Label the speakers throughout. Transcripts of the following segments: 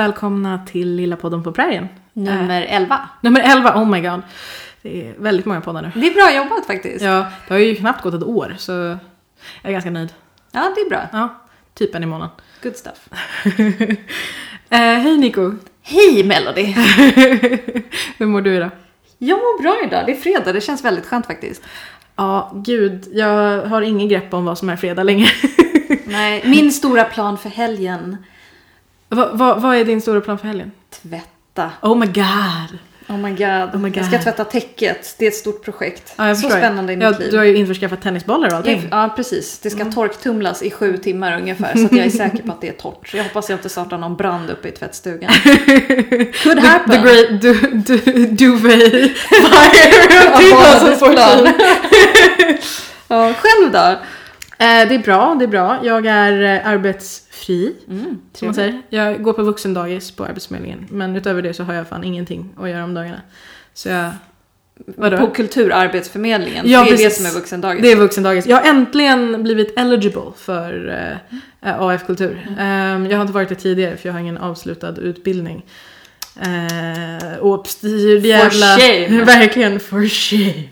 Speaker 1: Välkomna till Lilla podden på prärien.
Speaker 2: Nummer 11.
Speaker 1: Nummer 11, oh my god. Det är väldigt många poddar nu.
Speaker 2: Det är bra jobbat faktiskt.
Speaker 1: Ja, det har ju knappt gått ett år så jag är ganska nöjd.
Speaker 2: Ja, det är bra.
Speaker 1: Ja, typ en i månaden.
Speaker 2: Good stuff.
Speaker 1: Eh, hej Nico!
Speaker 2: Hej Melody!
Speaker 1: Hur mår du idag?
Speaker 2: Jag mår bra idag. Det är fredag. Det känns väldigt skönt faktiskt.
Speaker 1: Ja, gud. Jag har ingen grepp om vad som är fredag längre.
Speaker 2: Nej, min stora plan för helgen.
Speaker 1: Vad, vad, vad är din stora plan för helgen?
Speaker 2: Tvätta.
Speaker 1: Oh my god!
Speaker 2: Oh my god.
Speaker 1: Oh my God.
Speaker 2: Jag ska tvätta täcket. Det är ett stort projekt.
Speaker 1: Ja,
Speaker 2: Så spännande i mitt
Speaker 1: ja,
Speaker 2: liv.
Speaker 1: Du har ju införskaffat tennisbollar och allting.
Speaker 2: Ja, precis. Det ska torktumlas i sju timmar ungefär. Så att jag är säker på att det är torrt. Jag hoppas jag inte startar någon brand uppe i tvättstugan. Could happen.
Speaker 1: the great du, du, duvet fire of
Speaker 2: plan.
Speaker 1: 2014.
Speaker 2: ja, själv då?
Speaker 1: Eh, det är bra, det är bra. Jag är eh, arbetsfri,
Speaker 2: Mm,
Speaker 1: som man säger. Jag går på vuxendagis på Arbetsförmedlingen. Men utöver det så har jag fan ingenting att göra om dagarna. Så jag... Vadå?
Speaker 2: På Kulturarbetsförmedlingen.
Speaker 1: Ja,
Speaker 2: det är det som är vuxendagis.
Speaker 1: Det är vuxendagis. Jag har äntligen blivit eligible för eh, eh, AF Kultur.
Speaker 2: Mm.
Speaker 1: Eh, jag har inte varit det tidigare för jag har ingen avslutad utbildning. Eh, och styrd jävla...
Speaker 2: shame.
Speaker 1: Verkligen for shame.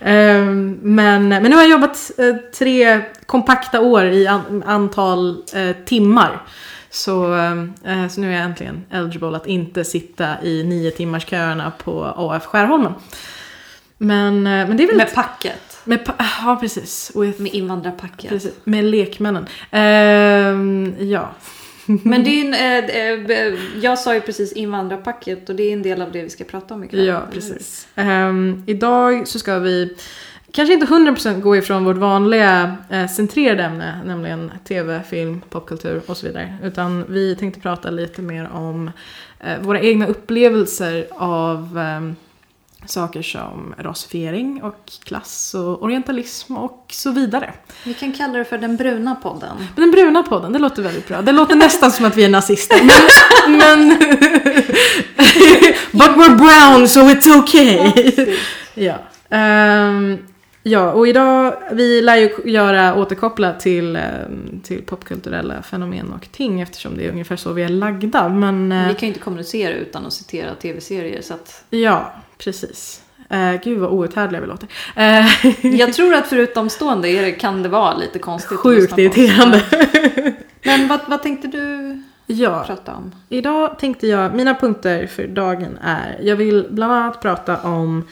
Speaker 1: Eh, men, men nu har jag jobbat eh, tre kompakta år i an, antal eh, timmar. Så, eh, så nu är jag äntligen eligible att inte sitta i nio timmars köerna på AF Skärholmen. Men, eh, men det är väl...
Speaker 2: Med packet.
Speaker 1: Med, pa- ja, precis. With,
Speaker 2: Med invandrarpacket.
Speaker 1: precis. Med lekmännen. Ehm, ja.
Speaker 2: Men det är en, eh, eh, jag sa ju precis invandrarpacket och det är en del av det vi ska prata om ikväll.
Speaker 1: Ja, precis. Ehm, idag så ska vi kanske inte 100% gå ifrån vårt vanliga eh, centrerade ämne, nämligen tv, film, popkultur och så vidare. Utan vi tänkte prata lite mer om eh, våra egna upplevelser av ehm, saker som rasifiering och klass och orientalism och så vidare.
Speaker 2: Vi kan kalla det för den bruna podden.
Speaker 1: Men den bruna podden, det låter väldigt bra. Det låter nästan som att vi är nazister. Men... men But we're brown so it's okay. ja. Ehm, ja, och idag, vi lär ju göra återkoppla till, ehm, till popkulturella fenomen och ting eftersom det är ungefär så vi är lagda. Men eh,
Speaker 2: Vi kan ju inte kommunicera utan att citera tv-serier så att
Speaker 1: ja, precis. Uh, gud vad outhärdliga vi låter. Eh,
Speaker 2: jag tror att för utomstående är det, kan det vara lite konstigt.
Speaker 1: Sjukt irriterande.
Speaker 2: Men vad, vad tänkte du
Speaker 1: ja.
Speaker 2: prata om?
Speaker 1: Idag tänkte jag, mina punkter för dagen är, jag vill bland annat prata om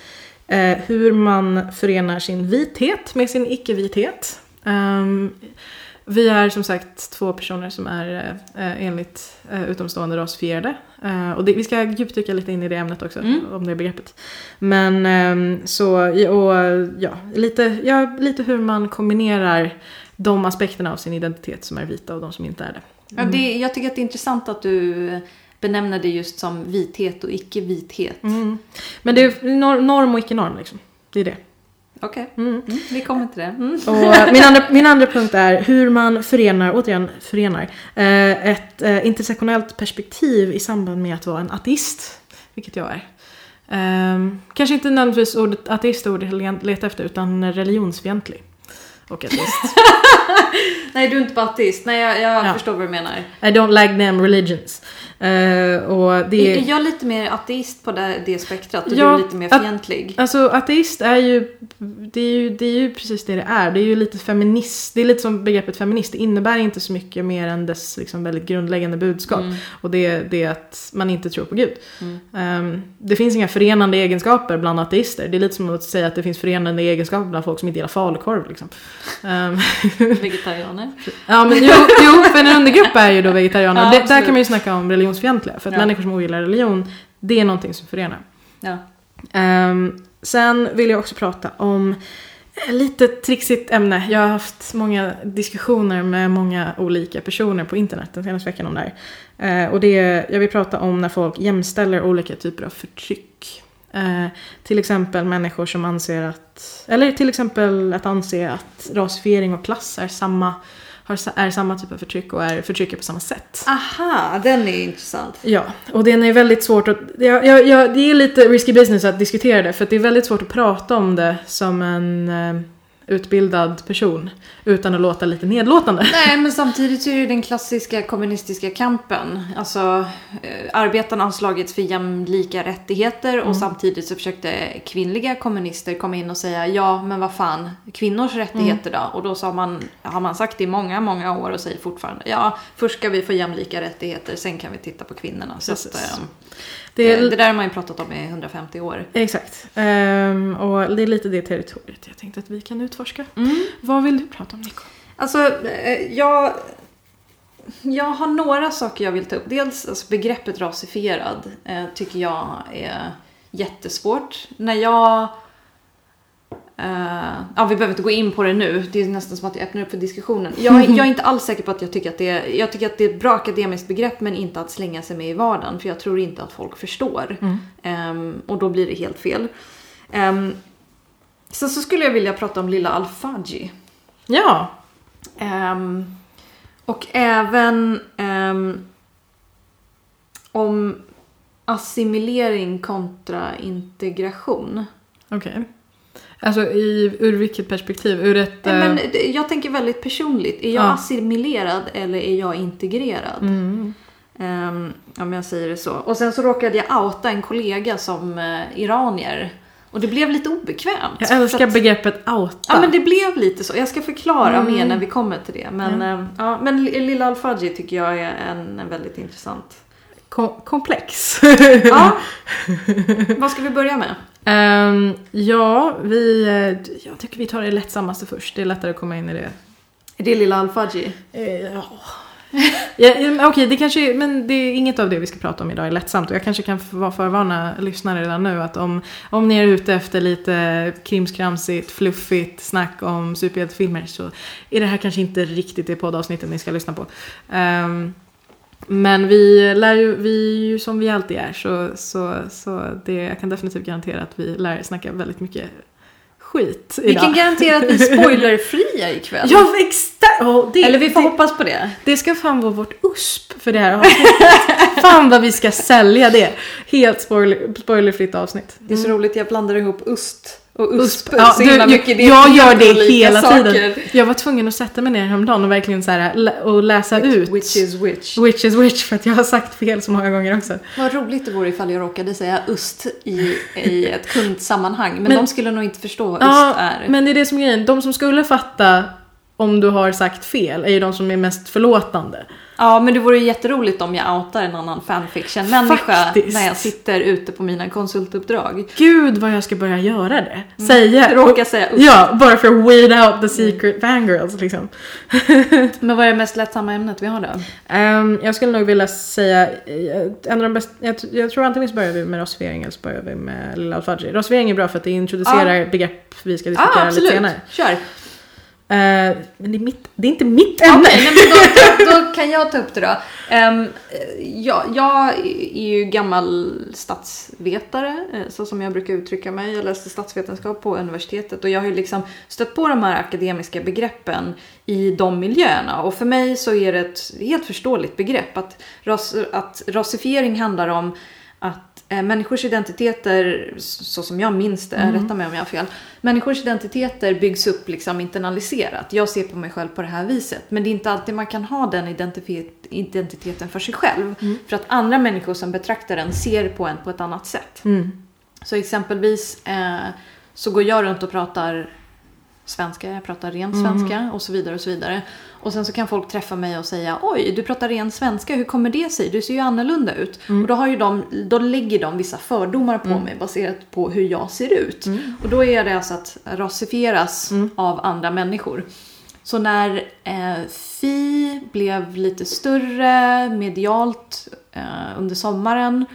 Speaker 1: eh, hur man förenar sin vithet med sin icke-vithet. Ehm, vi är som sagt två personer som är eh, enligt eh, utomstående rasifierade. Eh, och det, vi ska djupdyka lite in i det ämnet också,
Speaker 2: Mm.
Speaker 1: om det begreppet. Men ehm, så, och ja, lite, ja, lite hur man kombinerar de aspekterna av sin identitet som är vita och de som inte är det.
Speaker 2: Ja, det, jag tycker att det är intressant att du benämner det just som vithet och icke-vithet.
Speaker 1: Mm. Men det är nor- norm och icke-norm liksom. Det är det.
Speaker 2: Okej,
Speaker 1: Mm.
Speaker 2: mm, vi kommer till det. Mm.
Speaker 1: Och min, andra, min andra punkt är hur man förenar, återigen förenar, eh, ett eh, intersektionellt perspektiv i samband med att vara en ateist. Vilket jag är. Ehm, kanske inte nödvändigtvis ordet ateist är ordet jag letar efter utan religionsfientlig. Och ateist.
Speaker 2: Nej, du är inte bara ateist. Nej, jag, jag
Speaker 1: Ja.
Speaker 2: förstår vad du menar.
Speaker 1: I don't like them religions. Eh, och det
Speaker 2: Är jag lite mer ateist på det, det spektrat och
Speaker 1: Ja,
Speaker 2: du är lite mer
Speaker 1: att-
Speaker 2: fientlig?
Speaker 1: Alltså ateist är ju det, är ju, det är ju precis det det är. Det är ju lite feminist. Det är lite som begreppet feminist. Det innebär inte så mycket mer än dess liksom väldigt grundläggande budskap.
Speaker 2: Mm.
Speaker 1: Och det, det är att man inte tror på Gud.
Speaker 2: Mm.
Speaker 1: Ehm, det finns inga förenande egenskaper bland ateister. Det är lite som att säga att det finns förenande egenskaper bland folk som inte gillar falukorv. Liksom. Ehm,
Speaker 2: Vegetarianer?
Speaker 1: ja men jo, jo, för en undergrupp är ju då vegetarianer.
Speaker 2: Ja,
Speaker 1: det, där kan man ju snacka om religionsfientliga. För att
Speaker 2: Ja.
Speaker 1: människor som ogillar religion, det är någonting som förenar.
Speaker 2: Ja.
Speaker 1: Ehm, sen vill jag också prata om lite trixigt ämne. Jag har haft många diskussioner med många olika personer på internet den senaste veckan om det här. Eh, och det, jag vill prata om när folk jämställer olika typer av förtryck. Eh, till exempel människor som anser att, eller till exempel att anse att rasifiering och klass är samma, har, är samma typ av förtryck och är förtrycker på samma sätt.
Speaker 2: Aha, den är intressant.
Speaker 1: Ja, och den är väldigt svårt att... Ja, ja, ja, det är lite risky business att diskutera det för det är väldigt svårt att prata om det som en... utbildad person utan att låta lite nedlåtande.
Speaker 2: Nej, men samtidigt är det den klassiska kommunistiska kampen. Alltså, eh, arbetarna har slagits för jämlika rättigheter och samtidigt så försökte kvinnliga kommunister komma in och säga ja, men vad fan, kvinnors rättigheter då? Och då sa man, har man sagt det i många, många år och säger fortfarande ja, först ska vi få jämlika rättigheter, sen kan vi titta på kvinnorna. Så att,
Speaker 1: Det är,
Speaker 2: det, det där har man ju pratat om i 150 år.
Speaker 1: Exakt. Ehm, och det är lite det territoriet jag tänkte att vi kan utforska. Vad vill du prata om Nico?
Speaker 2: Alltså, eh, jag, jag har några saker jag vill ta upp. Dels alltså, begreppet rasifierad eh, tycker jag är jättesvårt. När jag... Eh, ja, vi behöver inte gå in på det nu. Det är nästan som att jag öppnar upp för diskussionen. Jag, jag är inte alls säker på att jag tycker att det är... Jag tycker att det är ett bra akademiskt begrepp men inte att slänga sig med i vardagen. För jag tror inte att folk förstår. Ehm, och då blir det helt fel. Um, så, så skulle jag vilja prata om lilla Al-Fadji.
Speaker 1: Ja,
Speaker 2: Ehm, och även ehm, om assimilering kontra integration.
Speaker 1: okej. Alltså i, ur vilket perspektiv? Ur ett... Eh,
Speaker 2: Men det- jag tänker väldigt personligt. Är jag
Speaker 1: Ja.
Speaker 2: assimilerad eller är jag integrerad?
Speaker 1: mm.
Speaker 2: Ehm, om jag säger det så. Och sen så råkade jag outa en kollega som eh, iranier. Och det blev lite obekvämt.
Speaker 1: Jag älskar
Speaker 2: att-
Speaker 1: begreppet outa.
Speaker 2: Ja men det blev lite så. Jag ska förklara
Speaker 1: Mm.
Speaker 2: mer när vi kommer till det. Men, eh, ja, men Lilla Al-Fadji tycker jag är en, en väldigt intressant.
Speaker 1: Kom- komplex.
Speaker 2: Ja. Vad ska vi börja med?
Speaker 1: Ehm, ja, vi... eh, Jag tycker vi tar det lättsammaste först. Det är lättare att komma in i det.
Speaker 2: Är det Lilla Al-Fadji?
Speaker 1: Eh, ja. ja, Okej, det kanske, men det är inget av det vi ska prata om idag är lättsamt och jag kanske kan för- förvarna lyssnare redan nu att om, om ni är ute efter lite krimskramsigt, fluffigt snack om superhjältefilmer så är det här kanske inte riktigt det poddavsnittet ni ska lyssna på. Ehm, men vi lär ju, vi är ju som vi alltid är så, så, så det, jag kan definitivt garantera att vi lär snacka väldigt mycket skit
Speaker 2: Vi
Speaker 1: idag.
Speaker 2: kan garantera att vi är spoilerfria ikväll.
Speaker 1: Ja, exakt! Oh,
Speaker 2: Eller vi får
Speaker 1: det,
Speaker 2: hoppas på det.
Speaker 1: det ska fan vara vårt USP för det här avsnittet. fan vad vi ska sälja det. Helt spoiler, spoilerfritt avsnitt.
Speaker 2: Det är så roligt, jag blandar ihop UST och USP
Speaker 1: Ja,
Speaker 2: så
Speaker 1: du,
Speaker 2: himla mycket. Det
Speaker 1: jag gör det hela
Speaker 2: saker.
Speaker 1: tiden. Jag var tvungen att sätta mig ner häromdagen och verkligen så här, och läsa ut
Speaker 2: Which is which.
Speaker 1: which is which för att jag har sagt fel så många gånger också.
Speaker 2: Vad roligt det vore ifall jag råkade säga UST i, i ett kundsammanhang. Men,
Speaker 1: Men-
Speaker 2: de skulle nog inte förstå vad
Speaker 1: Ja,
Speaker 2: UST är.
Speaker 1: men det är det som är grejen. De som skulle fatta om du har sagt fel är ju de som är mest förlåtande.
Speaker 2: Ja, men det vore ju jätteroligt om jag outar en annan fanfiction-människa när jag sitter ute på mina konsultuppdrag.
Speaker 1: Gud vad jag ska börja göra det. Säga.
Speaker 2: Råkar säga UST.
Speaker 1: Ja, bara för att weed out the secret fangirls liksom.
Speaker 2: Men vad är det mest lättsamma ämnet vi har då?
Speaker 1: Ehm, jag skulle nog vilja säga, eh, en av de bästa, jag, jag tror antingen så börjar vi med rosifiering eller så börjar vi med Lilla Al-Fadji. Rosifiering är bra för att det introducerar begrepp vi ska
Speaker 2: Ja,
Speaker 1: diskutera
Speaker 2: ah,
Speaker 1: lite
Speaker 2: absolut.
Speaker 1: senare.
Speaker 2: Kör.
Speaker 1: Eh, men det är, mitt, det är inte mitt ämne.
Speaker 2: Nej, men då, då, då kan jag ta upp det då. Um, jag, jag är ju gammal statsvetare, eh, så som jag brukar uttrycka mig. Jag läste statsvetenskap på universitetet och jag har ju liksom stött på de här akademiska begreppen i de miljöerna. Och för mig så är det ett helt förståeligt begrepp att, ras, att rasifiering handlar om att människors identiteter, så som jag minns det, rätta mig om jag har fel, människors identiteter byggs upp liksom internaliserat. Jag ser på mig själv på det här viset. Men det är inte alltid man kan ha den identitet, identiteten för sig själv. För att andra människor som betraktar en ser på en på ett annat sätt.
Speaker 1: Mm.
Speaker 2: Så exempelvis eh, så går jag runt och pratar svenska, jag pratar ren svenska och så vidare och så vidare. Och sen så kan folk träffa mig och säga oj, du pratar ren svenska, hur kommer det sig? Du ser ju annorlunda ut. Och då, har ju de, då lägger de vissa fördomar på mig baserat på hur jag ser ut. Och då är det alltså att rasifieras av andra människor. Så när eh, Fi blev lite större medialt eh, under sommaren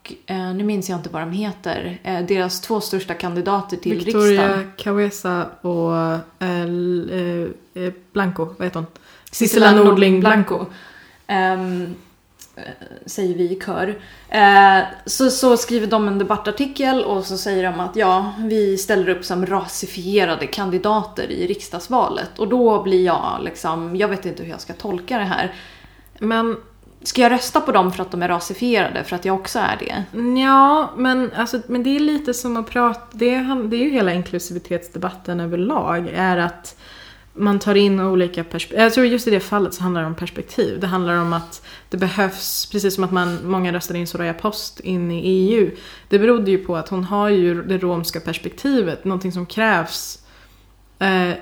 Speaker 2: och eh, nu minns jag inte vad de heter. Eh, deras två största kandidater till riksdagen.
Speaker 1: Victoria Cavesa och eh, eh, eh, Blanco, vad heter hon? Sissela Nordling Blanco.
Speaker 2: Ehm, eh, säger vi i kör. Eh, så, så skriver de en debattartikel och så säger de att ja, vi ställer upp som rasifierade kandidater i riksdagsvalet. Och då blir jag liksom, jag vet inte hur jag ska tolka det här.
Speaker 1: Men
Speaker 2: Ska jag rösta på dem för att de är rasifierade? För att jag också är det?
Speaker 1: Ja, men, alltså, men det är lite som att prata, det är, det är ju hela inklusivitetsdebatten överlag, är att man tar in olika perspektiv. Jag tror just i det fallet så handlar det om perspektiv. Det handlar om att det behövs, precis som att man, många röstade in Soraya Post in i EU. Det berodde ju på att hon har ju det romska perspektivet, någonting som krävs eh,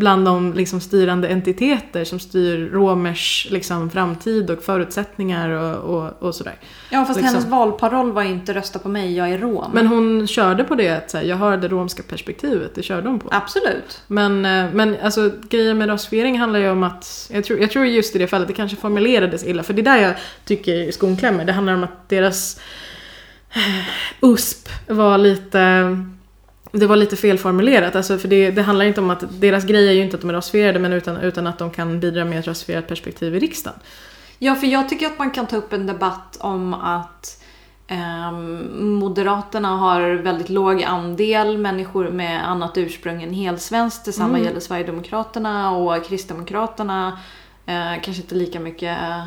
Speaker 1: bland de liksom, styrande entiteter som styr romers liksom, framtid och förutsättningar och, och, och sådär.
Speaker 2: Ja, fast
Speaker 1: Liksom.
Speaker 2: hennes valparoll var inte rösta på mig, jag är rom.
Speaker 1: Men hon körde på det att jag har det romska perspektivet, det körde hon på.
Speaker 2: Absolut.
Speaker 1: Men, eh, men alltså, grejen med rasifiering handlar ju om att, jag tror, jag tror just i det fallet det kanske formulerades illa, för det är där jag tycker skon klämmer. Det handlar om att deras eh, USP var lite, det var lite felformulerat. Alltså, för det, det handlar inte om att, deras grej är ju inte att de är rasifierade, men utan, utan att de kan bidra med ett rasifierat perspektiv i riksdagen.
Speaker 2: Ja, för jag tycker att man kan ta upp en debatt om att ehm, Moderaterna har väldigt låg andel människor med annat ursprung än helsvenskt. Detsamma
Speaker 1: Mm.
Speaker 2: gäller Sverigedemokraterna och Kristdemokraterna. Eh, kanske inte lika mycket eh,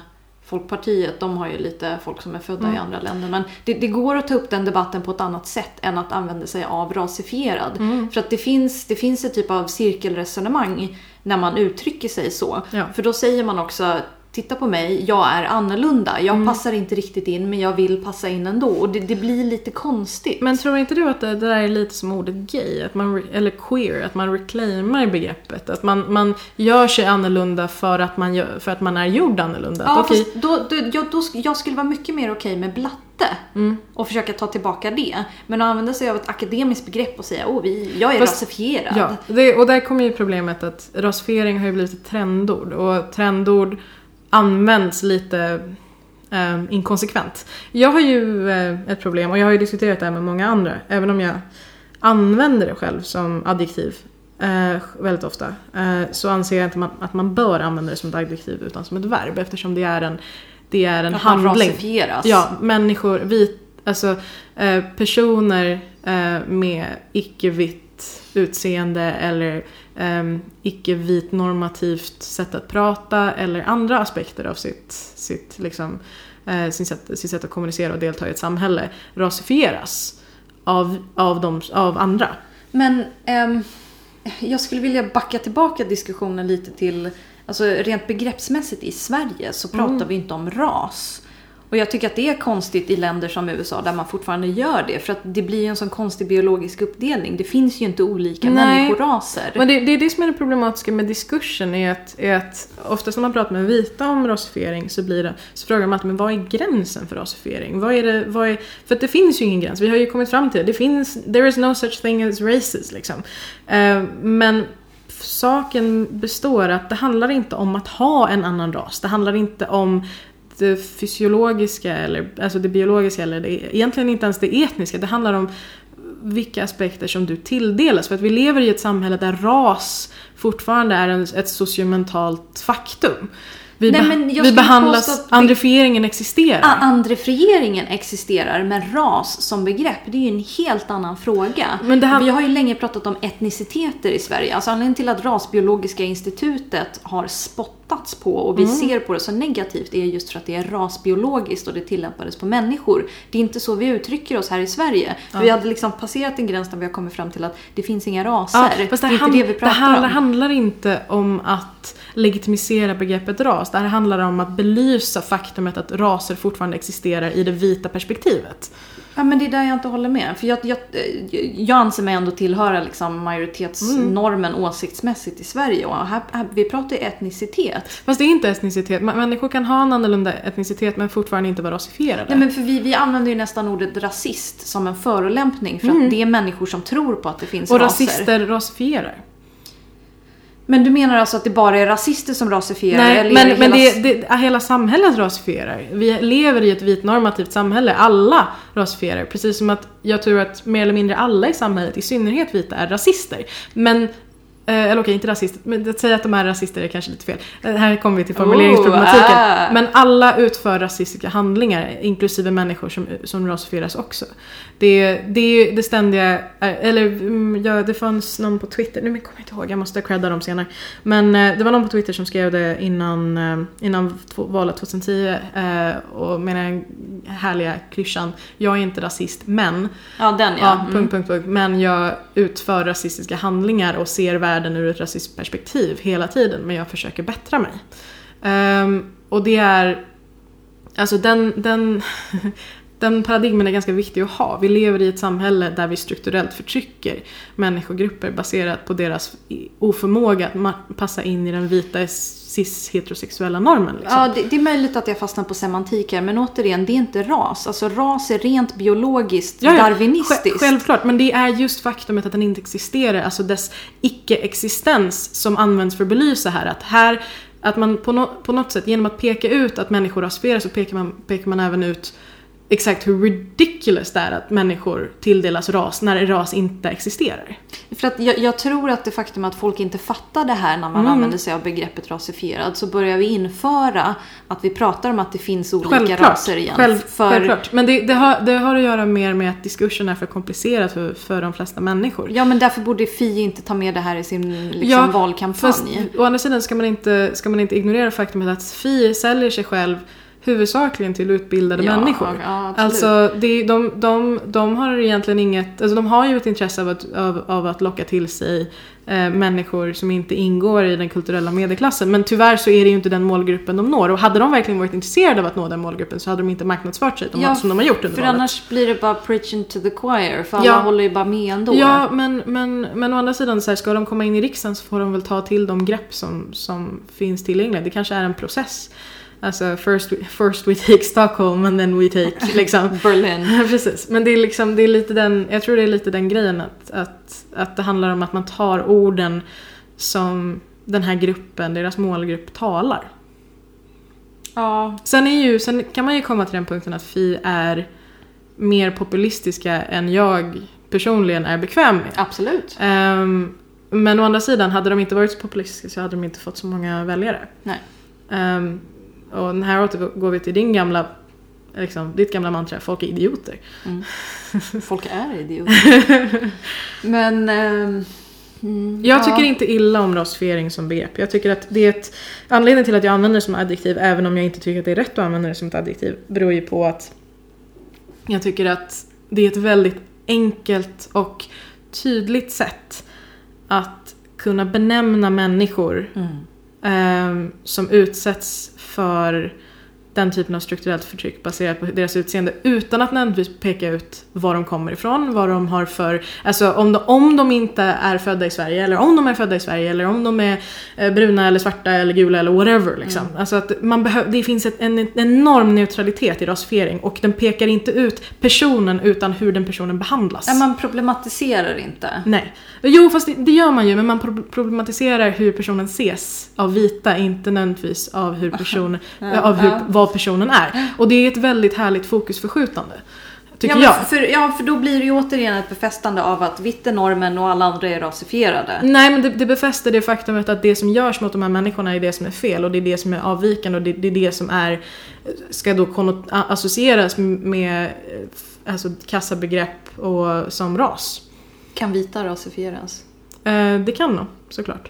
Speaker 2: Folkpartiet, de har ju lite folk som är födda i
Speaker 1: Mm.
Speaker 2: andra länder. Men det, det går att ta upp den debatten på ett annat sätt än att använda sig av rasifierad.
Speaker 1: Mm.
Speaker 2: För att det finns, det finns ett typ av cirkelresonemang när man uttrycker sig så.
Speaker 1: Ja.
Speaker 2: För då säger man också Titta på mig, jag är annorlunda. Jag
Speaker 1: Mm.
Speaker 2: passar inte riktigt in men jag vill passa in ändå. Och det, det blir lite konstigt.
Speaker 1: Men tror inte du att det, det där är lite som ordet gay, att man, eller queer, att man reclaimar begreppet? Att man, man gör sig annorlunda för att man, gör, för att man är gjord annorlunda?
Speaker 2: ja,
Speaker 1: okej,
Speaker 2: fast då, då, jag, då, jag skulle vara mycket mer okej med blatte.
Speaker 1: Mm.
Speaker 2: Och försöka ta tillbaka det. Men att använda sig av ett akademiskt begrepp och säga åh, vi, jag är
Speaker 1: Fast-
Speaker 2: rasifierad.
Speaker 1: Ja, det, och där kommer ju problemet att rasifiering har ju blivit ett trendord och trendord används lite eh, inkonsekvent. Jag har ju eh, ett problem och jag har ju diskuterat det här med många andra, även om jag använder det själv som adjektiv eh, väldigt ofta, eh, så anser jag inte man, att man bör använda det som ett adjektiv utan som ett verb eftersom det är en, det är en
Speaker 2: Att
Speaker 1: handling.
Speaker 2: rasifieras.
Speaker 1: Ja, människor, vit, alltså eh, personer eh, med icke-vitt utseende eller eh, icke-vit normativt sätt att prata eller andra aspekter av sitt, sitt, liksom, eh, sin sätt, sitt sätt att kommunicera och delta i ett samhälle rasifieras av, av, de, av andra.
Speaker 2: Men ehm, jag skulle vilja backa tillbaka diskussionen lite till, alltså rent begreppsmässigt i Sverige så pratar
Speaker 1: Mm.
Speaker 2: vi inte om ras. Och jag tycker att det är konstigt i länder som USA där man fortfarande gör det. För att det blir ju en sån konstig biologisk uppdelning. Det finns ju inte olika
Speaker 1: Nej.
Speaker 2: människoraser.
Speaker 1: Men det, det är det som är det problematiska med diskursen är att, är att oftast när man pratar med vita om rasifiering så, blir det, så frågar man alltid men vad är gränsen för rasifiering? Vad är det, vad är, för att det finns ju ingen gräns, vi har ju kommit fram till det. det finns, there is no such thing as races liksom. Eh, men saken består att det handlar inte om att ha en annan ras. Det handlar inte om det fysiologiska eller alltså det biologiska eller det, egentligen inte ens det etniska. Det handlar om vilka aspekter som du tilldelas. För att vi lever i ett samhälle där ras fortfarande är en, ett sociomentalt faktum. Vi,
Speaker 2: Nej, men jag
Speaker 1: vi behandlas,
Speaker 2: att
Speaker 1: existerar.
Speaker 2: Ah, Andrefrieringen existerar, men ras som begrepp, det är ju en helt annan fråga.
Speaker 1: Men det här-
Speaker 2: Vi har ju länge pratat om etniciteter i Sverige. Alltså anledningen till att Rasbiologiska institutet har spottats på och vi ser på det så negativt är just för att det är rasbiologiskt och det tillämpades på människor. Det är inte så vi uttrycker oss här i Sverige. För Vi hade liksom passerat en gräns där vi har kommit fram till att det finns inga raser.
Speaker 1: Ja, det,
Speaker 2: det är inte det vi
Speaker 1: det
Speaker 2: pratar
Speaker 1: här
Speaker 2: om.
Speaker 1: handlar inte om att legitimisera begreppet ras. Det här handlar om att belysa faktumet att raser fortfarande existerar i det vita perspektivet.
Speaker 2: Ja men det är där jag inte håller med. För jag, jag, jag anser mig ändå tillhöra liksom majoritetsnormen åsiktsmässigt i Sverige. Och här, här, vi pratar ju etnicitet.
Speaker 1: Fast det är inte etnicitet. Människor kan ha en annorlunda etnicitet men fortfarande inte vara rasifierade.
Speaker 2: Nej, men för vi, vi använder ju nästan ordet rasist som en förolämpning. För att det är människor som tror på att det finns
Speaker 1: Mm. Och
Speaker 2: raser.
Speaker 1: rasister rasifierar.
Speaker 2: Men du menar alltså att det bara är rasister som rasifierar?
Speaker 1: Nej, men,
Speaker 2: det
Speaker 1: men
Speaker 2: hela...
Speaker 1: det, det, hela samhället rasifierar. Vi lever i ett vit normativt samhälle. Alla rasifierar. Precis som att jag tror att mer eller mindre alla i samhället, i synnerhet vita, är rasister. Men eller okej, inte rasister, men att säga att de är rasister är kanske lite fel. Eh, här kommer vi till formuleringsproblematiken.
Speaker 2: Oh, ah.
Speaker 1: Men alla utför rasistiska handlingar, inklusive människor som, som rasifieras också. Det, det är ju det ständiga, eh, eller mm, ja, det fanns någon på Twitter, nu kommer jag inte ihåg, jag måste credda dem senare. Men eh, det var någon på Twitter som skrev det innan, eh, innan valet 2010 eh, och med den härliga klyschan “Jag är inte rasist, men”
Speaker 2: Ja, den ja.
Speaker 1: Ja,
Speaker 2: Mm.
Speaker 1: punkt, punkt, punkt. Men jag utför rasistiska handlingar och ser världen ur ett rasistiskt perspektiv hela tiden. Men jag försöker bättra mig. Um, och det är... Alltså den, den, den paradigmen är ganska viktig att ha. Vi lever i ett samhälle där vi strukturellt förtrycker människogrupper baserat på deras oförmåga att passa in i den vita cis-heterosexuella normen. Liksom.
Speaker 2: Ja, det, det är möjligt att jag fastnar på semantik här, men återigen, det är inte ras. Alltså ras är rent biologiskt
Speaker 1: Ja, ja.
Speaker 2: darwinistiskt.
Speaker 1: Sj- Självklart, men det är just faktumet att den inte existerar, alltså dess icke-existens som används för att belysa här. Att här att man på, no, på något sätt, genom att peka ut att människor rasifieras så pekar man, pekar man även ut exakt hur ridiculous det är att människor tilldelas ras när ras inte existerar.
Speaker 2: För att jag, jag tror att det faktum att folk inte fattar det här när man
Speaker 1: Mm.
Speaker 2: använder sig av begreppet rasifierad så börjar vi införa att vi pratar om att det finns olika
Speaker 1: Självklart.
Speaker 2: raser igen.
Speaker 1: Själv,
Speaker 2: för,
Speaker 1: Självklart. Men det, det, har, det har att göra mer med att diskursen är för komplicerad för, för de flesta människor.
Speaker 2: Ja, men därför borde Fi inte ta med det här i sin liksom,
Speaker 1: Ja,
Speaker 2: valkampanj.
Speaker 1: Fast å andra sidan ska man inte, ska man inte ignorera faktumet att Fi säljer sig själv huvudsakligen till utbildade
Speaker 2: Ja,
Speaker 1: människor.
Speaker 2: ja,
Speaker 1: alltså det, de, de, de har egentligen inget, alltså de har ju ett intresse av att, av, av att locka till sig eh, människor som inte ingår i den kulturella medelklassen. Men tyvärr så är det ju inte den målgruppen de når. Och hade de verkligen varit intresserade av att nå den målgruppen så hade de inte marknadsfört sig de,
Speaker 2: Ja,
Speaker 1: som de har gjort under
Speaker 2: För
Speaker 1: valet.
Speaker 2: annars blir det bara preaching to the choir, för alla
Speaker 1: Ja.
Speaker 2: håller ju bara med ändå.
Speaker 1: Ja, men, men, men å andra sidan, så här, ska de komma in i riksdagen så får de väl ta till de grepp som, som finns tillgängliga. Det kanske är en process. Alltså first we, first we take Stockholm and then we take liksom.
Speaker 2: Berlin.
Speaker 1: Precis, men det är liksom, det är lite den, jag tror det är lite den grejen att, att, att det handlar om att man tar orden som den här gruppen, deras målgrupp talar.
Speaker 2: Ja,
Speaker 1: Sen, är ju, sen kan man ju komma till den punkten att Fi är mer populistiska än jag personligen är bekväm med.
Speaker 2: absolut.
Speaker 1: Ehm, men å andra sidan, hade de inte varit så populistiska så hade de inte fått så många väljare.
Speaker 2: Nej.
Speaker 1: Ehm, och här återgår vi till din gamla, liksom, ditt gamla mantra, folk är idioter.
Speaker 2: Folk är idioter. Men... mm,
Speaker 1: Jag
Speaker 2: ja.
Speaker 1: tycker inte illa om rasifiering som begrepp. Jag tycker att det är ett, anledningen till att jag använder det som adjektiv, även om jag inte tycker att det är rätt att använda det som ett adjektiv, beror ju på att jag tycker att det är ett väldigt enkelt och tydligt sätt att kunna benämna människor
Speaker 2: Mm.
Speaker 1: ehm, som utsätts för den typen av strukturellt förtryck baserat på deras utseende utan att nödvändigtvis peka ut var de kommer ifrån, vad de har för... Alltså om de, om de inte är födda i Sverige eller om de är födda i Sverige eller om de är eh, bruna eller svarta eller gula eller whatever liksom. Alltså att man behöver, det finns ett, en, en enorm neutralitet i rasifiering och den pekar inte ut personen utan hur den personen behandlas.
Speaker 2: Ja, man problematiserar inte.
Speaker 1: Nej. Jo, fast det, det gör man ju, men man pro- problematiserar hur personen ses av vita, inte nödvändigtvis av, hur person,
Speaker 2: Ja,
Speaker 1: av hur,
Speaker 2: ja.
Speaker 1: Vad personen är. Och det är ett väldigt härligt fokusförskjutande. Tycker
Speaker 2: ja,
Speaker 1: jag.
Speaker 2: För, ja, för då blir det ju återigen ett befästande av att vitt är normen och alla andra är rasifierade.
Speaker 1: Nej, men det, det befäster det faktumet att det som görs mot de här människorna är det som är fel och det är det som är avvikande och det, det är det som är, ska då associeras med alltså, kassabegrepp och som ras.
Speaker 2: Kan vita rasifieras?
Speaker 1: Eh, det kan nog, såklart.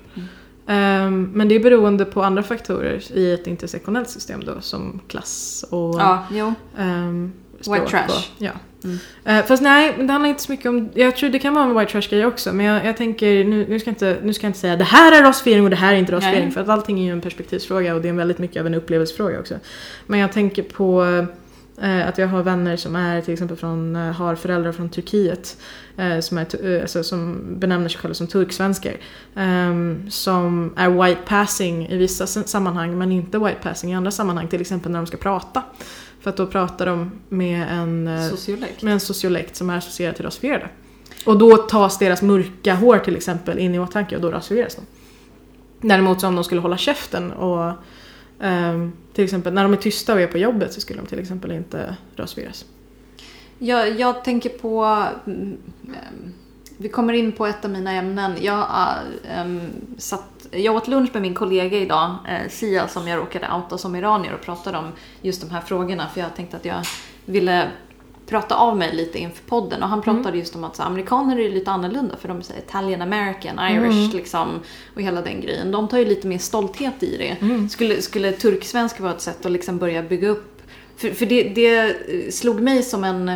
Speaker 1: Ehm, men det är beroende på andra faktorer i ett intersektionellt system då, som klass och
Speaker 2: Ja, jo.
Speaker 1: språk.
Speaker 2: White trash.
Speaker 1: Och, ja.
Speaker 2: Mm.
Speaker 1: Eh, fast nej, det handlar inte så mycket om... Jag tror det kan vara en white trash grej också, men jag, jag tänker, nu, nu, ska jag inte, nu ska jag inte säga det här är rasifiering och det här är inte rasifiering,
Speaker 2: Nej.
Speaker 1: för att allting är ju en perspektivsfråga och det är väldigt mycket av en upplevelsefråga också. Men jag tänker på att jag har vänner som är till exempel från, eh, har föräldrar från Turkiet eh, som, är, eh, alltså, som benämner sig själva som turksvenskar. ehm, som är white passing i vissa sammanhang men inte white passing i andra sammanhang, till exempel när de ska prata. För att då pratar de med en eh,
Speaker 2: Sociolekt.
Speaker 1: med en sociolekt som är associerad till rasifierade. Och då tas deras mörka hår till exempel in i åtanke och då rasifieras de. Däremot så om de skulle hålla käften och Um, till exempel när de är tysta och är på jobbet så skulle de till exempel inte rasifieras.
Speaker 2: Jag, jag tänker på... um, vi kommer in på ett av mina ämnen. Jag, uh, um, satt, jag åt lunch med min kollega idag, uh, Sia, som jag råkade outa som iranier och pratade om just de här frågorna. För jag tänkte att jag ville prata av mig lite inför podden och han pratade mm. just om att så, amerikaner är lite annorlunda för de är Italian American, Irish mm. liksom och hela den grejen. De tar ju lite mer stolthet i det. Mm. Skulle, skulle turksvenska vara ett sätt att liksom börja bygga upp för, för det, det slog mig som en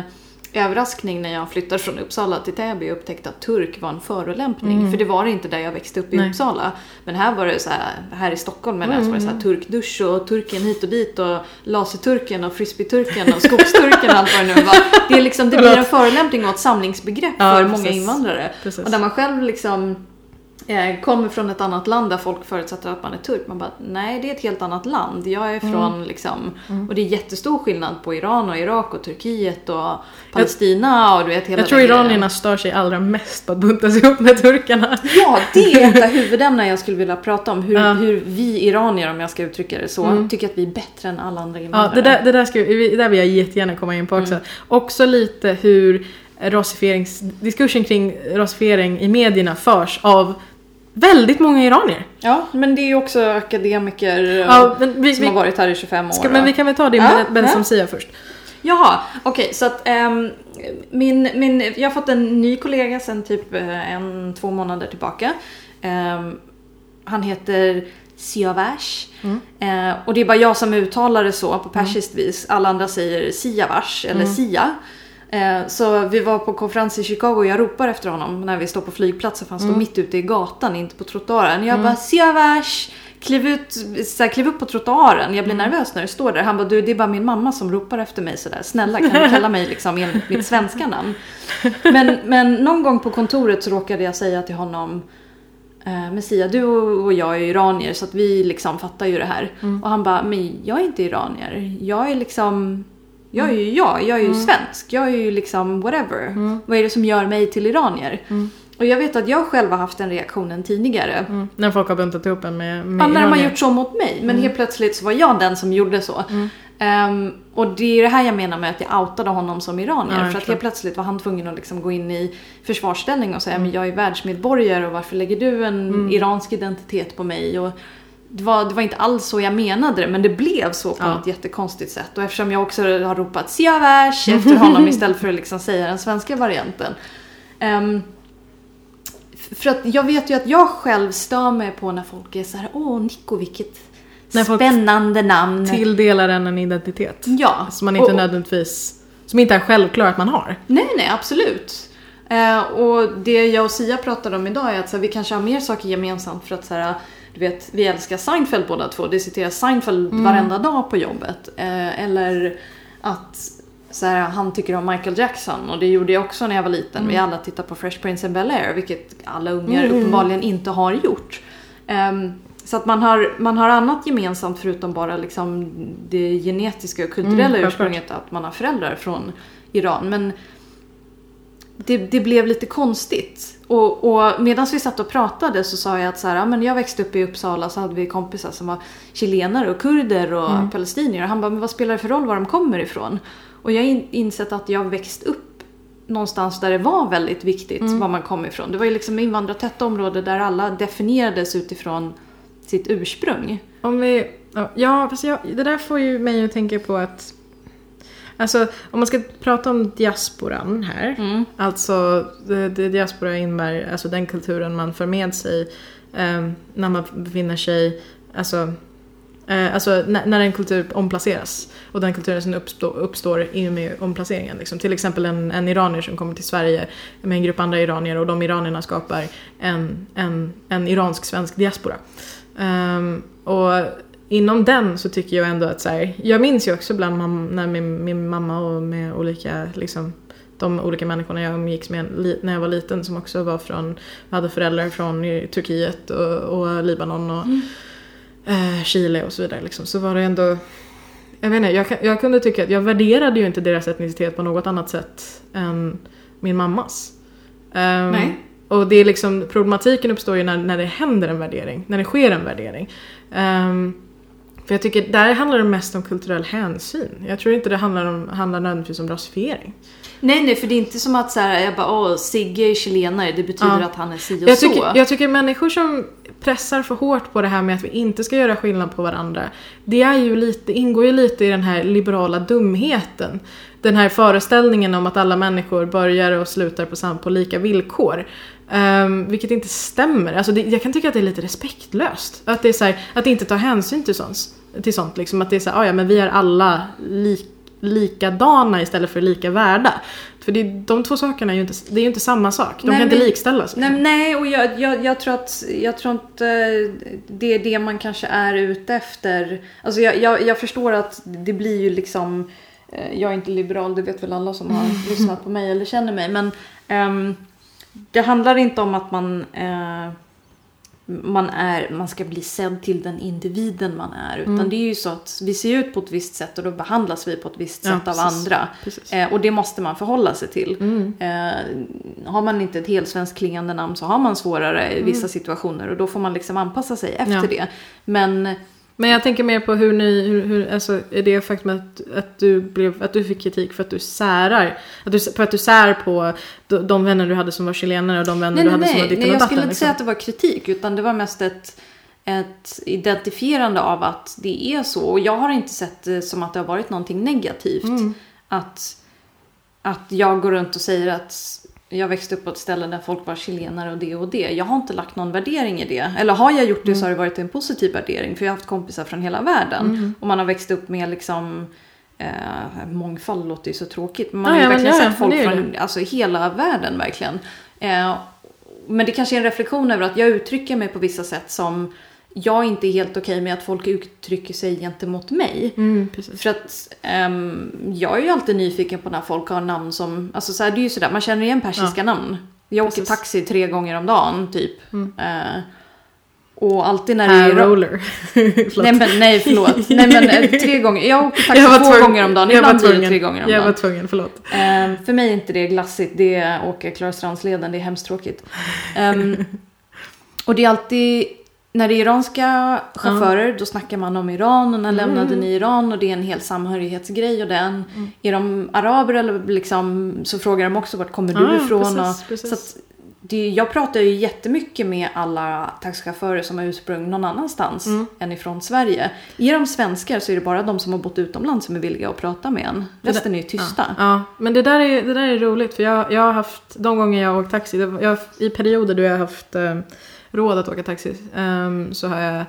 Speaker 2: överraskning när jag flyttade från Uppsala till Täby och upptäckte att turk var en förolämpning. Mm. För det var det inte där jag växte upp i Nej. Uppsala. Men här var det så här, här i Stockholm men mm. så var det så här turkdusch och turken hit och dit och laserturken och frisbeeturken och skogsturken och allt vad det nu var. Det, är liksom, det blir en förolämpning och ett samlingsbegrepp ja, för precis. många invandrare. Precis. Och där man själv liksom kommer från ett annat land där folk förutsätter att man är turk. Man bara, nej det är ett helt annat land. Jag är från mm. liksom, mm. och det är jättestor skillnad på Iran och Irak och Turkiet och Palestina och du vet hela
Speaker 1: Jag tror iranierna stör sig allra mest på att buntas ihop med turkarna.
Speaker 2: Ja, det är ett av huvudämnena jag skulle vilja prata om. Hur, ja. hur vi iranier, om jag ska uttrycka det så, mm. tycker att vi är bättre än alla andra invandrare.
Speaker 1: Ja, det där, det där, ska, det där vill jag jättegärna komma in på också. Mm. Också lite hur rasifieringsdiskursen kring rasifiering i medierna förs av väldigt många iranier.
Speaker 2: Ja, men det är ju också akademiker ja, vi, som vi, har varit här i 25 år. Ska,
Speaker 1: men vi kan väl ta det med ja, Ben som Sia först.
Speaker 2: Jaha, okej okay, så att um, min, min, jag har fått en ny kollega sen typ eh, en, två månader tillbaka. Um, han heter Siavash. Mm. Uh, och det är bara jag som uttalar det så på persiskt mm. vis. Alla andra säger Siavash eller mm. Sia. Eh, så vi var på konferens i Chicago och jag ropar efter honom när vi står på flygplatsen för han står mm. mitt ute i gatan, inte på trottoaren. Jag mm. bara “Siavash!” kliv, ut, så kliv upp på trottoaren. Jag blir mm. nervös när du står där. Han bara, du det är bara min mamma som ropar efter mig sådär. Snälla kan du kalla mig liksom enligt mitt svenska namn? Men, men någon gång på kontoret så råkade jag säga till honom eh, Messia, du och jag är iranier så att vi liksom fattar ju det här. Mm. Och han bara, men jag är inte iranier. Jag är liksom jag är ju jag, jag är ju mm. svensk. Jag är ju liksom whatever. Mm. Vad är det som gör mig till iranier? Mm. Och jag vet att jag själv har haft den reaktionen tidigare.
Speaker 1: Mm. När folk har buntat ihop en med, med
Speaker 2: Ja, när de har gjort så mot mig. Men mm. helt plötsligt så var jag den som gjorde så. Um, och det är det här jag menar med att jag outade honom som iranier. Ja, för att helt plötsligt var han tvungen att liksom gå in i försvarsställning och säga mm. men jag är världsmedborgare och varför lägger du en mm. iransk identitet på mig? Och det var, det var inte alls så jag menade det, men det blev så på ja. ett jättekonstigt sätt. Och eftersom jag också har ropat Siavash efter honom istället för att liksom säga den svenska varianten. Um, för att jag vet ju att jag själv stör mig på när folk är så här, åh Nico vilket när spännande namn.
Speaker 1: Tilldelar en en identitet.
Speaker 2: Ja.
Speaker 1: Som man inte och, nödvändigtvis, som inte är självklar att man har.
Speaker 2: Nej, nej, absolut. Uh, och det jag och Sia pratade om idag är att så här, vi kanske har mer saker gemensamt för att så här, du vet, vi älskar Seinfeld båda två. Det citeras Seinfeld mm. varenda dag på jobbet. Eh, eller att så här, han tycker om Michael Jackson och det gjorde jag också när jag var liten. Mm. Vi alla tittar på Fresh Prince of Bel-Air vilket alla ungar mm. uppenbarligen inte har gjort. Um, så att man har, man har annat gemensamt förutom bara liksom det genetiska och kulturella mm, ursprunget att man har föräldrar från Iran. Men det, det blev lite konstigt. Och, och medan vi satt och pratade så sa jag att så här, ja, men jag växte upp i Uppsala så hade vi kompisar som var chilenare och kurder och mm. palestinier. Och han bara, men vad spelar det för roll var de kommer ifrån? Och jag har insett att jag växt upp någonstans där det var väldigt viktigt mm. var man kom ifrån. Det var ju liksom invandrartätt område där alla definierades utifrån sitt ursprung.
Speaker 1: Om vi, ja, fast jag, det där får ju mig att tänka på att Alltså om man ska prata om diasporan här. Mm. Alltså det, det diaspora innebär alltså den kulturen man för med sig eh, när man befinner sig, alltså Eh, alltså när, när, en kultur omplaceras och den kulturen som uppstår, uppstår i och med omplaceringen. Liksom. Till exempel en, en iranier som kommer till Sverige med en grupp andra iranier och de iranierna skapar en, en, en iransk-svensk diaspora. Um, och inom den så tycker jag ändå att så här, jag minns ju också bland mam, när min, min mamma och med olika liksom, de olika människorna jag umgicks med när jag var liten som också var från, hade föräldrar från Turkiet och, och Libanon och mm. eh, Chile och så vidare liksom. Så var det ändå, jag vet inte, jag, jag kunde tycka att jag värderade ju inte deras etnicitet på något annat sätt än min mammas. Um, Nej. Och det är liksom, problematiken uppstår ju när, när det händer en värdering, när det sker en värdering. Um, För jag tycker där handlar det mest om kulturell hänsyn. Jag tror inte det handlar, om, handlar nödvändigtvis om rasifiering.
Speaker 2: Nej, nej, för det är inte som att så här, jag bara, åh, Sigge är chilenare, det betyder
Speaker 1: Ja.
Speaker 2: att han är si och
Speaker 1: Jag
Speaker 2: så.
Speaker 1: tycker, jag tycker människor som pressar för hårt på det här med att vi inte ska göra skillnad på varandra. Det är ju lite, ingår ju lite i den här liberala dumheten. Den här föreställningen om att alla människor börjar och slutar på, på lika villkor. Um, vilket inte stämmer. Alltså det, jag kan tycka att det är lite respektlöst. Att det är så här, att inte ta hänsyn till sånt. Till sånt liksom. Att det är så här, "Ah, ja men vi är alla lik, likadana istället för lika värda. För det, de två sakerna är ju inte, det är ju inte samma sak. De
Speaker 2: Nej,
Speaker 1: kan inte likställas.
Speaker 2: Nej, nej och jag, jag, jag, tror att, jag tror inte det är det man kanske är ute efter. Alltså jag, jag, jag förstår att det blir ju liksom... eh, Jag är inte liberal, det vet väl alla som har lyssnat på mig eller känner mig. Men ehm, det handlar inte om att man, eh, man, är, man ska bli sedd till den individen man är. Utan
Speaker 1: Mm.
Speaker 2: det är ju så att vi ser ut på ett visst sätt och då behandlas vi på ett visst
Speaker 1: Ja,
Speaker 2: sätt av
Speaker 1: precis.
Speaker 2: andra.
Speaker 1: Precis.
Speaker 2: Eh, och det måste man förhålla sig till.
Speaker 1: Mm.
Speaker 2: Eh, har man inte ett helsvenskt klingande namn så har man svårare i vissa situationer och då får man liksom anpassa sig efter
Speaker 1: Mm. Ja.
Speaker 2: det. Men
Speaker 1: Men jag tänker mer på hur ni, hur, hur, alltså är det faktum att, att, du blev, att du fick kritik för att du särar, att du, för att du sär på de, vänner du hade som var chilenare och de vänner
Speaker 2: nej,
Speaker 1: du
Speaker 2: nej,
Speaker 1: hade som var ditten
Speaker 2: nej jag skulle inte
Speaker 1: liksom.
Speaker 2: säga att det var kritik utan det var mest ett, ett identifierande av att det är så. Och jag har inte sett det som att det har varit någonting negativt.
Speaker 1: Mm.
Speaker 2: Att, att jag går runt och säger att jag växte upp på ett ställe där folk var chilenare och det och det. Jag har inte lagt någon värdering i det. Eller har jag gjort det så har det varit en positiv värdering. För jag har haft kompisar från hela världen.
Speaker 1: Mm.
Speaker 2: Och man har växt upp med liksom eh, mångfald låter ju så tråkigt. Men man
Speaker 1: Ja,
Speaker 2: har ju
Speaker 1: ja,
Speaker 2: verkligen
Speaker 1: ja,
Speaker 2: sett folk
Speaker 1: det är
Speaker 2: från alltså, hela världen verkligen. Eh, men det kanske är en reflektion över att jag uttrycker mig på vissa sätt som jag inte är helt okej med att folk uttrycker sig gentemot mig.
Speaker 1: Mm.
Speaker 2: För att ehm, jag är ju alltid nyfiken på när folk har namn som, alltså så här, det är ju sådär, man känner igen persiska namn. Jag åker
Speaker 1: Precis.
Speaker 2: taxi tre gånger om dagen typ.
Speaker 1: Mm.
Speaker 2: Eh, och alltid när det
Speaker 1: Hair
Speaker 2: är...
Speaker 1: roller.
Speaker 2: Nej men nej förlåt. Nej men eh, tre gånger. Jag åker taxi
Speaker 1: Jag
Speaker 2: två
Speaker 1: tvungen-
Speaker 2: gånger om dagen.
Speaker 1: jag var
Speaker 2: Ibland blir det
Speaker 1: tvungen.
Speaker 2: tre gånger om
Speaker 1: Jag
Speaker 2: dagen.
Speaker 1: var tvungen, förlåt.
Speaker 2: Ehm, för mig är inte det glassigt, det är åka Klarastrandsleden, det är hemskt tråkigt. Ehm, och det är alltid, när det är iranska chaufförer, då snackar man om Iran och när lämnade ni Iran och det är en hel samhörighetsgrej och den. Är de araber eller liksom, så frågar de också vart kommer du
Speaker 1: Ja, ja,
Speaker 2: ifrån?
Speaker 1: precis,
Speaker 2: och,
Speaker 1: precis.
Speaker 2: Så att, det, jag pratar ju jättemycket med alla taxichaufförer som har ursprung någon annanstans
Speaker 1: Mm.
Speaker 2: än ifrån Sverige. Är de svenskar så är det bara de som har bott utomlands som är villiga att prata med en. Resten är ju tysta.
Speaker 1: Ja, men det där är, det där är roligt för jag, jag har haft, de gånger jag har åkt taxi, jag, i perioder då jag har haft eh, råd att åka taxi um, så har jag,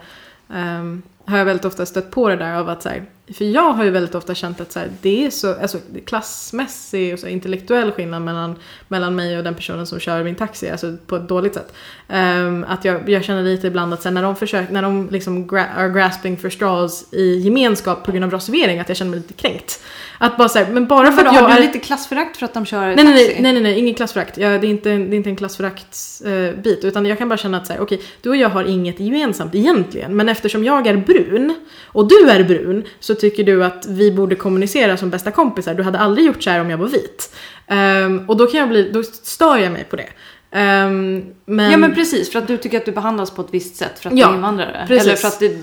Speaker 1: um, har jag väldigt ofta stött på det där av att så här, för jag har ju väldigt ofta känt att så här, det är så, alltså är klassmässig och så intellektuell skillnad mellan, mellan mig och den personen som kör min taxi, alltså på ett dåligt sätt. Ehm, att jag, jag känner lite ibland att sen när de försöker, när de liksom gra, are grasping for straws i gemenskap på grund av rasifiering, att jag känner mig lite kränkt. Att bara säga, men bara för att jag
Speaker 2: har
Speaker 1: är...
Speaker 2: du lite klassförakt för att de kör
Speaker 1: Nej,
Speaker 2: taxi?
Speaker 1: nej, nej, nej, nej, ingen klassförakt. Ja, det, är inte, det är inte en klassförakt eh, bit. Utan jag kan bara känna att så här, okej, du och jag har inget gemensamt egentligen. Men eftersom jag är brun och du är brun så tycker du att vi borde kommunicera som bästa kompisar. Du hade aldrig gjort så här om jag var vit. Um, och då kan jag bli, då stör jag mig på det. Ehm, men,
Speaker 2: Ja men precis, för att du tycker att du behandlas på ett visst sätt för att
Speaker 1: Ja,
Speaker 2: du är invandrare.
Speaker 1: precis.
Speaker 2: Eller för att du,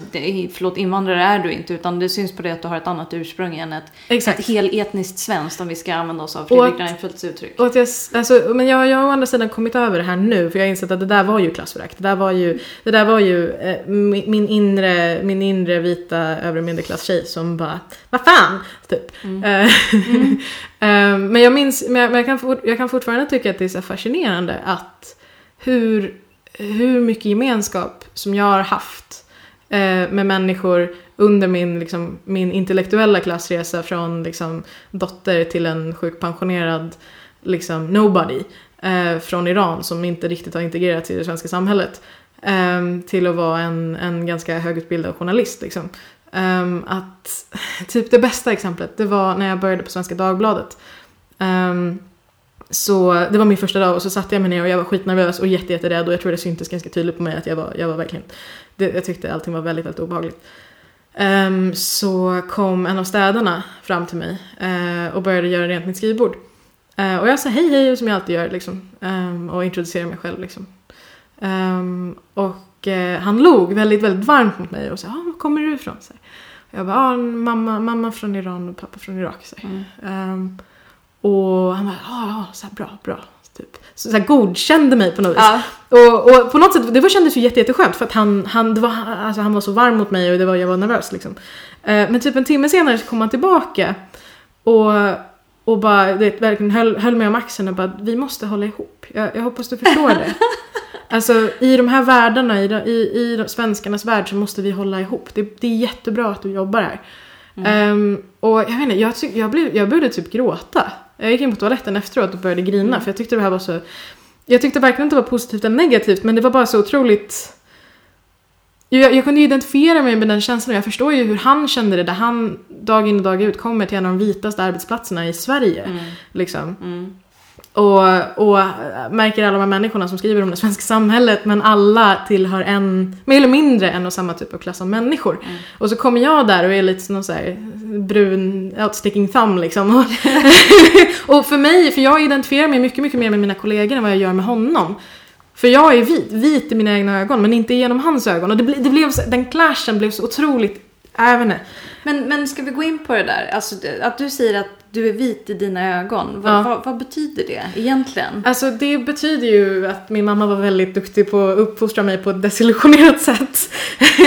Speaker 2: förlåt invandrare är du inte utan det syns på det att du har ett annat ursprung än ett,
Speaker 1: Exakt.
Speaker 2: ett heletniskt svenskt om vi ska använda oss av Fredrik
Speaker 1: att-
Speaker 2: Reinfeldts uttryck.
Speaker 1: Och att jag, alltså, men jag, jag har å andra sidan kommit över det här nu för jag har insett att det där var ju klassförakt. Det där var ju, det där var ju eh, min, min, inre, min inre vita övre medelklass-tjej som bara Vad fan! Typ. Eh, eh, men jag minns, men jag, kan fort, jag kan fortfarande tycka att det är så fascinerande att hur, hur mycket gemenskap som jag har haft eh, med människor under min, liksom, min intellektuella klassresa från liksom, dotter till en sjukpensionerad liksom, nobody eh, från Iran som inte riktigt har integrerats i det svenska samhället eh, till att vara en, en ganska högutbildad journalist. Liksom. Um, att, typ det bästa exemplet, det var när jag började på Svenska Dagbladet. Um, så det var min första dag och så satte jag mig ner och jag var skitnervös och jätte, jätterädd och jag tror det syntes ganska tydligt på mig att jag var, jag var verkligen, det, jag tyckte allting var väldigt, väldigt obehagligt. Um, så kom en av städarna fram till mig uh, och började göra rent mitt skrivbord. Uh, och jag sa hej hej som jag alltid gör liksom, um, och introducerade mig själv. Liksom. um, och uh, han log väldigt, väldigt varmt mot mig och sa, ah, var kommer du ifrån? Så här. Jag bara, ah, mamma, mamma från Iran och pappa från Irak. Så.
Speaker 2: Mm.
Speaker 1: Ehm, och han bara, ja, ah, så här, bra, bra. Typ. Så, så här, godkände mig på något vis.
Speaker 2: Ja.
Speaker 1: Och, och på något sätt, det var, kändes ju jätte, jätteskönt för att han, han, var, alltså, han var så varm mot mig och det var, jag var nervös liksom. Eh, men typ en timme senare så kom han tillbaka och, och bara, vet, verkligen höll, höll mig om axeln och bara, vi måste hålla ihop. Jag, jag hoppas du förstår det. Alltså i de här världarna, i, de- i, i de svenskarnas värld så måste vi hålla ihop. Det, det är jättebra att du jobbar här. Ehm, och jag vet inte, jag, tyck, jag, blev, jag började typ gråta. Jag gick in på toaletten efteråt och började grina för jag tyckte det här var så... Jag tyckte verkligen inte det var positivt eller negativt men det var bara så otroligt... Jag, jag kunde ju identifiera mig med den känslan och jag förstår ju hur han kände det där han dag in och dag ut kommer till en av de vitaste arbetsplatserna i Sverige.
Speaker 2: Mm.
Speaker 1: Liksom. Och, och märker alla de här människorna som skriver om det svenska samhället men alla tillhör en, mer eller mindre en och samma typ av klass av människor.
Speaker 2: Mm.
Speaker 1: Och så kommer jag där och är lite någon så här brun outsticking thumb liksom. Och, för mig, för jag identifierar mig mycket, mycket mer med mina kollegor än vad jag gör med honom. För jag är vit, vit i mina egna ögon men inte genom hans ögon. Och det, det blev, den clashen blev så otroligt, jag vet inte.
Speaker 2: Men, men ska vi gå in på det där? Alltså, att du säger att du är vit i dina ögon. Vad,
Speaker 1: Ja.
Speaker 2: vad, vad betyder det egentligen?
Speaker 1: Alltså det betyder ju att min mamma var väldigt duktig på att uppfostra mig på ett desillusionerat sätt.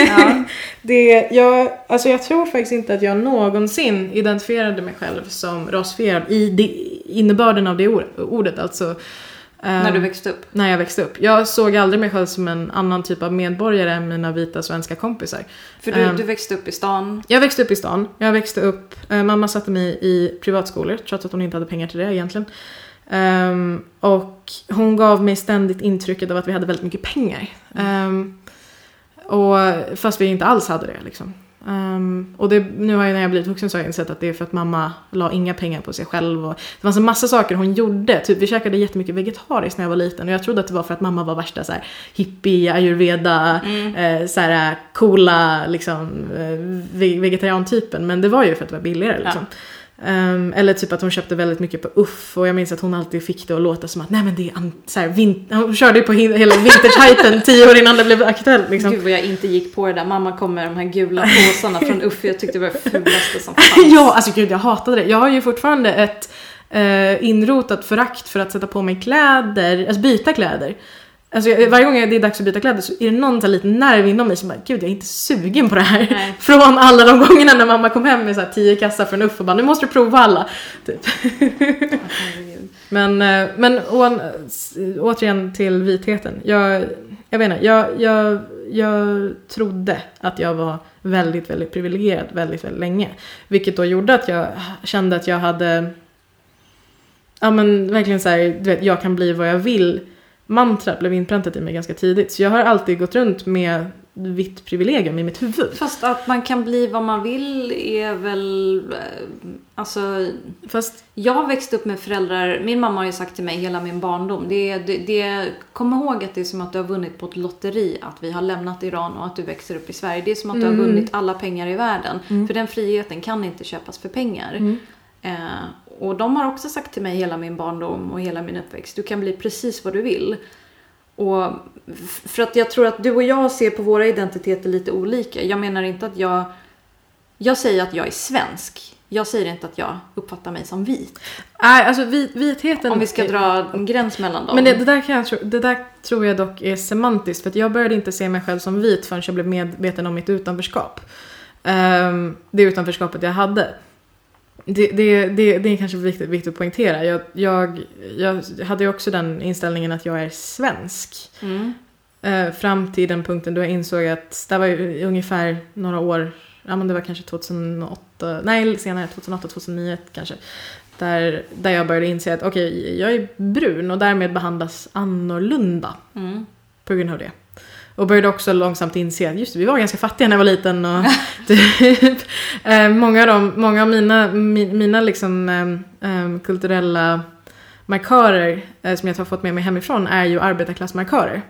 Speaker 2: Ja.
Speaker 1: det, jag, alltså jag tror faktiskt inte att jag någonsin identifierade mig själv som rasifierad i det, innebörden av det ordet. alltså,
Speaker 2: När
Speaker 1: ehm,
Speaker 2: du växte upp?
Speaker 1: när jag växte upp. Jag såg aldrig mig själv som en annan typ av medborgare än mina vita svenska kompisar.
Speaker 2: För du,
Speaker 1: Ehm.
Speaker 2: du växte upp i stan.
Speaker 1: Jag växte upp i stan. Jag växte upp, eh, mamma satte mig i privatskolor trots att hon inte hade pengar till det egentligen. Ehm, och hon gav mig ständigt intrycket av att vi hade väldigt mycket pengar. Ehm, och, fast vi inte alls hade det liksom. Ehm, och det, nu har jag när jag blivit vuxen så har jag insett att det är för att mamma la inga pengar på sig själv. Och det fanns en massa saker hon gjorde. Typ, vi käkade jättemycket vegetariskt när jag var liten och jag trodde att det var för att mamma var värsta så här, hippie, ayurveda, eh, så här, coola liksom, eh, ve- vegetariantypen. Men det var ju för att det var billigare liksom. Ehm, eller typ att hon köpte väldigt mycket på Uff och jag minns att hon alltid fick det att låta som att nej men det är så här, hon körde ju på he- hela vintage-hypen tio år innan det blev aktuellt liksom.
Speaker 2: Gud vad jag inte gick på det där. Mamma kom med de här gula påsarna från Uffe. Jag tyckte det var det fulaste som fanns.
Speaker 1: ja, alltså gud jag hatade det. Jag har ju fortfarande ett eh, inrotat förakt för att sätta på mig kläder, alltså byta kläder. Alltså varje gång det är dags att byta kläder så är det någon liten nerv inom mig som bara, gud jag är inte sugen på det här.
Speaker 2: Nej.
Speaker 1: Från alla de gångerna när mamma kom hem med så här tio kassar från Uff och bara, nu måste du prova alla. Typ. Men, eh, men å, återigen till vitheten. Jag, jag vet inte, jag, jag, jag trodde att jag var väldigt, väldigt privilegierad väldigt, väldigt länge. Vilket då gjorde att jag kände att jag hade, ja men verkligen så här, du vet, jag kan bli vad jag vill. Mantrat blev inpräntat i mig ganska tidigt. Så jag har alltid gått runt med vitt privilegium i mitt huvud.
Speaker 2: Fast att man kan bli vad man vill är väl... eh, Alltså,
Speaker 1: Fast
Speaker 2: jag växte upp med föräldrar. Min mamma har ju sagt till mig hela min barndom. Det, det, det, kom ihåg att det är som att du har vunnit på ett lotteri. Att vi har lämnat Iran och att du växer upp i Sverige. Det är som att du har
Speaker 1: Mm.
Speaker 2: vunnit alla pengar i världen. För den friheten kan inte köpas för pengar.
Speaker 1: Mm.
Speaker 2: Eh, och de har också sagt till mig hela min barndom och hela min uppväxt. Du kan bli precis vad du vill. Och för att jag tror att du och jag ser på våra identiteter lite olika. Jag menar inte att jag... Jag säger att jag är svensk. Jag säger inte att jag uppfattar mig som vit.
Speaker 1: nej, alltså vit, vitheten...
Speaker 2: Om vi ska dra en gräns mellan dem.
Speaker 1: Men det, det, där kan jag tro, det där tror jag dock är semantiskt för jag började inte se mig själv som vit förrän jag blev medveten om mitt utanförskap. Ehm, det utanförskapet jag hade. Det, det, det, det är kanske viktigt, viktigt att poängtera. Jag, jag, jag hade ju också den inställningen att jag är svensk.
Speaker 2: Mm.
Speaker 1: Eh, fram till den punkten då jag insåg att det var ju ungefär några år, ja men det var kanske 2008, nej senare, 2008, 2009 kanske. Där, där jag började inse att okej, jag är brun och därmed behandlas annorlunda
Speaker 2: Mm.
Speaker 1: på grund av det. Och började också långsamt inse att just vi var ganska fattiga när jag var liten och typ, eh, många av, dem, många av mina, mi, mina liksom, eh, eh, kulturella markörer eh, som jag har fått med mig hemifrån är ju arbetarklassmarkörer.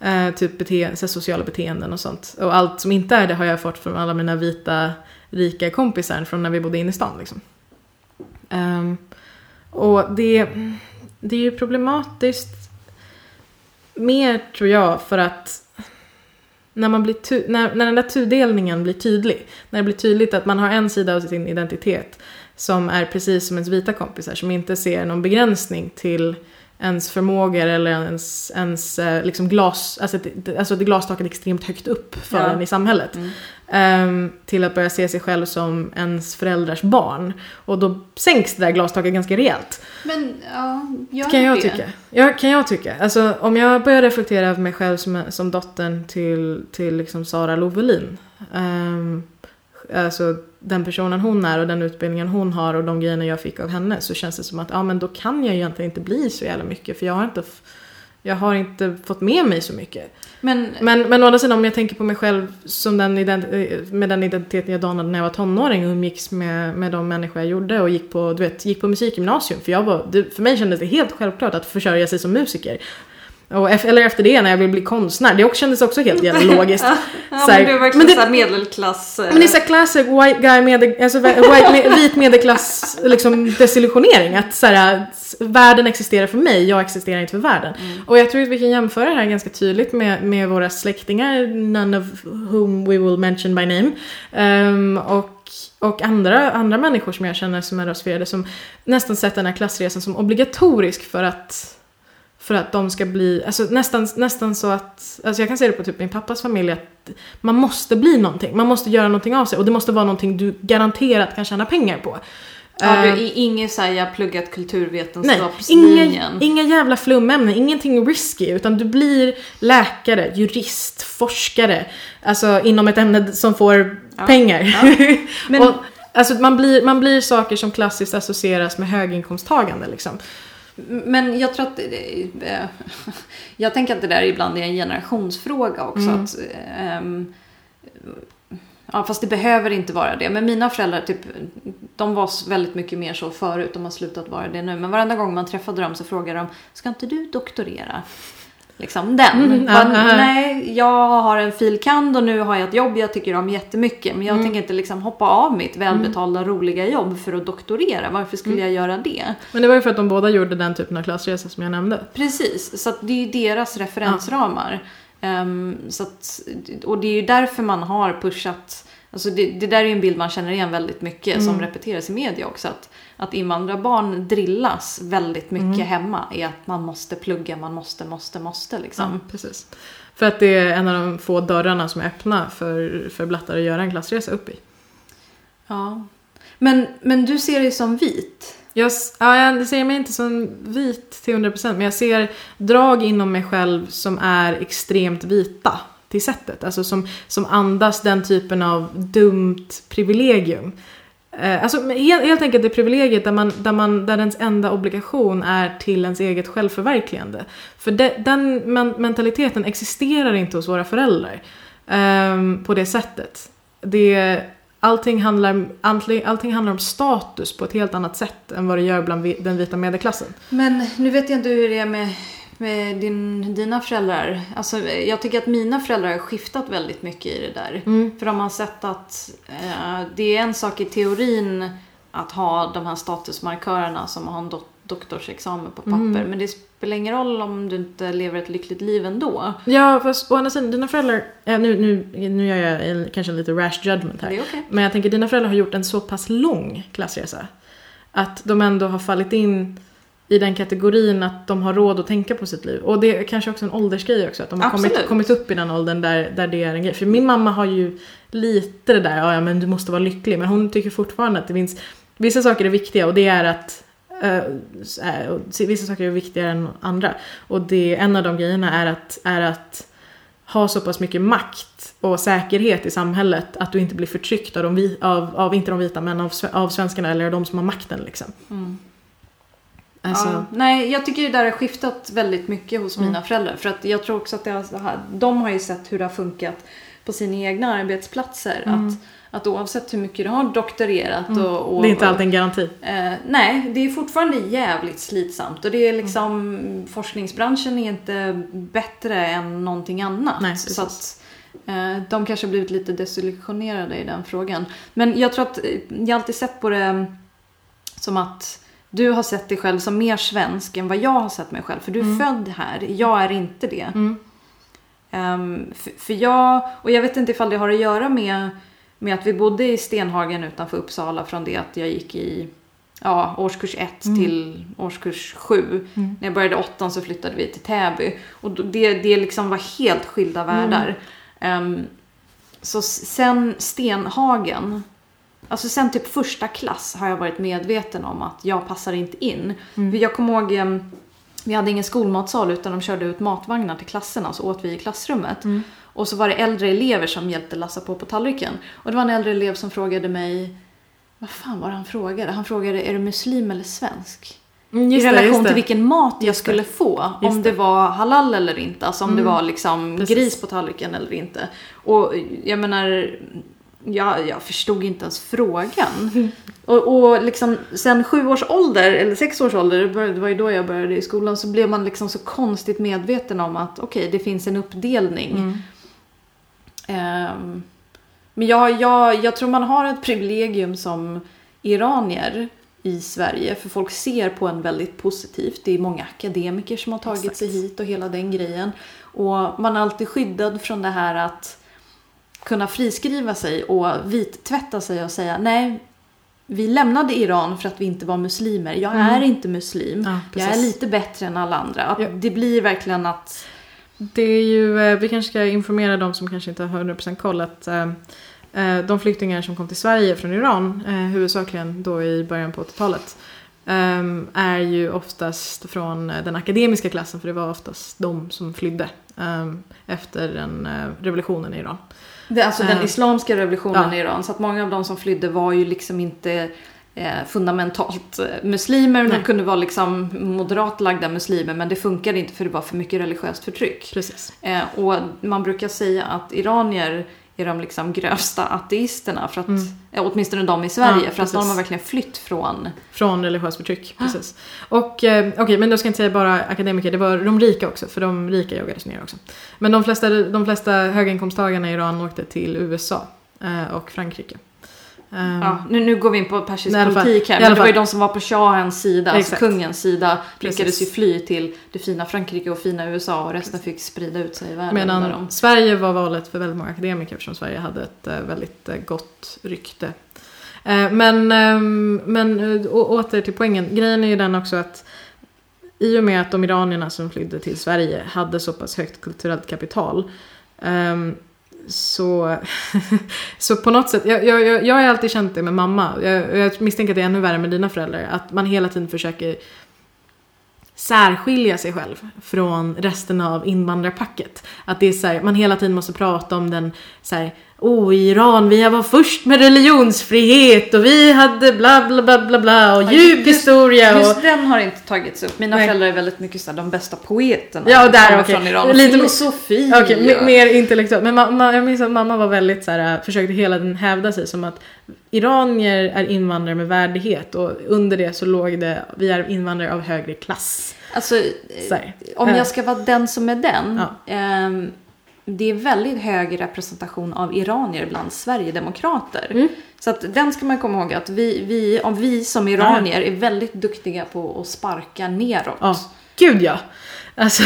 Speaker 1: Eh, typ bete, så sociala beteenden och sånt. Och allt som inte är det har jag fått från alla mina vita rika kompisar från när vi bodde inne i stan. Liksom. Ehm, och det, det är ju problematiskt mer tror jag för att när, man blir när, när den där tudelningen blir tydlig, när det blir tydligt att man har en sida av sin identitet som är precis som ens vita kompisar, som inte ser någon begränsning till ens förmågor eller ens, ens eh, liksom glas, alltså, det, alltså glastaket extremt högt upp för
Speaker 2: Ja.
Speaker 1: en i samhället.
Speaker 2: Mm.
Speaker 1: Ehm, till att börja se sig själv som ens föräldrars barn. Och då sänks det där glastaket ganska rejält.
Speaker 2: Men ja,
Speaker 1: Kan jag
Speaker 2: det?
Speaker 1: tycka. Ja, kan jag tycka. Alltså om jag börjar reflektera över mig själv som, som dottern till, till liksom Sara Lovelin. Um, alltså den personen hon är och den utbildningen hon har och de grejerna jag fick av henne. Så känns det som att ja men då kan jag egentligen inte bli så jävla mycket. För jag har inte, jag har inte fått med mig så mycket.
Speaker 2: Men,
Speaker 1: Men, men å andra sidan om jag tänker på mig själv som den med den identiteten jag danade när jag var tonåring och umgicks med, med de människor jag gjorde och gick på, du vet, gick på musikgymnasium. För, jag var, för mig kändes det helt självklart att försörja sig som musiker. Och, eller efter det när jag vill bli konstnär. Det också, kändes också helt jävla logiskt.
Speaker 2: ja, men du är verkligen
Speaker 1: men det-
Speaker 2: såhär medelklass... eh,
Speaker 1: Men det är så här classic white guy med, alltså white, med, vit medelklass liksom desillusionering. Att så här, s- världen existerar för mig, jag existerar inte för världen. Och jag tror att vi kan jämföra det här ganska tydligt med, med våra släktingar, none of whom we will mention by name. Ehm, och och andra, andra människor som jag känner som är rasifierade som nästan sett den här klassresan som obligatorisk för att för att de ska bli, alltså nästan, nästan så att, alltså jag kan se det på typ min pappas familj att man måste bli någonting, man måste göra någonting av sig och det måste vara någonting du garanterat kan tjäna pengar på.
Speaker 2: Ja, du,
Speaker 1: Eh,
Speaker 2: inget såhär, jag har pluggat kulturvetenskapslinjen.
Speaker 1: inga, inga jävla flumämnen, ingenting risky utan du blir läkare, jurist, forskare, alltså inom ett ämne som får
Speaker 2: Ja.
Speaker 1: pengar.
Speaker 2: Men-
Speaker 1: och, alltså man blir, man blir saker som klassiskt associeras med höginkomsttagande liksom.
Speaker 2: Men jag tror att... eh, Jag tänker att det där ibland är en generationsfråga också.
Speaker 1: Mm.
Speaker 2: Att, ehm, ja, fast det behöver inte vara det. Men mina föräldrar, typ, de var väldigt mycket mer så förut. De har slutat vara det nu. Men varenda gång man träffade dem så frågade de, ska inte du doktorera? Liksom den.
Speaker 1: Mm,
Speaker 2: Bara,
Speaker 1: ja, ja.
Speaker 2: Nej, jag har en filkand och nu har jag ett jobb jag tycker om jättemycket. Men jag
Speaker 1: Mm.
Speaker 2: tänker inte liksom hoppa av mitt välbetalda roliga jobb för att doktorera. Varför skulle
Speaker 1: Mm.
Speaker 2: jag göra det?
Speaker 1: Men det var ju för att de båda gjorde den typen av klassresa som jag nämnde.
Speaker 2: Precis, så det är ju deras referensramar. Ehm, så att, och det är ju därför man har pushat, alltså det, det där är ju en bild man känner igen väldigt mycket som
Speaker 1: Mm.
Speaker 2: repeteras i media också. Att, att invandrarbarn drillas väldigt mycket
Speaker 1: Mm.
Speaker 2: hemma i att man måste plugga, man måste, måste, måste liksom.
Speaker 1: Ja, precis. För att det är en av de få dörrarna som är öppna för, för blattar att göra en klassresa upp i.
Speaker 2: Ja. Men, men du ser dig som vit?
Speaker 1: Jag, ja, jag ser mig inte som vit till 100% men jag ser drag inom mig själv som är extremt vita till sättet. Alltså som, som andas den typen av dumt privilegium. Eh, alltså helt, helt enkelt det privilegiet där, man, där, man, där ens enda obligation är till ens eget självförverkligande. För de, den men, mentaliteten existerar inte hos våra föräldrar um, på det sättet. Det, allting, handlar, allting, allting handlar om status på ett helt annat sätt än vad det gör bland vi, den vita medelklassen.
Speaker 2: Men nu vet jag inte hur det är med, med din, dina föräldrar. Alltså, jag tycker att mina föräldrar har skiftat väldigt mycket i det där. För de har sett att eh, det är en sak i teorin att ha de här statusmarkörerna som att ha en dok- doktorsexamen på papper.
Speaker 1: Mm.
Speaker 2: Men det spelar ingen roll om du inte lever ett lyckligt liv ändå.
Speaker 1: Ja, fast å andra sidan, dina föräldrar, eh, nu, nu, nu gör jag en, kanske en lite rash judgment här.
Speaker 2: Okej.
Speaker 1: Men jag tänker dina föräldrar har gjort en så pass lång klassresa. Att de ändå har fallit in i den kategorin att de har råd att tänka på sitt liv. Och det är kanske också en åldersgrej också. Att de har kommit,
Speaker 2: Absolut.
Speaker 1: kommit upp i den åldern där, där det är en grej. För min mamma har ju lite det där, ja men du måste vara lycklig. Men hon tycker fortfarande att det finns, vissa saker är viktiga och det är att och vissa saker är viktigare än andra. Och det, en av de grejerna är att, är att ha så pass mycket makt och säkerhet i samhället att du inte blir förtryckt av, de av, av inte de vita men av, av svenskarna eller de som har makten liksom.
Speaker 2: Mm.
Speaker 1: Alltså,
Speaker 2: Ja, nej, jag tycker det där har skiftat väldigt mycket hos
Speaker 1: Mm.
Speaker 2: mina föräldrar. För att jag tror också att det har, de har ju sett hur det har funkat på sina egna arbetsplatser.
Speaker 1: Mm.
Speaker 2: Att, att oavsett hur mycket du har doktorerat
Speaker 1: Mm.
Speaker 2: och, och...
Speaker 1: det är inte alltid en garanti.
Speaker 2: Eh, nej, det är fortfarande jävligt slitsamt. Och det är liksom,
Speaker 1: Mm.
Speaker 2: forskningsbranschen är inte bättre än någonting annat.
Speaker 1: Nej,
Speaker 2: så att eh, de kanske har blivit lite desillusionerade i den frågan. Men jag tror att, jag har alltid sett på det som att du har sett dig själv som mer svensk än vad jag har sett mig själv. För du är
Speaker 1: Mm.
Speaker 2: född här, jag är inte det. Ehm, för, för jag, och jag vet inte ifall det har att göra med, med att vi bodde i Stenhagen utanför Uppsala från det att jag gick i ja, årskurs 1 till årskurs 7. När jag började åttan så flyttade vi till Täby. Och det, det liksom var helt skilda världar. Ehm, så sen Stenhagen, alltså sen typ första klass har jag varit medveten om att jag passar inte in. För jag kommer ihåg, em, vi hade ingen skolmatsal utan de körde ut matvagnar till klasserna så åt vi i klassrummet. Och så var det äldre elever som hjälpte lassa på på tallriken. Och det var en äldre elev som frågade mig, vad fan var det han frågade? Han frågade, är du muslim eller svensk?
Speaker 1: Mm,
Speaker 2: I
Speaker 1: det,
Speaker 2: relation
Speaker 1: det.
Speaker 2: till vilken mat jag
Speaker 1: det.
Speaker 2: skulle få.
Speaker 1: Just
Speaker 2: om det.
Speaker 1: det.
Speaker 2: var halal eller inte. Alltså om det
Speaker 1: Mm.
Speaker 2: var liksom
Speaker 1: Precis.
Speaker 2: gris på tallriken eller inte. Och jag menar, jag, jag förstod inte ens frågan. Och, och liksom sen sju års ålder, eller sex års ålder, det var ju då jag började i skolan, så blev man liksom så konstigt medveten om att okej, det finns en uppdelning.
Speaker 1: Mm.
Speaker 2: Ehm, men jag, jag, jag tror man har ett privilegium som iranier i Sverige. För folk ser på en väldigt positivt. Det är många akademiker som har tagit
Speaker 1: Exakt.
Speaker 2: sig hit och hela den grejen. Och man är alltid skyddad från det här att kunna friskriva sig och vittvätta sig och säga nej, vi lämnade Iran för att vi inte var muslimer. Jag
Speaker 1: Mm.
Speaker 2: är inte muslim.
Speaker 1: Ja,
Speaker 2: jag är lite bättre än alla andra. Att
Speaker 1: Ja.
Speaker 2: Det blir verkligen att
Speaker 1: Det är ju, eh, vi kanske ska informera de som kanske inte har 100% koll att eh, eh, de flyktingar som kom till Sverige från Iran, eh, huvudsakligen då i början på 80-talet, eh, är ju oftast från den akademiska klassen, för det var oftast de som flydde eh, efter den revolutionen i Iran.
Speaker 2: Det, alltså den
Speaker 1: Eh,
Speaker 2: islamska revolutionen
Speaker 1: ja.
Speaker 2: i Iran. Så att många av de som flydde var ju liksom inte eh, fundamentalt eh, muslimer. De
Speaker 1: Nej.
Speaker 2: kunde vara liksom moderat lagda muslimer men det funkade inte för det var för mycket religiöst förtryck.
Speaker 1: Precis.
Speaker 2: Eh, och man brukar säga att iranier är de liksom grövsta ateisterna. För att,
Speaker 1: Mm.
Speaker 2: eh, åtminstone de i Sverige.
Speaker 1: Ja,
Speaker 2: för att de har verkligen flytt från...
Speaker 1: Från religiöst förtryck, precis. Och eh, okej, men då ska jag inte säga bara akademiker, det var de rika också, för de rika jagades ner också. Men de flesta, de flesta höginkomsttagarna i Iran åkte till USA eh, och Frankrike. Eh,
Speaker 2: Ja, nu, nu går vi in på persisk
Speaker 1: Nej,
Speaker 2: politik här. Men det var ju de som var på shahens sida, alltså
Speaker 1: Exakt.
Speaker 2: kungens sida. Lyckades
Speaker 1: Precis.
Speaker 2: ju fly till det fina Frankrike och fina USA och resten fick sprida ut sig i världen.
Speaker 1: Medan
Speaker 2: de...
Speaker 1: Sverige var valet för väldigt många akademiker eftersom Sverige hade ett eh, väldigt eh, gott rykte. Eh, Men, ehm, men eh, å- åter till poängen. Grejen är ju den också att i och med att de iranierna som flydde till Sverige hade så pass högt kulturellt kapital ehm, så, så på något sätt, jag, jag, jag har alltid känt det med mamma, jag, jag misstänker att det är ännu värre med dina föräldrar, att man hela tiden försöker särskilja sig själv från resten av invandrarpacket. Att det är så här, man hela tiden måste prata om den så här, oh i Iran, vi var först med religionsfrihet och vi hade bla bla bla bla bla och
Speaker 2: Ja,
Speaker 1: djup
Speaker 2: just-
Speaker 1: historia och...
Speaker 2: Just den har inte tagits upp. Mina
Speaker 1: Nej.
Speaker 2: föräldrar är väldigt mycket så här, de bästa poeterna.
Speaker 1: Ja, där, okej.
Speaker 2: från Iran.
Speaker 1: Lite-
Speaker 2: filosofi.
Speaker 1: Okej,
Speaker 2: och-
Speaker 1: me- mer intellektuellt. Men ma- ma- jag minns att mamma var väldigt så här, försökte hela tiden hävda sig som att iranier är invandrare med värdighet och under det så låg det, vi är invandrare av högre klass.
Speaker 2: Alltså, eh, om
Speaker 1: Eh.
Speaker 2: jag ska vara den som är den.
Speaker 1: Ja.
Speaker 2: ehm, det är väldigt hög representation av iranier bland Sverigedemokrater.
Speaker 1: Mm.
Speaker 2: Så att den ska man komma ihåg att vi, vi, om vi som iranier är väldigt duktiga på att sparka neråt.
Speaker 1: Ja, gud ja. Alltså,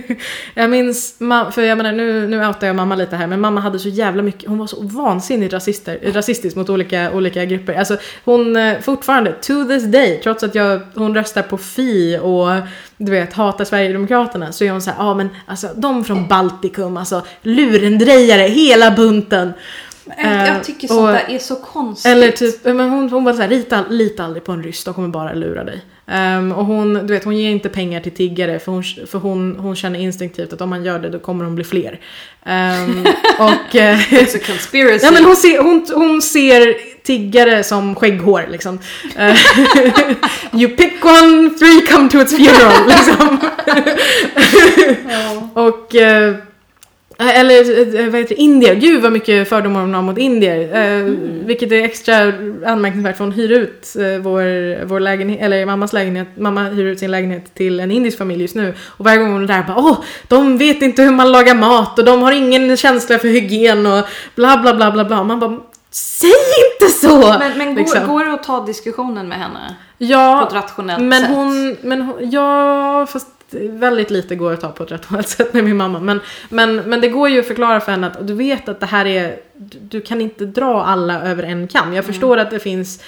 Speaker 1: jag minns, för jag menar nu, nu outar jag mamma lite här, men mamma hade så jävla mycket, hon var så vansinnigt rasister, rasistisk mot olika, olika grupper. Alltså hon eh, fortfarande, to this day, trots att jag, hon röstar på Fi och du vet hatar Sverigedemokraterna, så är hon så här, ja men alltså de från Baltikum, alltså lurendrejare, hela bunten.
Speaker 2: Jag,
Speaker 1: Eh,
Speaker 2: jag tycker
Speaker 1: och-
Speaker 2: sånt där är så konstigt.
Speaker 1: Eller typ, men hon, hon var såhär, lita, lita aldrig på en ryss, de kommer bara lura dig. Ehm, och hon, du vet, hon ger inte pengar till tiggare för, hon, för hon, hon känner instinktivt att om man gör det då kommer de bli fler. Ehm, och... eh,
Speaker 2: It's a conspiracy.
Speaker 1: Ja men hon ser, hon, hon ser tiggare som skägghår liksom. Eh, you pick one, three come to its funeral liksom. Och eh, eller eh, vad heter det, indier. Gud vad mycket fördomar hon har mot indier. Eh, Vilket är extra anmärkningsvärt för hon hyr ut eh, vår, vår lägenhet, eller mammas lägenhet, mamma hyr ut sin lägenhet till en indisk familj just nu. Och varje gång hon är där bara åh, de vet inte hur man lagar mat och de har ingen känsla för hygien och bla bla bla bla bla. Man bara Säg inte så!
Speaker 2: Men, men går,
Speaker 1: liksom.
Speaker 2: går det att ta diskussionen med henne? På
Speaker 1: ja,
Speaker 2: ett rationellt
Speaker 1: men
Speaker 2: sätt?
Speaker 1: hon, men hon, ja, fast väldigt lite går att ta på ett rationellt sätt med min mamma. Men, men, men det går ju att förklara för henne att du vet att det här är, du, kan inte dra alla över en kam. Jag förstår att det finns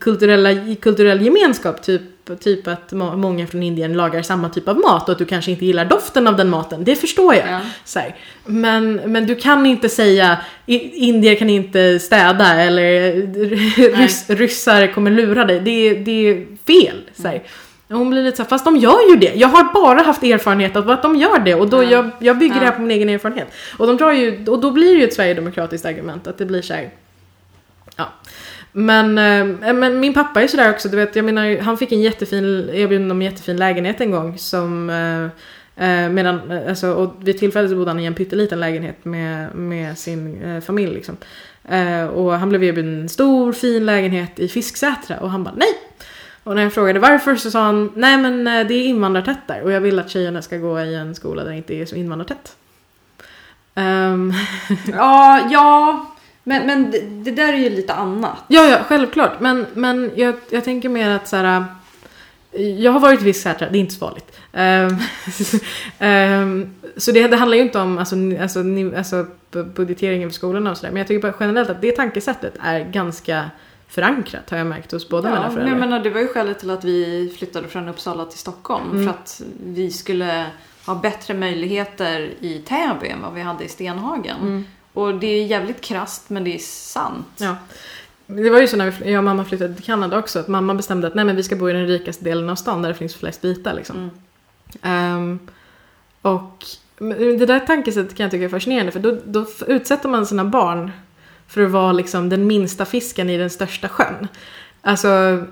Speaker 1: kulturella, kulturell gemenskap, typ, typ att må, många från Indien lagar samma typ av mat och att du kanske inte gillar doften av den maten. Det förstår jag.
Speaker 2: Ja.
Speaker 1: Så här. Men, men du kan inte säga "I- indier kan inte städa eller rys, ryssar kommer lura dig. Det, det är fel. Så här. Hon blir lite så här, fast de gör ju det. Jag har bara haft erfarenhet av att de gör det och då
Speaker 2: Ja.
Speaker 1: jag, jag bygger det här på min egen erfarenhet. Och, de drar ju, och då blir det ju ett sverigedemokratiskt argument att det blir så här. Ja. Men, eh, men min pappa är sådär också, du vet, jag menar, han fick en jättefin, erbjudande om en jättefin lägenhet en gång som eh, eh, medan, eh, alltså, och vid tillfället så bodde han i en pytteliten lägenhet med, med sin eh, familj liksom. Eh, och han blev erbjuden en stor fin lägenhet i Fisksätra och han bara nej. Och när jag frågade varför så sa han nej men eh, det är invandrartätt där och jag vill att tjejerna ska gå i en skola där det inte är så invandrartätt. Ehm,
Speaker 2: Ja, ja. Men, men det, det där är ju lite annat.
Speaker 1: Ja, ja, självklart. Men, men jag, jag tänker mer att så här. äh, Jag har varit i Fisksätra, det är inte så farligt. Ehm, ehm, så det, det handlar ju inte om alltså, alltså, alltså, bu- budgeteringen för skolorna och sådär. Men jag tycker bara generellt att det tankesättet är ganska förankrat har jag märkt hos båda mina
Speaker 2: Ja, men
Speaker 1: föräldrar.
Speaker 2: jag menar, det var ju skälet till att vi flyttade från Uppsala till Stockholm.
Speaker 1: Mm.
Speaker 2: För att vi skulle ha bättre möjligheter i Täby än vad vi hade i Stenhagen.
Speaker 1: Mm.
Speaker 2: Och det är jävligt krasst men det är sant.
Speaker 1: Ja. Det var ju så när vi, jag och mamma flyttade till Kanada också, att mamma bestämde att nej men vi ska bo i den rikaste delen av stan där det finns flest vita liksom.
Speaker 2: Mm.
Speaker 1: Ehm, och men det där tankesättet kan jag tycka är fascinerande för då, då utsätter man sina barn för att vara liksom den minsta fisken i den största sjön. Alltså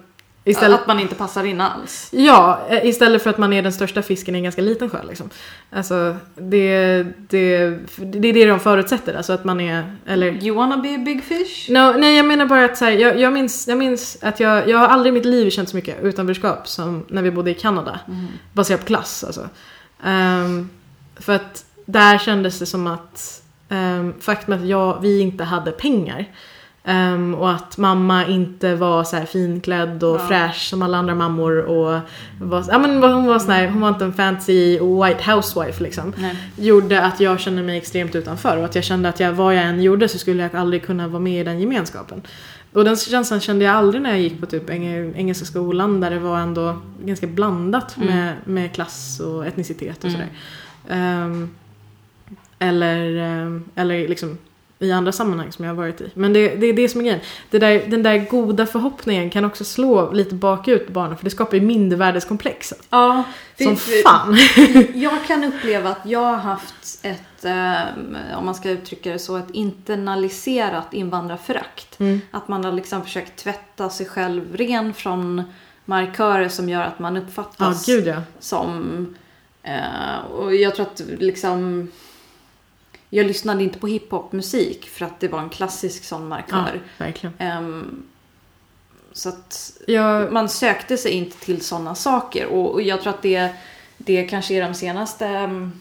Speaker 1: istället,
Speaker 2: Att man inte passar in alls.
Speaker 1: ja, eh, istället för att man är den största fisken i en ganska liten sjö liksom. Alltså det, det, det är det de förutsätter, alltså att man är, eller
Speaker 2: You wanna be a big fish?
Speaker 1: No, nej jag menar bara att så här, jag, jag, minns, jag minns att jag, jag har aldrig i mitt liv känt så mycket utanförskap som när vi bodde i Kanada.
Speaker 2: Mm.
Speaker 1: Baserat på klass alltså. Ehm, för att där kändes det som att um, faktum att jag, vi inte hade pengar ehm, och att mamma inte var så här finklädd och
Speaker 2: Ja.
Speaker 1: fräsch som alla andra mammor och var, ja, men hon var sån här, hon var inte en fancy white housewife liksom
Speaker 2: Nej.
Speaker 1: gjorde att jag kände mig extremt utanför och att jag kände att jag, vad jag än gjorde så skulle jag aldrig kunna vara med i den gemenskapen. Och den känslan kände jag aldrig när jag gick på typ eng- Engelska skolan där det var ändå ganska blandat
Speaker 2: Mm.
Speaker 1: med, med klass och etnicitet och
Speaker 2: Mm.
Speaker 1: sådär. Eller, ehm, eller liksom i andra sammanhang som jag har varit i. Men det, det är det som är grejen. Det där, den där goda förhoppningen kan också slå lite bakut på barnen för det skapar ju mindervärdeskomplex.
Speaker 2: Ja,
Speaker 1: Som
Speaker 2: för-
Speaker 1: fan!
Speaker 2: Jag kan uppleva att jag har haft ett, ehm, om man ska uttrycka det så, ett internaliserat invandrarförakt.
Speaker 1: Mm.
Speaker 2: Att man har liksom försökt tvätta sig själv ren från markörer som gör att man uppfattas
Speaker 1: gud ja.
Speaker 2: som... Eh, och jag tror att liksom... Jag lyssnade inte på hiphopmusik för att det var en klassisk sån
Speaker 1: Ja,
Speaker 2: markör.
Speaker 1: verkligen.
Speaker 2: Ehm, så att
Speaker 1: Jag,
Speaker 2: man sökte sig inte till sådana saker. Och, och jag tror att det, det kanske är de senaste... um,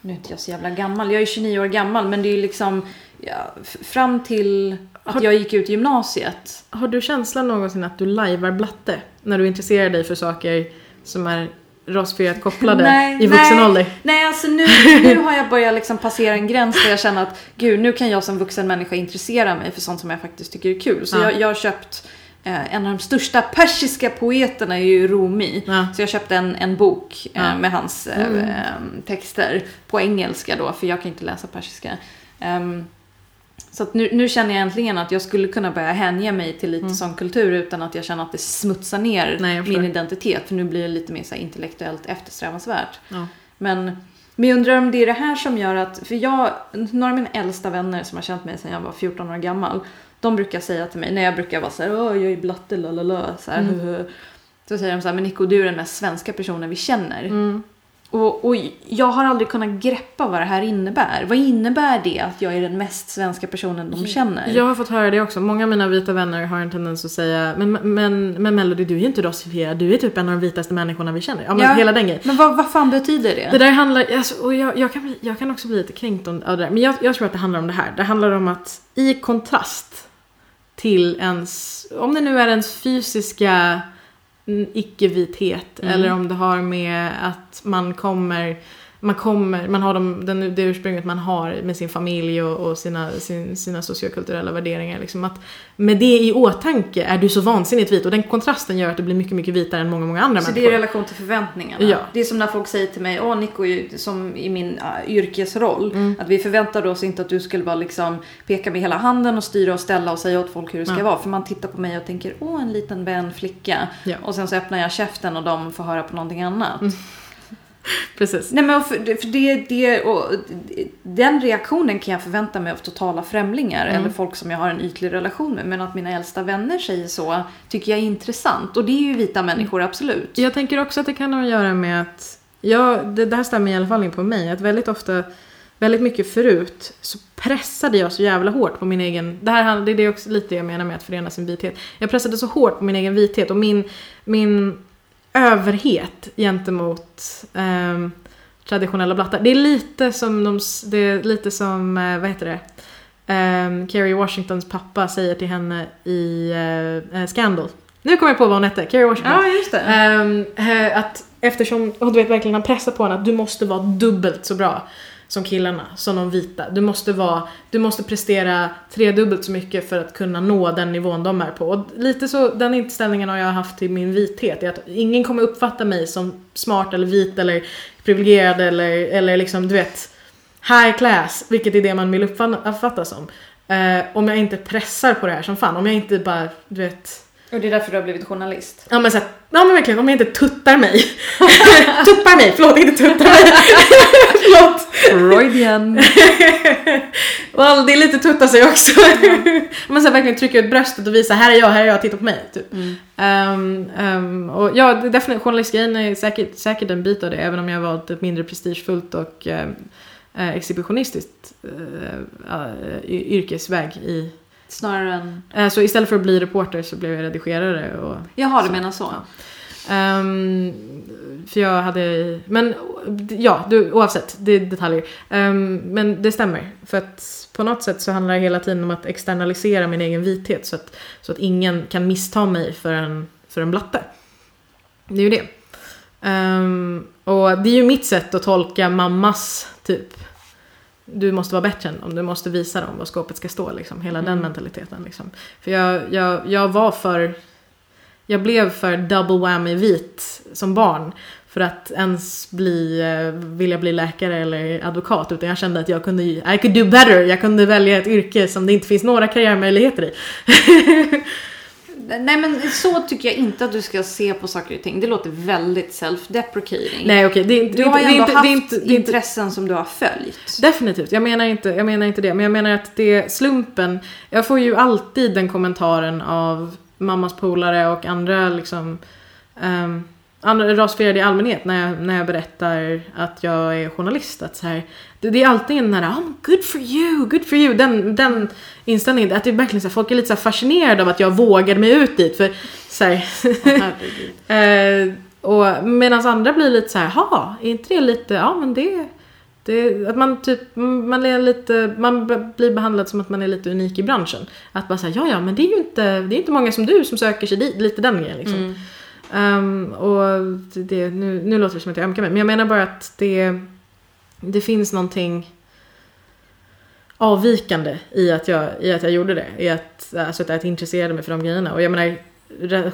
Speaker 2: Nu är inte jag så jävla gammal. Jag är 29 år gammal men det är liksom ja, fram till att
Speaker 1: Har-
Speaker 2: jag gick ut gymnasiet.
Speaker 1: Har du känslan någonsin att du lajvar blatte? När du intresserar dig för saker som är rasifierat kopplade
Speaker 2: Nej,
Speaker 1: i vuxen ålder?
Speaker 2: Nej, alltså nu, nu har jag börjat liksom passera en gräns där jag känner att gud, nu kan jag som vuxen människa intressera mig för sånt som jag faktiskt tycker är kul. Så
Speaker 1: Ja.
Speaker 2: jag, jag har köpt eh, en av de största persiska poeterna är ju Rumi.
Speaker 1: Ja.
Speaker 2: Så jag köpte en, en bok eh,
Speaker 1: Ja.
Speaker 2: med hans eh,
Speaker 1: Mm.
Speaker 2: eh, texter på engelska då, för jag kan inte läsa persiska. Ehm, så nu, nu känner jag äntligen att jag skulle kunna börja hänge mig till lite
Speaker 1: Mm.
Speaker 2: sån kultur utan att jag känner att det smutsar ner
Speaker 1: Nej,
Speaker 2: min identitet. För nu blir det lite mer så intellektuellt eftersträvansvärt.
Speaker 1: Ja.
Speaker 2: Men, men jag undrar om det är det här som gör att, för jag, några av mina äldsta vänner som har känt mig sedan jag var 14 år gammal, de brukar säga till mig, när jag brukar vara så här, åh jag är blatte, lalala, så här,
Speaker 1: Mm.
Speaker 2: Så säger de så här, men Nico du är den mest svenska personen vi känner.
Speaker 1: Mm.
Speaker 2: Och, och jag har aldrig kunnat greppa vad det här innebär. Vad innebär det att jag är den mest svenska personen de känner?
Speaker 1: Jag har fått höra det också. Många av mina vita vänner har en tendens att säga Men, men, men Melody, du är ju inte rasifierad. Du är typ en av de vitaste människorna vi känner. Ja, men
Speaker 2: Ja.
Speaker 1: hela den grejen.
Speaker 2: Men vad, vad fan betyder det?
Speaker 1: Det där handlar, alltså, och jag, jag, kan bli, jag kan också bli lite kränkt om, av det där. Men jag, jag tror att det handlar om det här. Det handlar om att i kontrast till ens, om det nu är ens fysiska mm, icke-vithet
Speaker 2: Mm.
Speaker 1: eller om det har med att man kommer man kommer, man har de, den, det ursprunget man har med sin familj och, och sina, sin, sina sociokulturella värderingar. Liksom att med det i åtanke är du så vansinnigt vit och den kontrasten gör att du blir mycket, mycket vitare än många, många andra
Speaker 2: Så det är
Speaker 1: människor.
Speaker 2: i relation till förväntningarna.
Speaker 1: Ja.
Speaker 2: Det är som när folk säger till mig, åh Nico, som i min uh, yrkesroll,
Speaker 1: Mm.
Speaker 2: att vi förväntade oss inte att du skulle vara liksom peka med hela handen och styra och ställa och säga åt folk hur det ska
Speaker 1: Ja.
Speaker 2: vara. För man tittar på mig och tänker, åh en liten vän flicka.
Speaker 1: Ja.
Speaker 2: Och sen så öppnar jag käften och de får höra på någonting annat.
Speaker 1: Mm. Precis.
Speaker 2: Nej men för, för det, det, och den reaktionen kan jag förvänta mig av totala främlingar
Speaker 1: Mm.
Speaker 2: eller folk som jag har en ytlig relation med. Men att mina äldsta vänner säger så tycker jag är intressant. Och det är ju vita människor, absolut.
Speaker 1: Jag tänker också att det kan ha att göra med att, ja, det, det här stämmer i alla fall in på mig, att väldigt ofta, väldigt mycket förut så pressade jag så jävla hårt på min egen, det här det är också lite jag menar med att förena sin vithet. Jag pressade så hårt på min egen vithet och min, min överhet gentemot ehm, traditionella blattar. Det är lite som de, det är lite som, eh, vad heter det? Um, Kerry Washingtons pappa säger till henne i eh, eh, Scandal. Nu kommer jag på vad hon hette, Kerry Washington.
Speaker 2: Ja, just det.
Speaker 1: Ehm, eh, att eftersom, och du vet verkligen han pressar på henne att du måste vara dubbelt så bra som killarna, som de vita. Du måste, vara, du måste prestera tredubbelt så mycket för att kunna nå den nivån de är på. Och lite så, den inställningen har jag haft till min vithet, är att ingen kommer uppfatta mig som smart eller vit eller privilegierad eller, eller liksom du vet high class, vilket är det man vill uppfattas som. Eh, om jag inte pressar på det här som fan, om jag inte bara, du vet
Speaker 2: och det är därför du har blivit journalist.
Speaker 1: Ja men, så här, ja men verkligen, om jag inte tuttar mig. tuppar mig, förlåt inte tuttar mig. förlåt.
Speaker 2: Freudian.
Speaker 1: Well, det är lite tutta sig också. men så här, verkligen trycka ut bröstet och visa här är jag, här är jag, titta på mig. Typ.
Speaker 2: Mm.
Speaker 1: Ehm, ehm, och ja, definitivt, journalistgrejen är säkert, säkert en bit av det, även om jag har valt ett mindre prestigefullt och eh, exhibitionistiskt eh, y- yrkesväg i
Speaker 2: Snarare än...
Speaker 1: eh, så istället för att bli reporter så blev jag redigerare och
Speaker 2: Jaha, du menar så.
Speaker 1: Ja. Ehm, för jag hade, men ja, du, oavsett, det är detaljer. Ehm, men det stämmer. För att på något sätt så handlar det hela tiden om att externalisera min egen vithet så att, så att ingen kan missta mig för en, för en blatte. Det är ju det. Ehm, och det är ju mitt sätt att tolka mammas typ du måste vara bättre än dem, du måste visa dem var skåpet ska stå liksom. Hela den
Speaker 2: Mm.
Speaker 1: mentaliteten liksom. För jag, jag, jag var för jag blev för double whammy vit som barn för att ens bli, eh, vilja bli läkare eller advokat utan jag kände att jag kunde, I could do better, jag kunde välja ett yrke som det inte finns några karriärmöjligheter i.
Speaker 2: Nej men så tycker jag inte att du ska se på saker och ting. Det låter väldigt self-deprecating.
Speaker 1: Nej okej, det är inte,
Speaker 2: Du
Speaker 1: det
Speaker 2: har ju
Speaker 1: inte,
Speaker 2: ändå
Speaker 1: det
Speaker 2: haft
Speaker 1: inte, det är inte,
Speaker 2: intressen som du har följt.
Speaker 1: Definitivt, jag menar, inte, jag menar inte det. Men jag menar att det är slumpen. Jag får ju alltid den kommentaren av mammas polare och andra liksom um, andra rasifierade i allmänhet när jag, när jag berättar att jag är journalist. Att så här, det, det är alltid den här oh, good for you, good for you. Den, den inställningen, att det är verkligen så här, folk är lite så fascinerade av att jag vågade mig ut dit. För så här. Eh, och medan andra blir lite så här, ha, är inte det lite, ja men det, det att man typ, man är lite, man blir behandlad som att man är lite unik i branschen. Att bara säga, ja ja men det är ju inte, det är inte många som du som söker sig dit, lite den grejen liksom.
Speaker 2: Mm.
Speaker 1: Ehm, och det, nu, nu låter det som att jag ömkar mig, men jag menar bara att det, det finns någonting avvikande i att jag, i att jag gjorde det. I att, alltså att jag intresserade mig för de grejerna. Och jag menar,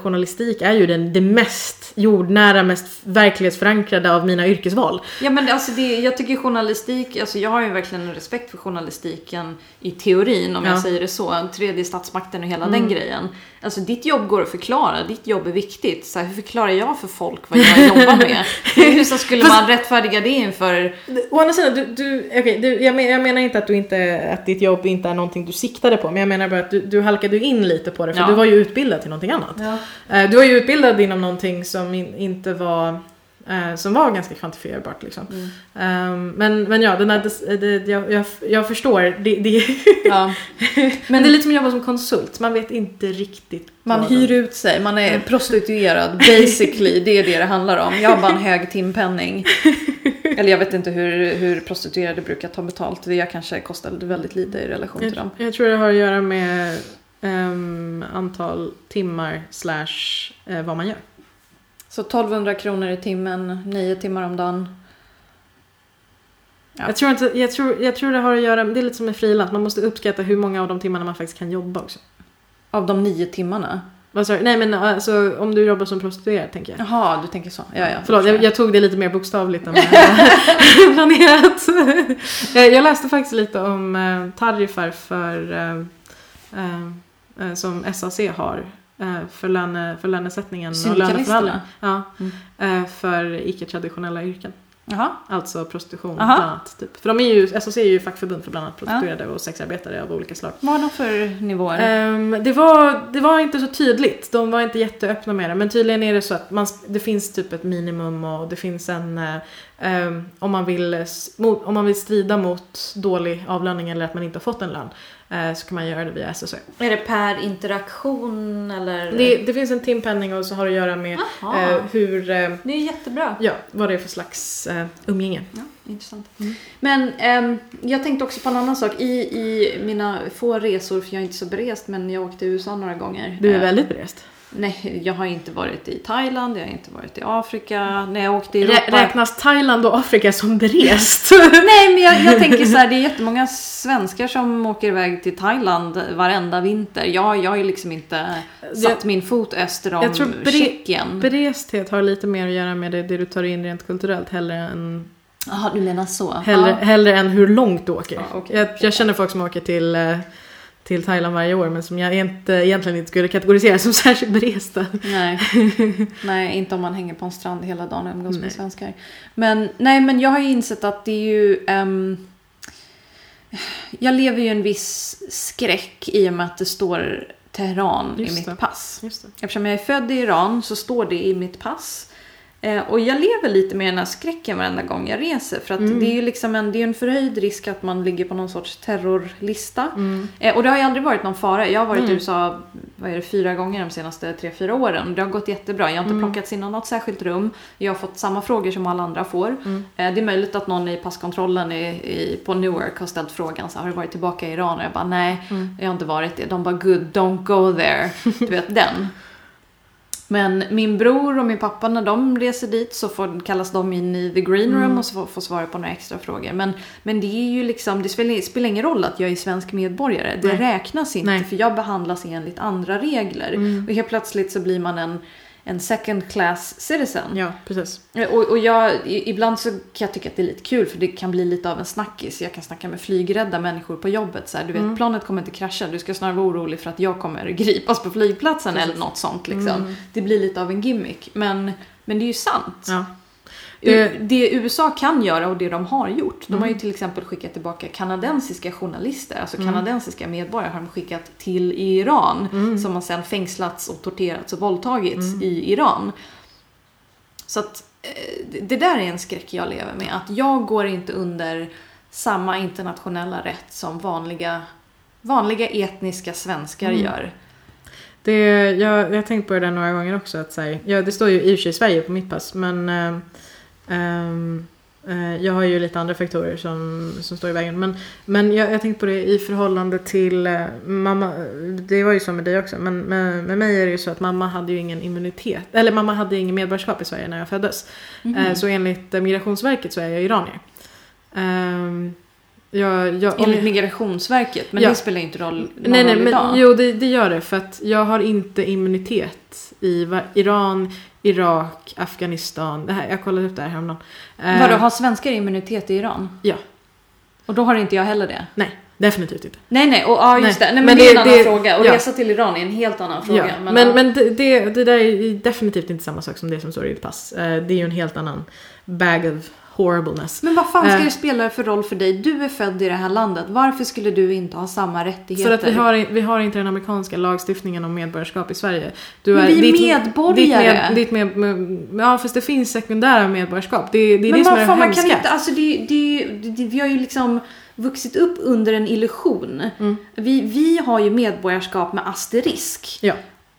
Speaker 1: journalistik är ju den, det mest jordnära, mest verklighetsförankrade av mina yrkesval.
Speaker 2: Ja men alltså det, jag tycker journalistik, alltså jag har ju verkligen en respekt för journalistiken i teorin om
Speaker 1: Ja.
Speaker 2: jag säger det så. Tredje statsmakten och hela
Speaker 1: Mm.
Speaker 2: den grejen. Alltså ditt jobb går att förklara, ditt jobb är viktigt. Så här, hur förklarar jag för folk vad jag jobbar med? Hur så skulle man rättfärdiga det inför...
Speaker 1: Å andra sidan, du, du, okej, du, jag, men, jag menar inte att, du inte att ditt jobb inte är någonting du siktade på, men jag menar bara att du, du halkade in lite på det, för
Speaker 2: Ja.
Speaker 1: du var ju utbildad till någonting annat.
Speaker 2: Ja.
Speaker 1: Eh, Du var ju utbildad inom någonting som in, inte var Eh, som var ganska kvantifierbart liksom.
Speaker 2: Mm.
Speaker 1: Ehm, men, men ja, den här, det, jag, jag, jag förstår. Det, det,
Speaker 2: Ja.
Speaker 1: men det är lite som att jobba som konsult. Man vet inte riktigt.
Speaker 2: Man hyr
Speaker 1: de-
Speaker 2: ut sig, man är prostituerad basically. Det är det det handlar om. Jag har bara en hög timpenning. Eller jag vet inte hur, hur prostituerade brukar ta betalt. Det jag kanske kostar väldigt lite i relation till dem.
Speaker 1: Jag, jag tror det har att göra med ehm, antal timmar slash eh, vad man gör.
Speaker 2: Så 1200 kronor i timmen, 9 timmar om dagen. Ja.
Speaker 1: Jag, tror inte, jag, tror, jag tror det har att göra det är lite som med frilans. Man måste uppskatta hur många av de timmarna man faktiskt kan jobba också.
Speaker 2: Av de 9 timmarna.
Speaker 1: Vad sa du? Nej men alltså om du jobbar som prostituerad tänker jag.
Speaker 2: Jaha, du tänker så. Ja, ja.
Speaker 1: Förlåt, jag, jag tog det lite mer bokstavligt än planerat. jag, läste faktiskt lite om eh, för, eh, eh, eh, som SAC har eh, för, löne, för lönesättningen och
Speaker 2: Syndikalisterna?
Speaker 1: löneförhandling. Ja,
Speaker 2: Mm.
Speaker 1: eh, för icke-traditionella yrken.
Speaker 2: Jaha.
Speaker 1: Alltså prostitution
Speaker 2: Aha.
Speaker 1: bland annat. Typ. För de är ju, SAC är ju fackförbund för bland annat prostituerade och sexarbetare av olika slag.
Speaker 2: Vad har de för nivåer?
Speaker 1: Ehm, det, var, det var inte så tydligt. De var inte jätteöppna med det. Men tydligen är det så att man, det finns typ ett minimum och det finns en... eh, ehm, om, man vill, om man vill strida mot dålig avlöning eller att man inte har fått en lön eh, så kan man göra det via SSÖ.
Speaker 2: Är det per interaktion eller?
Speaker 1: Det, det finns en timpenning och så har det att göra med
Speaker 2: Jaha.
Speaker 1: eh, hur... Eh,
Speaker 2: Det är jättebra.
Speaker 1: ja, vad det är för slags eh, umgänge.
Speaker 2: Ja, intressant.
Speaker 1: Mm.
Speaker 2: Men ehm, jag tänkte också på en annan sak. I, I mina få resor, för jag är inte så berest, men jag åkte till USA några gånger.
Speaker 1: Du är
Speaker 2: Eh,
Speaker 1: väldigt berest.
Speaker 2: Nej, jag har inte varit i Thailand, jag har inte varit i Afrika. När jag åkte i
Speaker 1: Rä,
Speaker 2: Europa...
Speaker 1: räknas Thailand och Afrika som berest?
Speaker 2: Nej, men jag, jag tänker så här, det är jättemånga svenskar som åker iväg till Thailand varenda vinter. Jag, jag har ju liksom inte satt min fot öster om
Speaker 1: jag tror bre-
Speaker 2: Tjeckien.
Speaker 1: Beresthet har lite mer att göra med det, det du tar in rent kulturellt hellre än
Speaker 2: Jaha, du menar så?
Speaker 1: Hellre,
Speaker 2: Ja.
Speaker 1: hellre än hur långt du åker.
Speaker 2: Ja, okej,
Speaker 1: jag, jag känner folk som åker till, eh, till Thailand varje år men som jag inte, egentligen inte skulle kategorisera som särskilt beresta.
Speaker 2: Nej. nej, inte om man hänger på en strand hela dagen och umgås
Speaker 1: Nej.
Speaker 2: med svenskar. Men, nej, men jag har ju insett att det är ju... ehm, jag lever ju en viss skräck i och med att det står Teheran
Speaker 1: Just
Speaker 2: i mitt
Speaker 1: det.
Speaker 2: pass.
Speaker 1: Just det.
Speaker 2: Eftersom jag är född i Iran så står det i mitt pass. Eh, och jag lever lite med den här skräcken varenda gång jag reser. För att
Speaker 1: Mm.
Speaker 2: det är ju liksom en, det är en förhöjd risk att man ligger på någon sorts terrorlista.
Speaker 1: Mm.
Speaker 2: Eh, och det har ju aldrig varit någon fara. Jag har varit
Speaker 1: Mm.
Speaker 2: i USA vad är det, fyra gånger de senaste tre, fyra åren. Det har gått jättebra. Jag har inte
Speaker 1: Mm.
Speaker 2: plockats in i något särskilt rum. Jag har fått samma frågor som alla andra får.
Speaker 1: Mm.
Speaker 2: Eh, det är möjligt att någon i passkontrollen i, i, på Newark har ställt frågan så har du varit tillbaka i Iran? Och jag bara nej,
Speaker 1: Mm.
Speaker 2: jag har inte varit det. De bara good, don't go there. Du vet den. Men min bror och min pappa när de reser dit så får, kallas de in i the green room
Speaker 1: Mm.
Speaker 2: och så får, får svara på några extra frågor. Men, men det är ju liksom, det spelar, spelar ingen roll att jag är svensk medborgare. Det
Speaker 1: Nej.
Speaker 2: räknas inte
Speaker 1: Nej.
Speaker 2: för jag behandlas enligt andra regler.
Speaker 1: Mm.
Speaker 2: Och helt plötsligt så blir man en, en second class citizen.
Speaker 1: Ja, precis.
Speaker 2: Och, och jag, ibland så kan jag tycka att det är lite kul för det kan bli lite av en snackis. Jag kan snacka med flygrädda människor på jobbet. Så här, du vet,
Speaker 1: Mm.
Speaker 2: planet kommer inte krascha. Du ska snarare vara orolig för att jag kommer gripas på flygplatsen
Speaker 1: Precis.
Speaker 2: eller något sånt. Liksom.
Speaker 1: Mm.
Speaker 2: Det blir lite av en gimmick. Men, men det är ju sant.
Speaker 1: Ja.
Speaker 2: U-
Speaker 1: Eh,
Speaker 2: Det USA kan göra och det de har gjort. De har ju
Speaker 1: Mm.
Speaker 2: till exempel skickat tillbaka kanadensiska journalister, alltså
Speaker 1: Mm.
Speaker 2: kanadensiska medborgare har de skickat till Iran.
Speaker 1: Mm.
Speaker 2: Som har sedan fängslats och torterats och våldtagits i Iran. Så att eh, det- det där är en skräck jag lever med. Att jag går inte under samma internationella rätt som vanliga, vanliga etniska svenskar
Speaker 1: Mm.
Speaker 2: gör.
Speaker 1: Det, jag, jag har tänkt på det där några gånger också. Att så här, ja, det står ju i och för sig Sverige på mitt pass men ehm, ehm, eh, jag har ju lite andra faktorer som, som står i vägen. Men, men jag, jag tänkte på det i förhållande till eh, mamma. Det var ju så med dig också. Men med, med mig är det ju så att mamma hade ju ingen immunitet. Eller mamma hade ingen medborgarskap i Sverige när jag föddes.
Speaker 2: Mhm.
Speaker 1: Eh, så enligt Migrationsverket så är jag iranier. Ehm, jag, jag,
Speaker 2: Enligt Migrationsverket, men
Speaker 1: Ja.
Speaker 2: det spelar inte roll, någon
Speaker 1: Nej, nej,
Speaker 2: roll idag.
Speaker 1: men jo det, det gör det för att jag har inte immunitet i Iran, Irak, Afghanistan. Det här, jag kollade upp det här häromdagen. Eh,
Speaker 2: Vadå, har svenskar immunitet i Iran?
Speaker 1: Ja.
Speaker 2: Och då har inte jag heller det?
Speaker 1: Nej, definitivt inte.
Speaker 2: Nej, nej, och ja just
Speaker 1: Nej,
Speaker 2: det. Nej, men,
Speaker 1: men
Speaker 2: det, är en annan
Speaker 1: det-
Speaker 2: fråga. Och
Speaker 1: ja.
Speaker 2: resa till Iran är en helt annan fråga.
Speaker 1: ja,
Speaker 2: men,
Speaker 1: men,
Speaker 2: ja.
Speaker 1: men det, det, det där är definitivt inte samma sak som det som står i ditt pass. Eh, det är ju en helt annan bag of horribleness.
Speaker 2: Men vad fan ska
Speaker 1: Eh.
Speaker 2: det spela för roll för dig? Du är född i det här landet. Varför skulle du inte ha samma rättigheter?
Speaker 1: För att vi har, vi har inte den amerikanska lagstiftningen om medborgarskap i Sverige. Du
Speaker 2: Men vi är
Speaker 1: ditt-
Speaker 2: medborgare.
Speaker 1: Ditt med, ditt med, med, ja fast det finns sekundära medborgarskap. Det, det är
Speaker 2: Men
Speaker 1: det som är
Speaker 2: fan, man kan inte, alltså det, det, det, vi har ju liksom vuxit upp under en illusion.
Speaker 1: Mm.
Speaker 2: Vi, vi har ju medborgarskap med asterisk.
Speaker 1: Ja.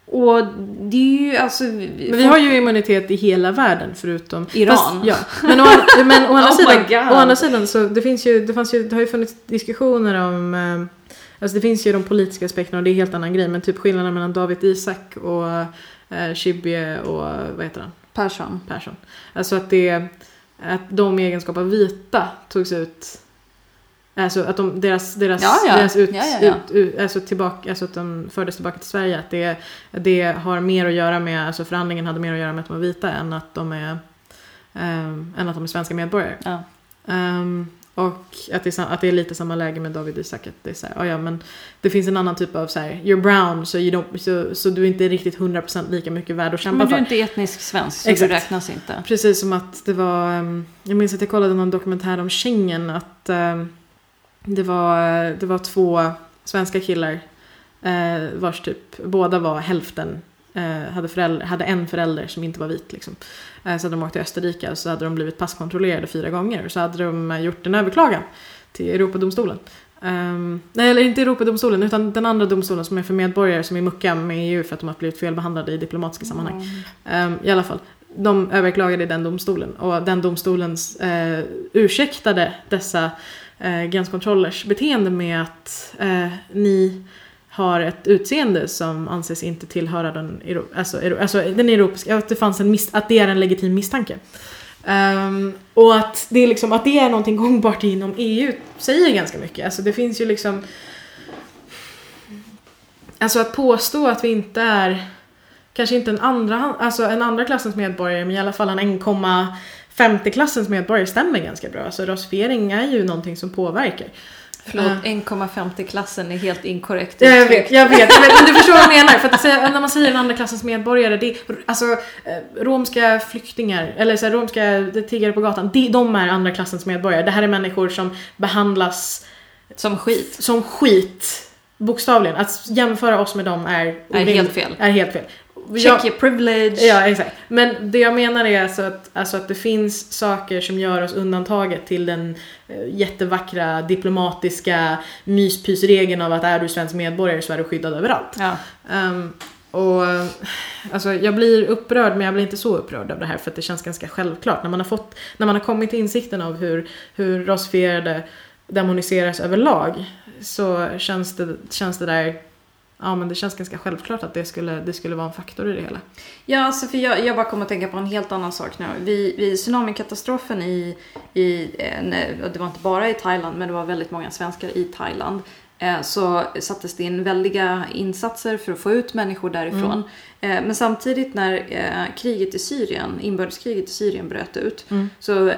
Speaker 2: Och det är ju alltså...
Speaker 1: Men vi har ju immunitet i hela världen förutom
Speaker 2: Iran.
Speaker 1: Fast, ja. Men å, men å, andra
Speaker 2: Oh
Speaker 1: sidan, å andra sidan så det finns ju, det fanns ju, det har ju funnits diskussioner om eh, Alltså det finns ju de politiska aspekterna och det är en helt annan grej men typ skillnaden mellan David Isak och eh, Shibye och vad heter han?
Speaker 2: Persson.
Speaker 1: Persson. Alltså att det att de i egenskap av vita togs ut Alltså att de, deras, deras,
Speaker 2: Ja, ja.
Speaker 1: deras ut. Ut, ut, alltså tillbaka, alltså att de fördes tillbaka till Sverige. Att det, det har mer att göra med, alltså förhandlingen hade mer att göra med att de var vita än att de är, ehm, än att de är svenska medborgare. Ehm, och att det, är, att det är lite samma läge med David Isak. Att det är så här, "Ja, ja, men det finns en annan typ av så här, you're brown så, you don't, så, så du är inte riktigt 100% lika mycket värd att kämpa
Speaker 2: Men du
Speaker 1: för.
Speaker 2: är inte etnisk svensk så
Speaker 1: Exakt.
Speaker 2: du räknas inte.
Speaker 1: Precis som att det var, ehm, jag minns att jag kollade någon dokumentär om Schengen att det var, det var två svenska killar eh, vars typ båda var hälften, eh, hade, förälder, hade en förälder som inte var vit liksom. Eh, så hade de åkt till Österrike och så hade de blivit passkontrollerade fyra gånger och så hade de gjort en överklagan till Europadomstolen. Um, nej, eller inte Europadomstolen utan den andra domstolen som är för medborgare som är mucka med EU för att de har blivit felbehandlade i diplomatiska sammanhang. Ehm, I alla fall, de överklagade i den domstolen och den domstolens eh, ursäktade dessa eh, gränskontrollers beteende med att eh, ni har ett utseende som anses inte tillhöra den, euro, alltså, euro, alltså den europeiska, att det fanns en mis, att det är en legitim misstanke. Um, och att det, är liksom, att det är någonting gångbart inom EU säger ganska mycket. Alltså det finns ju liksom Alltså att påstå att vi inte är kanske inte en andra, alltså en andra klassens medborgare men i alla fall en 1,50 klassens medborgare stämmer ganska bra. Alltså rasifiering är ju någonting som påverkar.
Speaker 2: Förlåt,
Speaker 1: Eh.
Speaker 2: 1,50-klassen är helt inkorrekt uttryckt.
Speaker 1: jag vet, jag vet, men du förstår vad jag menar. För att säga, när man säger en andra klassens medborgare, det är, alltså eh, romska flyktingar, eller så här, romska tiggare på gatan, de, de är andra klassens medborgare. Det här är människor som behandlas
Speaker 2: Som skit.
Speaker 1: som skit, bokstavligen. Att jämföra oss med dem är,
Speaker 2: Är helt fel.
Speaker 1: Är helt fel.
Speaker 2: Check
Speaker 1: Jag-
Speaker 2: your privilege.
Speaker 1: Ja, exakt. Men det jag menar är alltså att, alltså att det finns saker som gör oss undantaget till den eh, jättevackra diplomatiska myspysregeln av att är du svensk medborgare så är du skyddad överallt.
Speaker 2: Ja.
Speaker 1: Ehm, och eh, alltså jag blir upprörd men jag blir inte så upprörd av det här för att det känns ganska självklart. När man har, fått, när man har kommit till insikten av hur, hur rasifierade demoniseras överlag så känns det, känns det där Ja men det känns ganska självklart att det skulle, det skulle vara en faktor i det hela.
Speaker 2: Ja, alltså för jag, jag bara kommer att tänka på en helt annan sak nu. Vid, vid tsunamikatastrofen i, i eh, nej, det var inte bara i Thailand, men det var väldigt många svenskar i Thailand. Eh, så sattes det in väldiga insatser för att få ut människor därifrån. Eh, men samtidigt när kriget i Syrien, inbördeskriget i Syrien bröt ut,
Speaker 1: Mm.
Speaker 2: så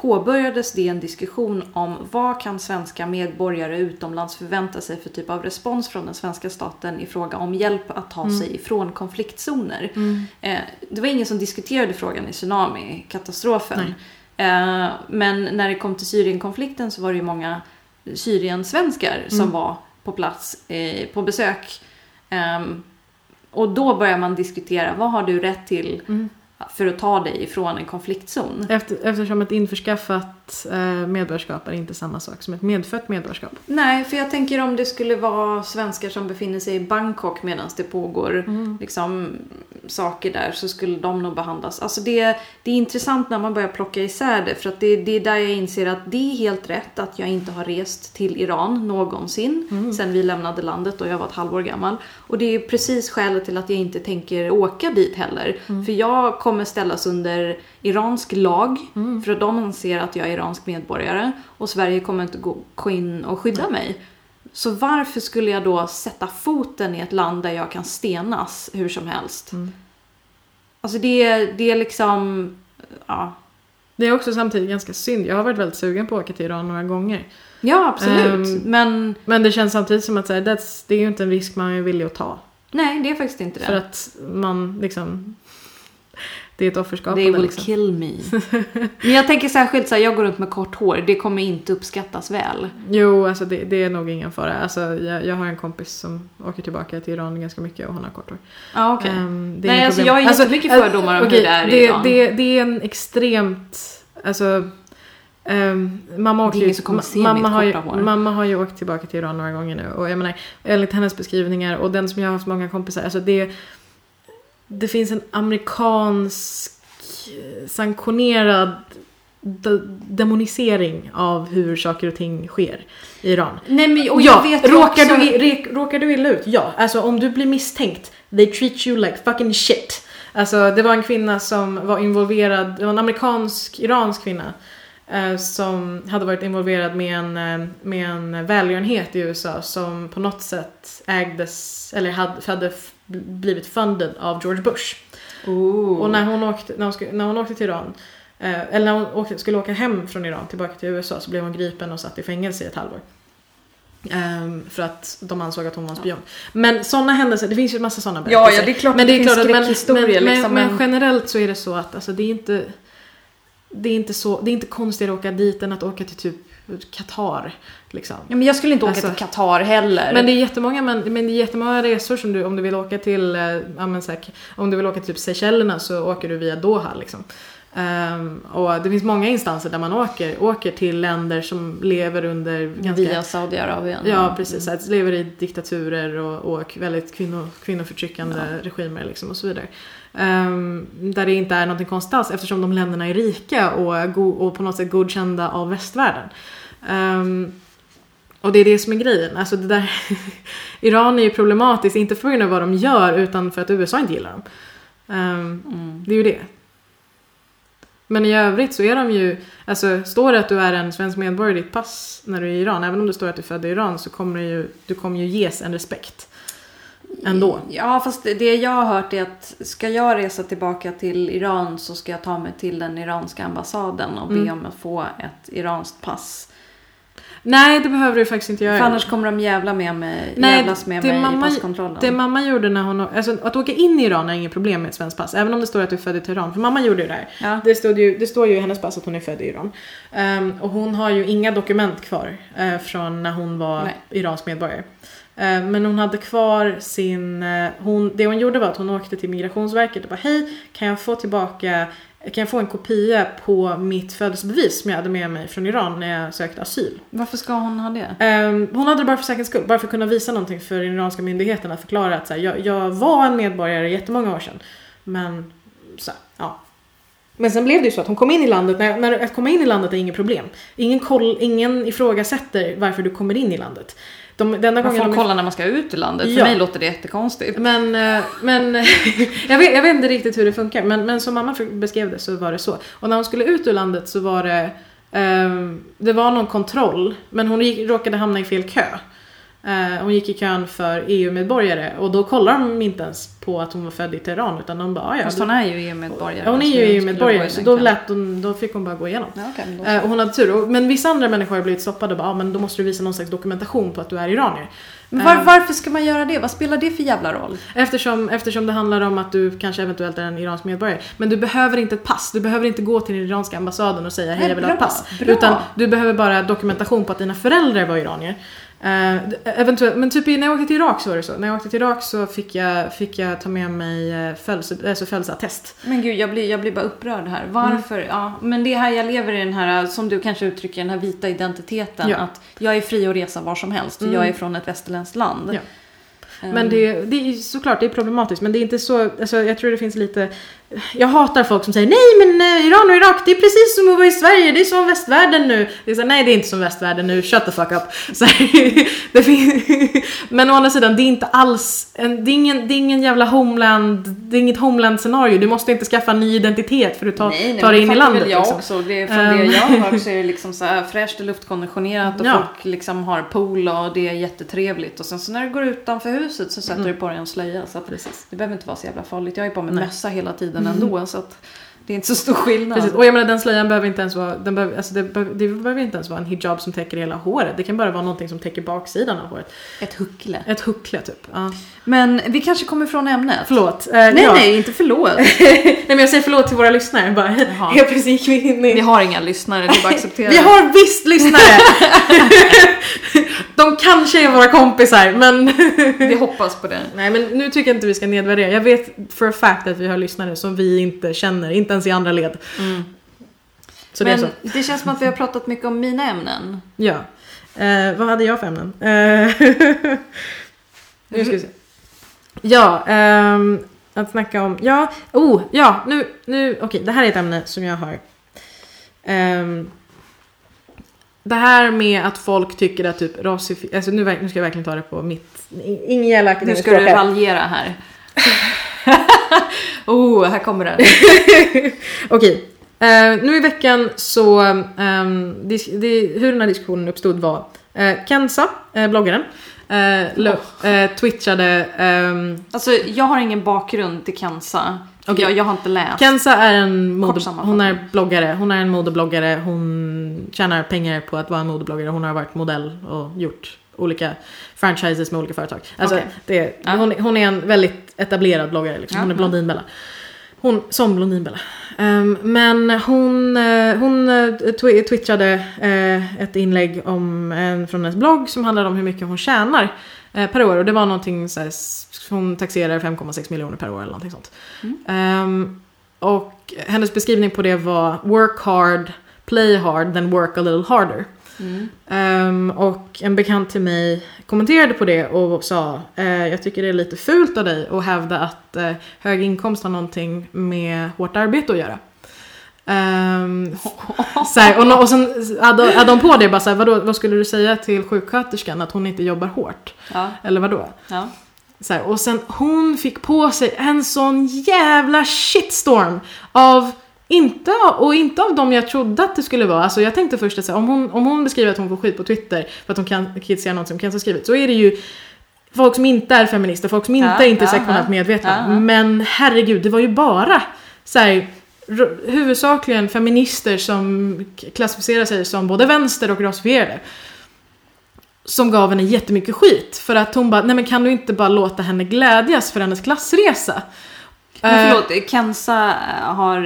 Speaker 2: påbörjades det en diskussion om vad kan svenska medborgare utomlands förvänta sig för typ av respons från den svenska staten i fråga om hjälp att ta sig ifrån konfliktzoner. Eh, det var ingen som diskuterade frågan i tsunamikatastrofen. Eh, men när det kom till Syrienkonflikten så var det ju många Syriensvenskar som
Speaker 1: Mm.
Speaker 2: var på plats eh, på besök. Ehm, och då börjar man diskutera vad har du rätt till
Speaker 1: Mm
Speaker 2: för att ta dig ifrån en konfliktzon.
Speaker 1: Efter, eftersom ett införskaffat eh, medborgarskap är inte samma sak som ett medfött medborgarskap.
Speaker 2: Nej, för jag tänker om det skulle vara svenskar som befinner sig i Bangkok medan det pågår liksom, saker där så skulle de nog behandlas. Alltså det, det är intressant när man börjar plocka isär det för att det, det är där jag inser att det är helt rätt att jag inte har rest till Iran någonsin sen vi lämnade landet och jag var ett halvår gammal. Och det är precis skälet till att jag inte tänker åka dit heller. För jag kommer ställas under iransk lag för att de anser att jag är iransk medborgare och Sverige kommer inte gå, in och skydda mig. Så varför skulle jag då sätta foten i ett land där jag kan stenas hur som helst?
Speaker 1: Mm.
Speaker 2: Alltså det, är- det är liksom... Ja,
Speaker 1: Det är också samtidigt ganska synd. Jag har varit väldigt sugen på att åka till Iran några gånger.
Speaker 2: ja absolut.
Speaker 1: Ehm,
Speaker 2: Men
Speaker 1: Men det känns samtidigt som att så här, det är ju inte en risk man är villig att ta.
Speaker 2: nej, det är faktiskt inte det.
Speaker 1: För att man liksom... det är ett
Speaker 2: They
Speaker 1: offerskapande
Speaker 2: will
Speaker 1: liksom.
Speaker 2: kill me. Men jag tänker särskilt så här, jag går runt med kort hår. Det kommer inte uppskattas väl.
Speaker 1: Jo, alltså det, det är nog ingen fara. Alltså, jag, jag har en kompis som åker tillbaka till Iran ganska mycket och han har kort hår. Ehm, det är
Speaker 2: Nej, alltså, jag har jättemycket fördomar om hur det är i
Speaker 1: det,
Speaker 2: Iran.
Speaker 1: det, det är en extremt, alltså ehm, mamma, åker ju, mamma, har ju, mamma har ju åkt tillbaka till Iran några gånger nu och jag menar enligt hennes beskrivningar och den som jag har haft många kompisar, alltså det, det finns en amerikansk eh, sanktionerad de- demonisering av hur saker och ting sker i Iran.
Speaker 2: Nej men och
Speaker 1: ja, råkar,
Speaker 2: också...
Speaker 1: du, råkar du illa ut? Ja. Alltså om du blir misstänkt, they treat you like fucking shit. Alltså det var en kvinna som var involverad, det var en amerikansk-iransk kvinna. Eh, som hade varit involverad med en, eh, med en välgörenhet i USA som på något sätt ägdes, eller hade, hade blivit funded av George Bush.
Speaker 2: Oh.
Speaker 1: Och när hon åkte, när hon, skulle, när hon åkte till Iran, eh, eller när hon åkte, skulle åka hem från Iran tillbaka till USA så blev hon gripen och satt i fängelse i ett halvår. Ehm, för att de ansåg att hon var en spion. Men sådana händelser, det finns ju massa sådana
Speaker 2: Ja, ja, det är klart
Speaker 1: men det är klart men,
Speaker 2: liksom,
Speaker 1: men,
Speaker 2: men-
Speaker 1: generellt så är det så att alltså, det är inte det är inte så, det är inte konstigare att åka dit än att åka till typ Qatar. Liksom.
Speaker 2: Ja, men jag skulle inte åka
Speaker 1: Alltså-
Speaker 2: till Qatar heller.
Speaker 1: Men det är jättemånga, men, men det är jättemånga resor som du, om du vill åka till, eh, ja, så här, om du vill åka till typ Seychellerna så åker du via Doha liksom. Ehm, och det finns många instanser där man åker, åker till länder som lever under ganska
Speaker 2: Via Saudiarabien.
Speaker 1: Ja precis, att lever i diktaturer och, och väldigt kvinno, kvinnoförtryckande regimer liksom och så vidare. Ehm, där det inte är någonting konstigt alls eftersom de länderna är rika och, och på något sätt godkända av västvärlden. Ehm, och det är det som är grejen. Alltså det där Iran är ju problematiskt, inte för grund av vad de gör utan för att USA inte gillar dem. Ehm,
Speaker 2: Mm.
Speaker 1: det är ju det. Men i övrigt så är de ju, alltså står det att du är en svensk medborgare i ditt pass när du är i Iran, även om det står att du är född i Iran så kommer det ju, du kommer ju ges en respekt. Ändå.
Speaker 2: Ja, fast det- det jag har hört är att ska jag resa tillbaka till Iran så ska jag ta mig till den iranska ambassaden och be
Speaker 1: Mm.
Speaker 2: om att få ett iranskt pass.
Speaker 1: Nej, det behöver du faktiskt inte göra.
Speaker 2: För annars kommer de jävla med mig,
Speaker 1: Nej,
Speaker 2: jävlas med mig
Speaker 1: mamma-
Speaker 2: i passkontrollen.
Speaker 1: Det mamma gjorde när hon, alltså att åka in i Iran är inget problem med ett svenskt pass, även om det står att du är född i Teheran. För mamma gjorde ju det här.
Speaker 2: Ja.
Speaker 1: Det, stod ju, det står ju i hennes pass att hon är född i Iran. Ehm, och hon har ju inga dokument kvar eh, från när hon var
Speaker 2: Nej.
Speaker 1: iransk medborgare. Ehm, men hon hade kvar sin, eh, hon, det hon gjorde var att hon åkte till migrationsverket och bara hej, kan jag få tillbaka kan jag få en kopia på mitt födelsebevis som jag hade med mig från Iran när jag sökte asyl?
Speaker 2: Varför ska hon ha det?
Speaker 1: Ehm, hon hade det bara för säkerhets skull, bara för att kunna visa någonting för den iranska myndigheten att förklara att så här, jag, jag var en medborgare jättemånga år sedan. Men så, här, ja. Men sen blev det ju så att hon kom in i landet, när, när, att komma in i landet är inget problem. Ingen, koll, ingen ifrågasätter varför du kommer in i landet. De, den enda
Speaker 2: Man
Speaker 1: gången
Speaker 2: får
Speaker 1: de
Speaker 2: kolla när man ska ut ur landet. För
Speaker 1: Ja.
Speaker 2: mig låter det jättekonstigt.
Speaker 1: men, eh, men jag, vet, jag vet inte riktigt hur det funkar men, men som mamma beskrev det så var det så. Och när hon skulle ut ur landet så var det ehm, Det var någon kontroll men hon gick, råkade hamna i fel kö. Eh, hon gick i kön för EU-medborgare och då kollar de inte ens på att hon var född i Teheran utan de bara "Ah, ja,
Speaker 2: Fast hon är ju EU-medborgare.
Speaker 1: ja, hon är ju EU-medborgare så då, lät hon, då fick hon bara gå igenom.
Speaker 2: Ja, då så.
Speaker 1: Eh, och hon hade tur. Men vissa andra människor har blivit stoppade och bara, ah, men då måste du visa någon slags dokumentation på att du är iranier.
Speaker 2: Men var,
Speaker 1: Eh,
Speaker 2: varför ska man göra det? Vad spelar det för jävla roll?
Speaker 1: Eftersom, eftersom det handlar om att du kanske eventuellt är en iransk medborgare. Men du behöver inte ett pass. Du behöver inte gå till den iranska ambassaden och säga hej jag vill ha ett pass.
Speaker 2: bra.
Speaker 1: Utan du behöver bara dokumentation på att dina föräldrar var iranier. Eh, eventuellt, men typ när jag åkte till Irak så var det så. När jag åkte till Irak så fick jag, fick jag ta med mig eh, födelse, alltså födelseattest.
Speaker 2: Men gud, jag blir, jag blir bara upprörd här. Varför?
Speaker 1: Mm.
Speaker 2: Ja, men det är här jag lever i den här, som du kanske uttrycker, den här vita identiteten.
Speaker 1: Ja.
Speaker 2: Att jag är fri att resa var som helst.
Speaker 1: Mm.
Speaker 2: Jag är från ett västerländskt land.
Speaker 1: Ja.
Speaker 2: Ehm,
Speaker 1: Men det, det är såklart det är problematiskt men det är inte så, alltså, jag tror det finns lite Jag hatar folk som säger nej men eh, Iran och Irak det är precis som att vara i Sverige, det är som västvärlden nu. Det är så, nej det är inte som västvärlden nu, shut the fuck up. Så det finns, men å andra sidan det är inte alls, en, det, är ingen, det är ingen jävla homeland, det är inget homeland scenario. Du måste inte skaffa en ny identitet för att ta,
Speaker 2: Nej, nej,
Speaker 1: ta dig in i landet.
Speaker 2: Jag
Speaker 1: liksom.
Speaker 2: också. Det är, från det jag har hört så är det liksom så här fräscht och luftkonditionerat och
Speaker 1: Ja.
Speaker 2: folk liksom har pool och det är jättetrevligt. Och sen så när du går utanför huset så sätter du på dig en slöja. Så att
Speaker 1: Precis.
Speaker 2: det behöver inte vara så jävla farligt. Jag har ju på mig mössa hela tiden ändå. Så att Det är inte så stor skillnad.
Speaker 1: Precis. Och jag menar den slöjan behöver inte ens vara, den behöver, alltså det, behöver, det behöver inte ens vara en hijab som täcker hela håret. Det kan bara vara någonting som täcker baksidan av håret.
Speaker 2: Ett huckle.
Speaker 1: Ett huckle typ. Ja.
Speaker 2: Men vi kanske kommer ifrån ämnet.
Speaker 1: Förlåt. Eh,
Speaker 2: Nej,
Speaker 1: ja.
Speaker 2: nej, inte förlåt.
Speaker 1: nej men jag säger förlåt till våra lyssnare bara.
Speaker 2: Jaha.
Speaker 1: Helt precis gick vi in i...
Speaker 2: Vi har inga lyssnare, det är bara acceptera.
Speaker 1: Vi har visst lyssnare! De kanske är våra kompisar men...
Speaker 2: Vi hoppas på det.
Speaker 1: Nej men nu tycker jag inte vi ska nedvärdera. Jag vet for a fact att vi har lyssnare som vi inte känner, inte ens i andra led. Så det är
Speaker 2: Men
Speaker 1: så.
Speaker 2: det känns som att vi har pratat mycket om mina ämnen.
Speaker 1: Ja. Eh, vad hade jag för ämnen? Eh, nu ska vi se. Ja, ehm, att snacka om, ja, oh, ja, nu, nu, okej, det här är ett ämne som jag har. Ehm, det här med att folk tycker att typ rasifik, alltså nu, nu ska jag verkligen ta det på mitt, ingen jävla
Speaker 2: Nu
Speaker 1: akademisk
Speaker 2: ska du raljera här. oh, här kommer den.
Speaker 1: Okej. Eh, nu i veckan så, ehm, dis- det, hur den här diskussionen uppstod var uh, Kenza, eh, bloggaren, uh, lo, eh, twitchade ehm,
Speaker 2: Alltså, jag har ingen bakgrund till cancer.
Speaker 1: Okej.
Speaker 2: Jag, jag har inte läst.
Speaker 1: Kenza är en mode,
Speaker 2: sammanfattning.
Speaker 1: hon är bloggare, hon är en modebloggare, hon tjänar pengar på att vara en modebloggare, hon har varit modell och gjort olika franchises med olika företag. Alltså,
Speaker 2: Okej.
Speaker 1: det,
Speaker 2: Ja.
Speaker 1: hon, hon är en väldigt etablerad bloggare, liksom. hon är. Blondinbella. Hon, som Blondinbella. Ehm, men hon, eh, hon eh, twi- twitchade eh, ett inlägg om en, från hennes blogg som handlade om hur mycket hon tjänar eh, per år. Och det var någonting så här, s- hon taxerar 5,6 miljoner per år eller någonting sånt. Ehm, och hennes beskrivning på det var work hard, play hard, then work a little harder.
Speaker 2: Mm.
Speaker 1: Ehm, och en bekant till mig kommenterade på det och sa eh, jag tycker det är lite fult av dig att hävda att eh, hög inkomst har någonting med hårt arbete att göra. Um, så här, och, och sen hade, hade de på det bara så här, vadå, vad skulle du säga till sjuksköterskan att hon inte jobbar hårt?
Speaker 2: Ja,
Speaker 1: Eller vadå?
Speaker 2: ja.
Speaker 1: Så här, och sen hon fick på sig en sån jävla shitstorm av inte, och inte av dem jag trodde att det skulle vara. Alltså jag tänkte först att så här, om, hon, om hon beskriver att hon får skit på Twitter för att hon kan kritisera något som Kenza har skrivit så är det ju folk som inte är feminister, folk som inte
Speaker 2: Ja,
Speaker 1: är intersektionellt
Speaker 2: ja,
Speaker 1: medvetna.
Speaker 2: Ja.
Speaker 1: Men herregud, det var ju bara så här, huvudsakligen feminister som klassificerar sig som både vänster och rasifierade som gav henne jättemycket skit för att hon bara, nej men kan du inte bara låta henne glädjas för hennes klassresa?
Speaker 2: Men
Speaker 1: Eh,
Speaker 2: förlåt, Kenza har,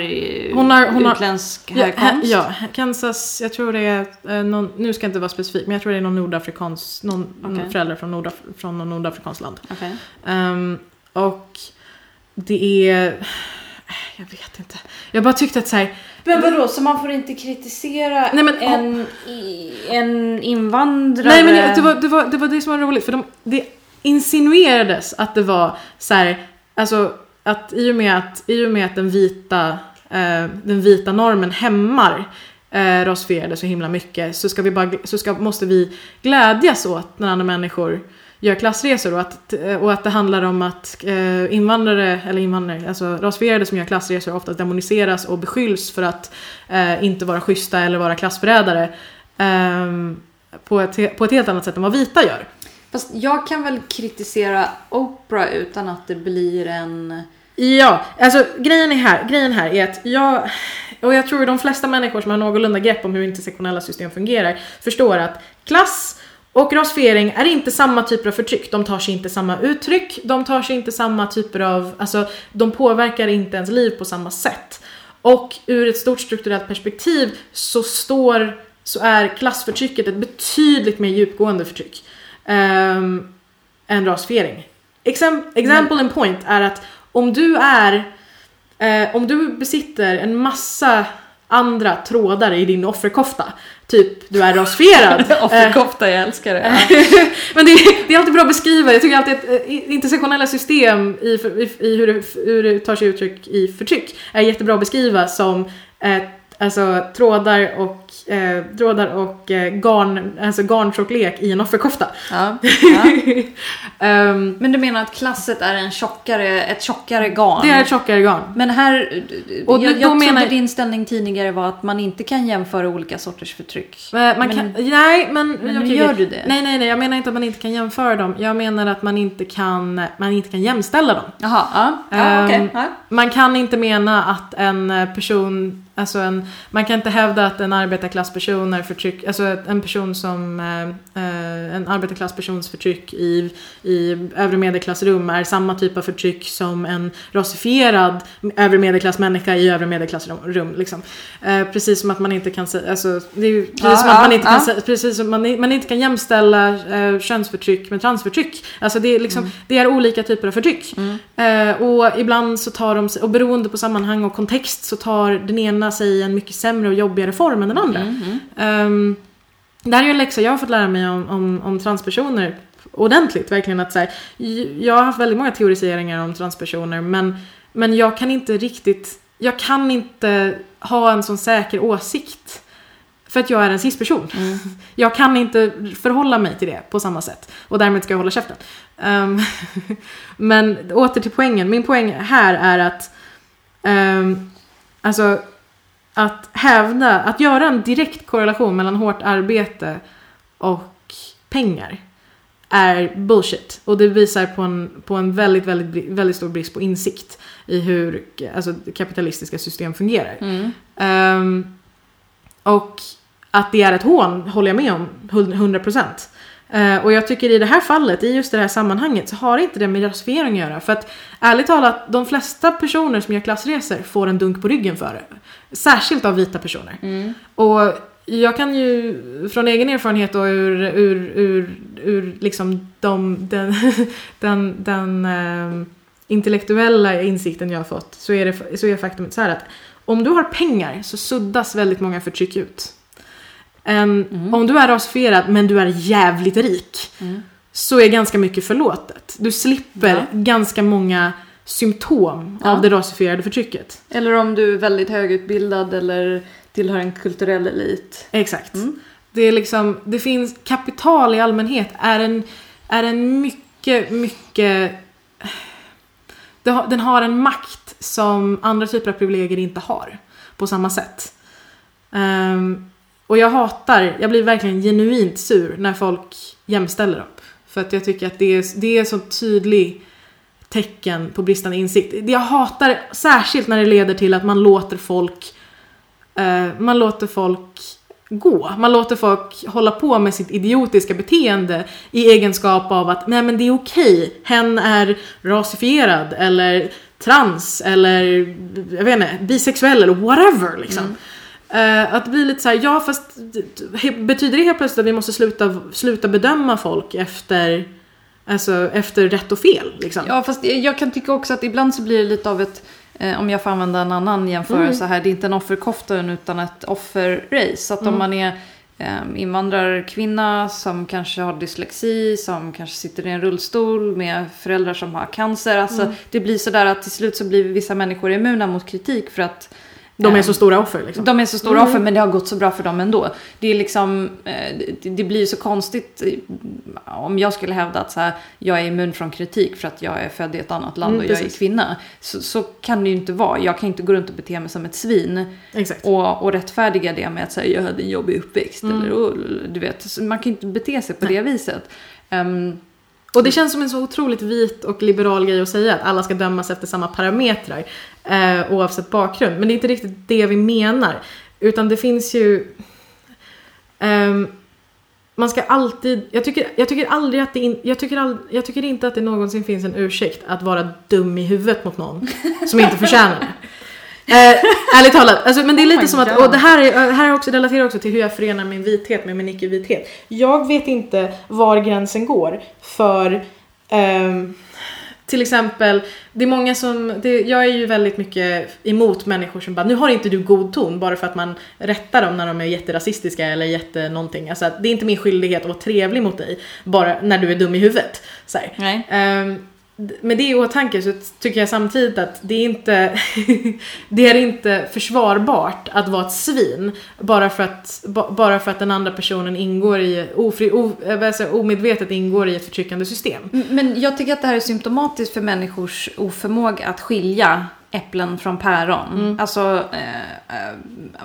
Speaker 1: Hon har- hon har-
Speaker 2: utländsk
Speaker 1: Ja,
Speaker 2: härkomst?
Speaker 1: ja, Kansas, jag tror det är, eh, någon, nu ska jag inte vara specifik, men jag tror det är någon nordafrikansk, någon
Speaker 2: Okej.
Speaker 1: förälder från, Nordaf, från någon nordafrikanskt land.
Speaker 2: Okej.
Speaker 1: Ehm, och det är, jag vet inte. Jag bara tyckte att så här,
Speaker 2: Men vadå, så man får inte kritisera
Speaker 1: Nej, men-
Speaker 2: en, en invandrare?
Speaker 1: nej men det var, det, var, det var det som var roligt, för de, det insinuerades att det var så här, alltså att i och med att, i och med att den vita, eh, den vita normen hämmar eh, rasifierade så himla mycket så, ska vi bara, så ska, måste vi glädjas åt när andra människor gör klassresor och att, eh, och att det handlar om att eh, invandrare, eller invandrare, alltså rasifierade som gör klassresor ofta demoniseras och beskylls för att eh, inte vara schyssta eller vara klassförrädare ehm, på, ett, på ett helt annat sätt än vad vita gör.
Speaker 2: Fast jag kan väl kritisera Oprah utan att det blir en...
Speaker 1: Ja, alltså grejen är här, grejen här är att jag, och jag tror de flesta människor som har någorlunda grepp om hur intersektionella system fungerar förstår att klass och rasifiering är inte samma typer av förtryck. De tar sig inte samma uttryck, de tar sig inte samma typer av, alltså de påverkar inte ens liv på samma sätt. Och ur ett stort strukturellt perspektiv så står, så är klassförtrycket ett betydligt mer djupgående förtryck um, än rasifiering. Exam, example and point är att om du är, eh, om du besitter en massa andra trådar i din offerkofta, typ du är rasifierad. eh,
Speaker 2: Offerkofta, jag älskar det.
Speaker 1: men det är, det är alltid bra att beskriva, jag tycker alltid att eh, intersektionella system i, i, i hur, det, hur det tar sig uttryck i förtryck är jättebra att beskriva som ett, Alltså trådar och, eh, trådar och eh, garn, alltså garntjocklek i en offerkofta.
Speaker 2: Ja. ja.
Speaker 1: Ehm,
Speaker 2: Men du menar att klasset är en tjockare, ett tjockare garn?
Speaker 1: det är ett tjockare garn.
Speaker 2: Men här,
Speaker 1: Och
Speaker 2: jag, jag trodde
Speaker 1: menar-
Speaker 2: din ställning tidigare var att man inte kan jämföra olika sorters förtryck.
Speaker 1: Men man
Speaker 2: Men-
Speaker 1: kan, nej men...
Speaker 2: Men
Speaker 1: okej,
Speaker 2: gör du det.
Speaker 1: Nej nej nej, jag menar inte att man inte kan jämföra dem. Jag menar att man inte kan, man inte kan jämställa dem.
Speaker 2: Jaha, ja. ja
Speaker 1: Ehm,
Speaker 2: okej. Ja.
Speaker 1: Man kan inte mena att en eh, person, alltså en, man kan inte hävda att en arbetarklassperson är förtryck, alltså en person som, eh, eh, en arbetarklasspersons förtryck i, i övre medelklassrum är samma typ av förtryck som en rasifierad övre medelklassmänniska i övre medelklassrum. Liksom. Eh, precis som att man inte kan säga, alltså, det är precis
Speaker 2: Ja,
Speaker 1: som att man
Speaker 2: ja,
Speaker 1: inte kan
Speaker 2: ja.
Speaker 1: säga, precis som man, man inte kan jämställa eh, könsförtryck med transförtryck. Alltså det är liksom, det är olika typer av förtryck. Eh, och ibland så tar de och beroende på sammanhang och kontext så tar den ena sig en mycket sämre och jobbigare form än den andra. Ehm, det här är ju en läxa jag har fått lära mig om, om, om transpersoner ordentligt. Verkligen att så här, jag har haft väldigt många teoriseringar om transpersoner men, men jag kan inte riktigt, jag kan inte ha en sån säker åsikt. För att jag är en cisperson. Jag kan inte förhålla mig till det på samma sätt. Och därmed ska jag hålla käften. Ehm, men åter till poängen. Min poäng här är att ehm, alltså att hävda, att göra en direkt korrelation mellan hårt arbete och pengar är bullshit. Och det visar på en, på en väldigt, väldigt, väldigt stor brist på insikt i hur alltså, kapitalistiska system fungerar.
Speaker 2: Mm.
Speaker 1: Ehm, och att det är ett hån håller jag med om, hund- 100%. Uh, och jag tycker i det här fallet, i just det här sammanhanget, så har inte det med rasifiering att göra. För att ärligt talat, de flesta personer som gör klassresor får en dunk på ryggen för det. Särskilt av vita personer.
Speaker 2: Mm.
Speaker 1: Och jag kan ju från egen erfarenhet och ur, ur, ur, ur liksom de, den, den, den ehm, intellektuella insikten jag har fått så är, det, så är faktumet så här att om du har pengar så suddas väldigt många förtryck ut. En, Om du är rasifierad men du är jävligt rik
Speaker 2: Mm.
Speaker 1: så är ganska mycket förlåtet. Du slipper
Speaker 2: Ja.
Speaker 1: ganska många symptom
Speaker 2: Ja.
Speaker 1: av det rasifierade förtrycket.
Speaker 2: Eller om du är väldigt högutbildad eller tillhör en kulturell elit.
Speaker 1: Exakt.
Speaker 2: Mm.
Speaker 1: Det är liksom, det finns kapital i allmänhet är en, är en mycket, mycket den har en makt som andra typer av privilegier inte har på samma sätt. Ehm, och jag hatar, jag blir verkligen genuint sur när folk jämställer dem. För att jag tycker att det är, det är så tydlig tecken på bristande insikt. Jag hatar särskilt när det leder till att man låter folk eh, man låter folk gå. Man låter folk hålla på med sitt idiotiska beteende i egenskap av att nej men det är okej, hen är rasifierad eller trans eller jag vet inte, bisexuell eller whatever liksom. Eh, att bli lite så här, ja fast betyder det helt plötsligt att vi måste sluta, sluta bedöma folk efter, alltså, efter rätt och fel? Liksom?
Speaker 2: Ja, fast jag kan tycka också att ibland så blir det lite av ett, eh, om jag får använda en annan jämförelse här, det är inte en offerkofta utan ett offerrace. Så att om man är eh, invandrarkvinna som kanske har dyslexi, som kanske sitter i en rullstol med föräldrar som har cancer. Alltså det blir sådär att till slut så blir vissa människor immuna mot kritik för att
Speaker 1: De är
Speaker 2: eh,
Speaker 1: så stora offer liksom.
Speaker 2: de är så stora
Speaker 1: Mm.
Speaker 2: offer men det har gått så bra för dem ändå. Det är liksom, eh, det, blir så konstigt eh, om jag skulle hävda att så här, jag är immun från kritik för att jag är född i ett annat land
Speaker 1: Mm,
Speaker 2: och jag är kvinna. Så, så kan det ju inte vara. Jag kan inte gå runt och bete mig som ett svin
Speaker 1: Exakt.
Speaker 2: och, och rättfärdiga det med att säga jag hade en jobbig uppväxt.
Speaker 1: Mm.
Speaker 2: Eller, du vet, man kan ju inte bete sig på det viset. Ehm,
Speaker 1: och det känns som en så otroligt vit och liberal grej att säga att alla ska dömas efter samma parametrar eh, oavsett bakgrund. Men det är inte riktigt det vi menar. Utan det finns ju... ehm, man ska alltid... Jag tycker, jag tycker aldrig att det... In, jag, tycker all, jag tycker inte att det någonsin finns en ursäkt att vara dum i huvudet mot någon som inte förtjänar det. Eh, ärligt talat, alltså, men det är lite
Speaker 2: Oh
Speaker 1: som att, och det här, är, här är också, relaterar också till hur jag förenar min vithet med min icke-vithet. Jag vet inte var gränsen går för ehm, till exempel, det är många som, det, jag är ju väldigt mycket emot människor som bara nu har inte du god ton bara för att man rättar dem när de är jätterasistiska eller jätte någonting. Alltså det är inte min skyldighet att vara trevlig mot dig bara när du är dum i huvudet. Så här. Med det i åtanke så tycker jag samtidigt att det är inte, det är inte försvarbart att vara ett svin bara för att, bara för att den andra personen ingår i, ofri, o, säga, omedvetet ingår i ett förtryckande system.
Speaker 2: Men jag tycker att det här är symptomatiskt för människors oförmåga att skilja äpplen från päron. Mm. Alltså, eh, eh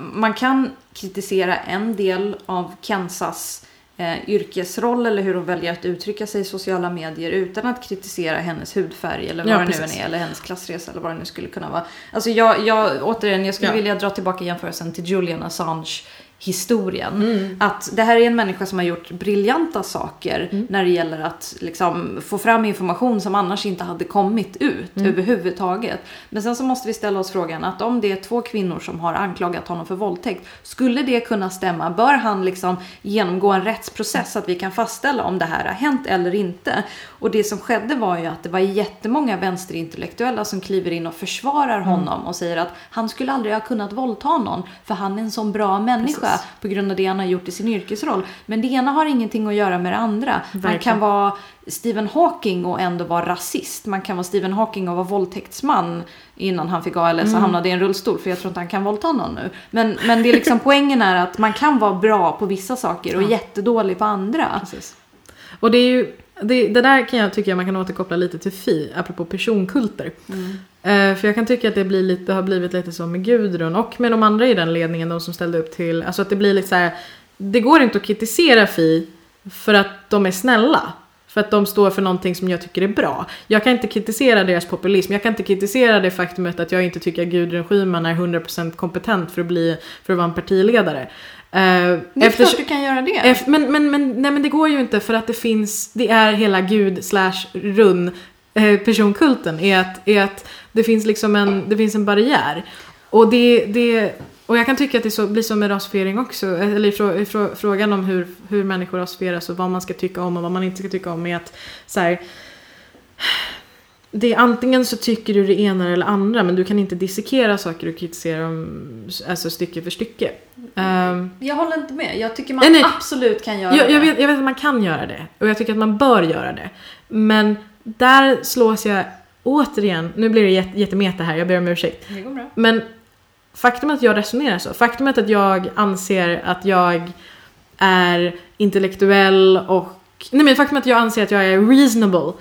Speaker 2: man kan kritisera en del av Kensas eh, yrkesroll eller hur hon väljer att uttrycka sig i sociala medier utan att kritisera hennes hudfärg eller vad ja, det nu än är, eller hennes klassresa eller vad det nu skulle kunna vara. Alltså jag, jag återigen, jag skulle ja. vilja dra tillbaka jämförelsen till Julian Assange historien. Mm. Att det här är en människa som har gjort briljanta saker mm. när det gäller att liksom, få fram information som annars inte hade kommit ut mm. överhuvudtaget. Men sen så måste vi ställa oss frågan att om det är två kvinnor som har anklagat honom för våldtäkt, skulle det kunna stämma? Bör han liksom genomgå en rättsprocess så att vi kan fastställa om det här har hänt eller inte? Och det som skedde var ju att det var jättemånga vänsterintellektuella som kliver in och försvarar mm. honom och säger att han skulle aldrig ha kunnat våldta någon för han är en sån bra människa Precis. På grund av det han har gjort i sin yrkesroll. Men det ena har ingenting att göra med det andra. Verkligen. Man kan vara Stephen Hawking och ändå vara rasist. Man kan vara Stephen Hawking och vara våldtäktsman innan han fick ALS och mm. hamnade i en rullstol för jag tror inte han kan våldta någon nu. Men, men det är liksom poängen är att man kan vara bra på vissa saker och ja. jättedålig på andra.
Speaker 1: Precis. Och det är ju det, det, där kan jag tycka man kan återkoppla lite till Fi, apropå personkulter. Mm. Uh, för jag kan tycka att det, blir lite, det har blivit lite så med Gudrun och med de andra i den ledningen, de som ställde upp till, alltså att det blir lite så här, det går inte att kritisera Fi för att de är snälla. För att de står för någonting som jag tycker är bra. Jag kan inte kritisera deras populism, jag kan inte kritisera det faktumet att jag inte tycker att Gudrun Schyman är 100% kompetent för att, bli, för att vara en partiledare.
Speaker 2: Uh, det är klart du kan göra det.
Speaker 1: Efter, men, men, men, nej, men det går ju inte för att det finns, det är hela gud slash run eh, personkulten är att, är att det finns liksom en, det finns en barriär. Och det, det och jag kan tycka att det så, blir så med rasifiering också, eller i, frå, frågan om hur, hur människor rasifieras och vad man ska tycka om och vad man inte ska tycka om är att så här, det är antingen så tycker du det ena eller andra men du kan inte dissekera saker och kritisera dem alltså stycke för stycke.
Speaker 2: Um, jag håller inte med. Jag tycker man nej, absolut kan göra
Speaker 1: jag,
Speaker 2: det.
Speaker 1: Jag vet, jag vet att man kan göra det och jag tycker att man bör göra det. Men där slås jag återigen, nu blir det jättemeta här, jag ber om ursäkt.
Speaker 2: Det går bra.
Speaker 1: Men faktumet att jag resonerar så, faktumet att jag anser att jag är intellektuell och Nej men faktum att jag anser att jag är reasonable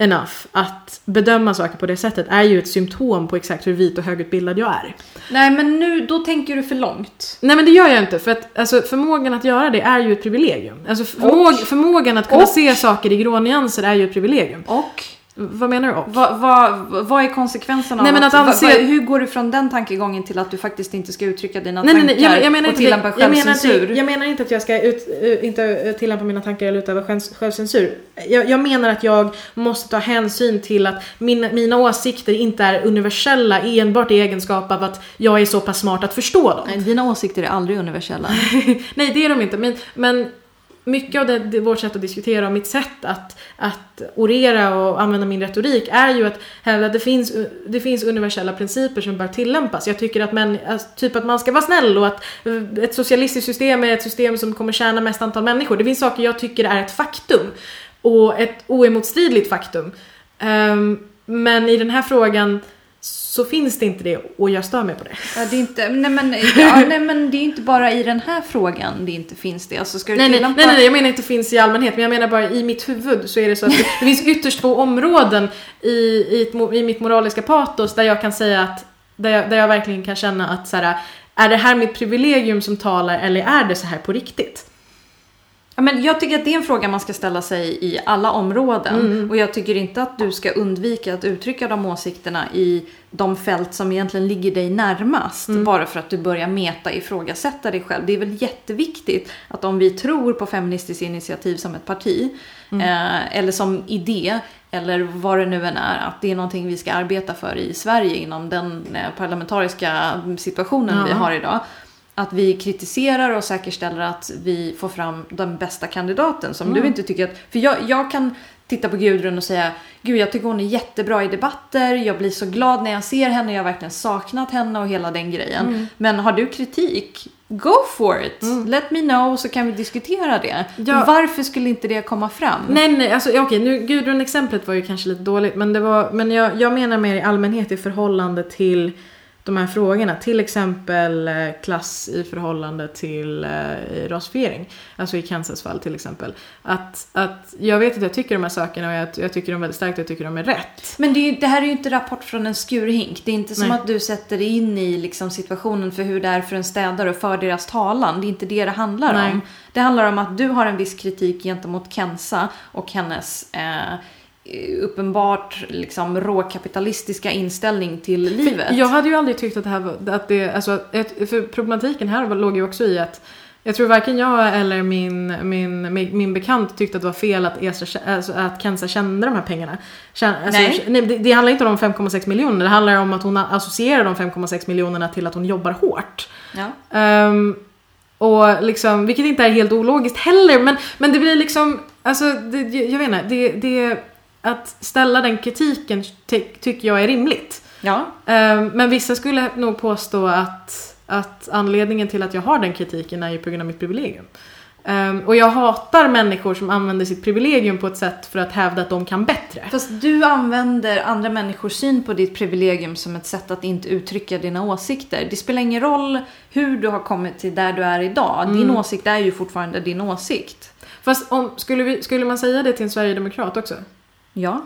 Speaker 1: enough att bedöma saker på det sättet är ju ett symptom på exakt hur vit och högutbildad jag är.
Speaker 2: Nej men nu, då tänker du för långt.
Speaker 1: Nej men det gör jag inte för att alltså, förmågan att göra det är ju ett privilegium. Alltså förmåg, förmågan att kunna och, se saker i grå nyanser är ju ett privilegium.
Speaker 2: Och
Speaker 1: vad menar du? Och?
Speaker 2: Vad, vad, vad är konsekvenserna
Speaker 1: nej,
Speaker 2: av
Speaker 1: men att, anse...
Speaker 2: va, hur går du från den tankegången till att du faktiskt inte ska uttrycka dina nej, tankar nej, jag, jag menar och tillämpa självcensur?
Speaker 1: Jag menar, jag menar inte att jag ska ut, uh, inte tillämpa mina tankar eller utöva självcensur. Jag, jag, menar att jag måste ta hänsyn till att min, mina åsikter inte är universella enbart i egenskap av att jag är så pass smart att förstå dem.
Speaker 2: Nej, dina åsikter är aldrig universella.
Speaker 1: nej, det är de inte. Men, men mycket av det, det, vårt sätt att diskutera och mitt sätt att, att orera och använda min retorik är ju att hävda att det finns, det finns universella principer som bör tillämpas. Jag tycker att, män, alltså, typ att man ska vara snäll och att eh, ett socialistiskt system är ett system som kommer tjäna mest antal människor. Det finns saker jag tycker är ett faktum och ett oemotstridligt faktum. Um, men i den här frågan så finns det inte det och jag stör mig på det.
Speaker 2: Ja, det är inte, nej, men, ja, nej men det är inte bara i den här frågan det inte finns det. Alltså, ska du
Speaker 1: nej, tillämpa... nej, nej, nej, jag menar inte finns i allmänhet men jag menar bara i mitt huvud så är det så att det, finns ytterst två områden i, i, i mitt moraliska patos där jag kan säga att där jag, där jag verkligen kan känna att så här, är det här mitt privilegium som talar eller är det så här på riktigt?
Speaker 2: Men jag tycker att det är en fråga man ska ställa sig i alla områden. Mm. Och jag tycker inte att du ska undvika att uttrycka de åsikterna i de fält som egentligen ligger dig närmast. Mm. Bara för att du börjar meta ifrågasätta dig själv. Det är väl jätteviktigt att om vi tror på Feministiskt initiativ som ett parti. Mm. Eh, eller som idé. Eller vad det nu än är. Att det är någonting vi ska arbeta för i Sverige inom den eh, parlamentariska situationen vi har idag att vi kritiserar och säkerställer att vi får fram den bästa kandidaten som
Speaker 1: Mm.
Speaker 2: du inte tycker att... För jag, jag kan titta på Gudrun och säga Gud jag tycker hon är jättebra i debatter, jag blir så glad när jag ser henne, jag har verkligen saknat henne och hela den grejen.
Speaker 1: Mm.
Speaker 2: Men har du kritik? Go for it! Let me know så kan vi diskutera det.
Speaker 1: Ja.
Speaker 2: Varför skulle inte det komma fram?
Speaker 1: Nej, nej, alltså okej, nu Gudrun-exemplet var ju kanske lite dåligt, men, det var, men jag, jag menar mer i allmänhet i förhållande till de här frågorna. Till exempel eh, klass i förhållande till eh, rasifiering. Alltså i Kansas fall till exempel. Att, att jag vet att jag tycker de här sakerna och jag, jag tycker de väldigt starkt och jag tycker de är rätt.
Speaker 2: Men det, är ju, det här är ju inte rapport från en skurhink. Det är inte som
Speaker 1: Nej.
Speaker 2: att du sätter dig in i liksom situationen för hur det är för en städare och för deras talan. Det är inte det det handlar
Speaker 1: Nej.
Speaker 2: om. Det handlar om att du har en viss kritik gentemot Kenza och hennes eh, uppenbart liksom råkapitalistiska inställning till livet.
Speaker 1: Jag hade ju aldrig tyckt att det här var, att det, alltså, för problematiken här låg ju också i att jag tror varken jag eller min, min, min, min bekant tyckte att det var fel att, Esra, alltså, att Kenza kände de här pengarna. Alltså,
Speaker 2: Nej.
Speaker 1: nej det, det handlar inte om de 5,6 miljoner, det handlar om att hon associerar de 5,6 miljonerna till att hon jobbar hårt.
Speaker 2: Ja.
Speaker 1: Ehm, och liksom, vilket inte är helt ologiskt heller, men, men det blir liksom, alltså det, jag vet inte, det, det, att ställa den kritiken ty, tycker jag är rimligt.
Speaker 2: ja.
Speaker 1: Ehm, Men vissa skulle nog påstå att, att anledningen till att jag har den kritiken är ju på grund av mitt privilegium. Ehm, och jag hatar människor som använder sitt privilegium på ett sätt för att hävda att de kan bättre.
Speaker 2: Fast du använder andra människors syn på ditt privilegium som ett sätt att inte uttrycka dina åsikter. Det spelar ingen roll hur du har kommit till där du är idag. Din
Speaker 1: Mm.
Speaker 2: åsikt är ju fortfarande din åsikt.
Speaker 1: Fast om, skulle, vi, skulle man säga det till en sverigedemokrat också?
Speaker 2: Ja.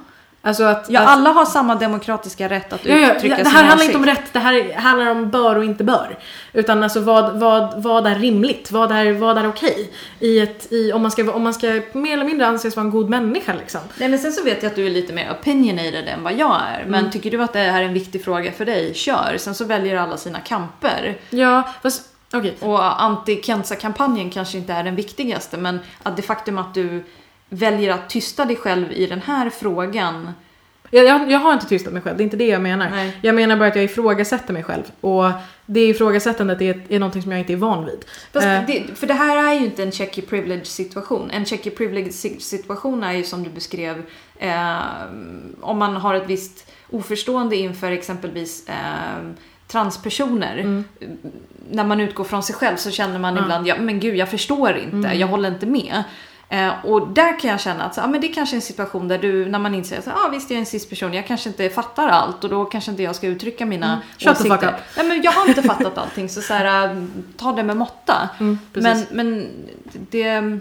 Speaker 1: Alltså att...
Speaker 2: Ja,
Speaker 1: att,
Speaker 2: alla har samma demokratiska rätt att
Speaker 1: Ja, ja,
Speaker 2: uttrycka
Speaker 1: det här handlar inte om rätt, det här handlar om bör och inte bör. Utan alltså vad, vad, vad är rimligt? Vad är, vad är okej? I ett, i, om, man ska, om man ska mer eller mindre anses vara en god människa liksom.
Speaker 2: Nej men sen så vet jag att du är lite mer opinionated än vad jag är. Men
Speaker 1: Mm.
Speaker 2: tycker du att det här är en viktig fråga för dig, kör. Sen så väljer alla sina kamper.
Speaker 1: Ja, fast okej.
Speaker 2: Och anti-Kenza-kampanjen kanske inte är den viktigaste. Men att det faktum att du väljer att tysta dig själv i den här frågan.
Speaker 1: Jag, jag, jag har inte tystat mig själv, det är inte det jag menar.
Speaker 2: Nej.
Speaker 1: Jag menar bara att jag ifrågasätter mig själv. Och det ifrågasättandet är, är någonting som jag inte är van vid.
Speaker 2: Fast
Speaker 1: Eh.
Speaker 2: det, för det här är ju inte en checky privilege situation. En checky privilege si- situation är ju som du beskrev eh, om man har ett visst oförstående inför exempelvis eh, transpersoner.
Speaker 1: Mm.
Speaker 2: När man utgår från sig själv så känner man
Speaker 1: Ja.
Speaker 2: ibland, ja men gud jag förstår inte,
Speaker 1: Mm.
Speaker 2: jag håller inte med. Eh, och där kan jag känna att så, ja, men det kanske är en situation där du, när man inser att ah, visst jag är en cis-person, jag kanske inte fattar allt och då kanske inte jag ska uttrycka mina
Speaker 1: Mm.
Speaker 2: Åsikter. Nej men jag har inte fattat allting så, så här, äh, ta det med måtta.
Speaker 1: Mm,
Speaker 2: Men, men det...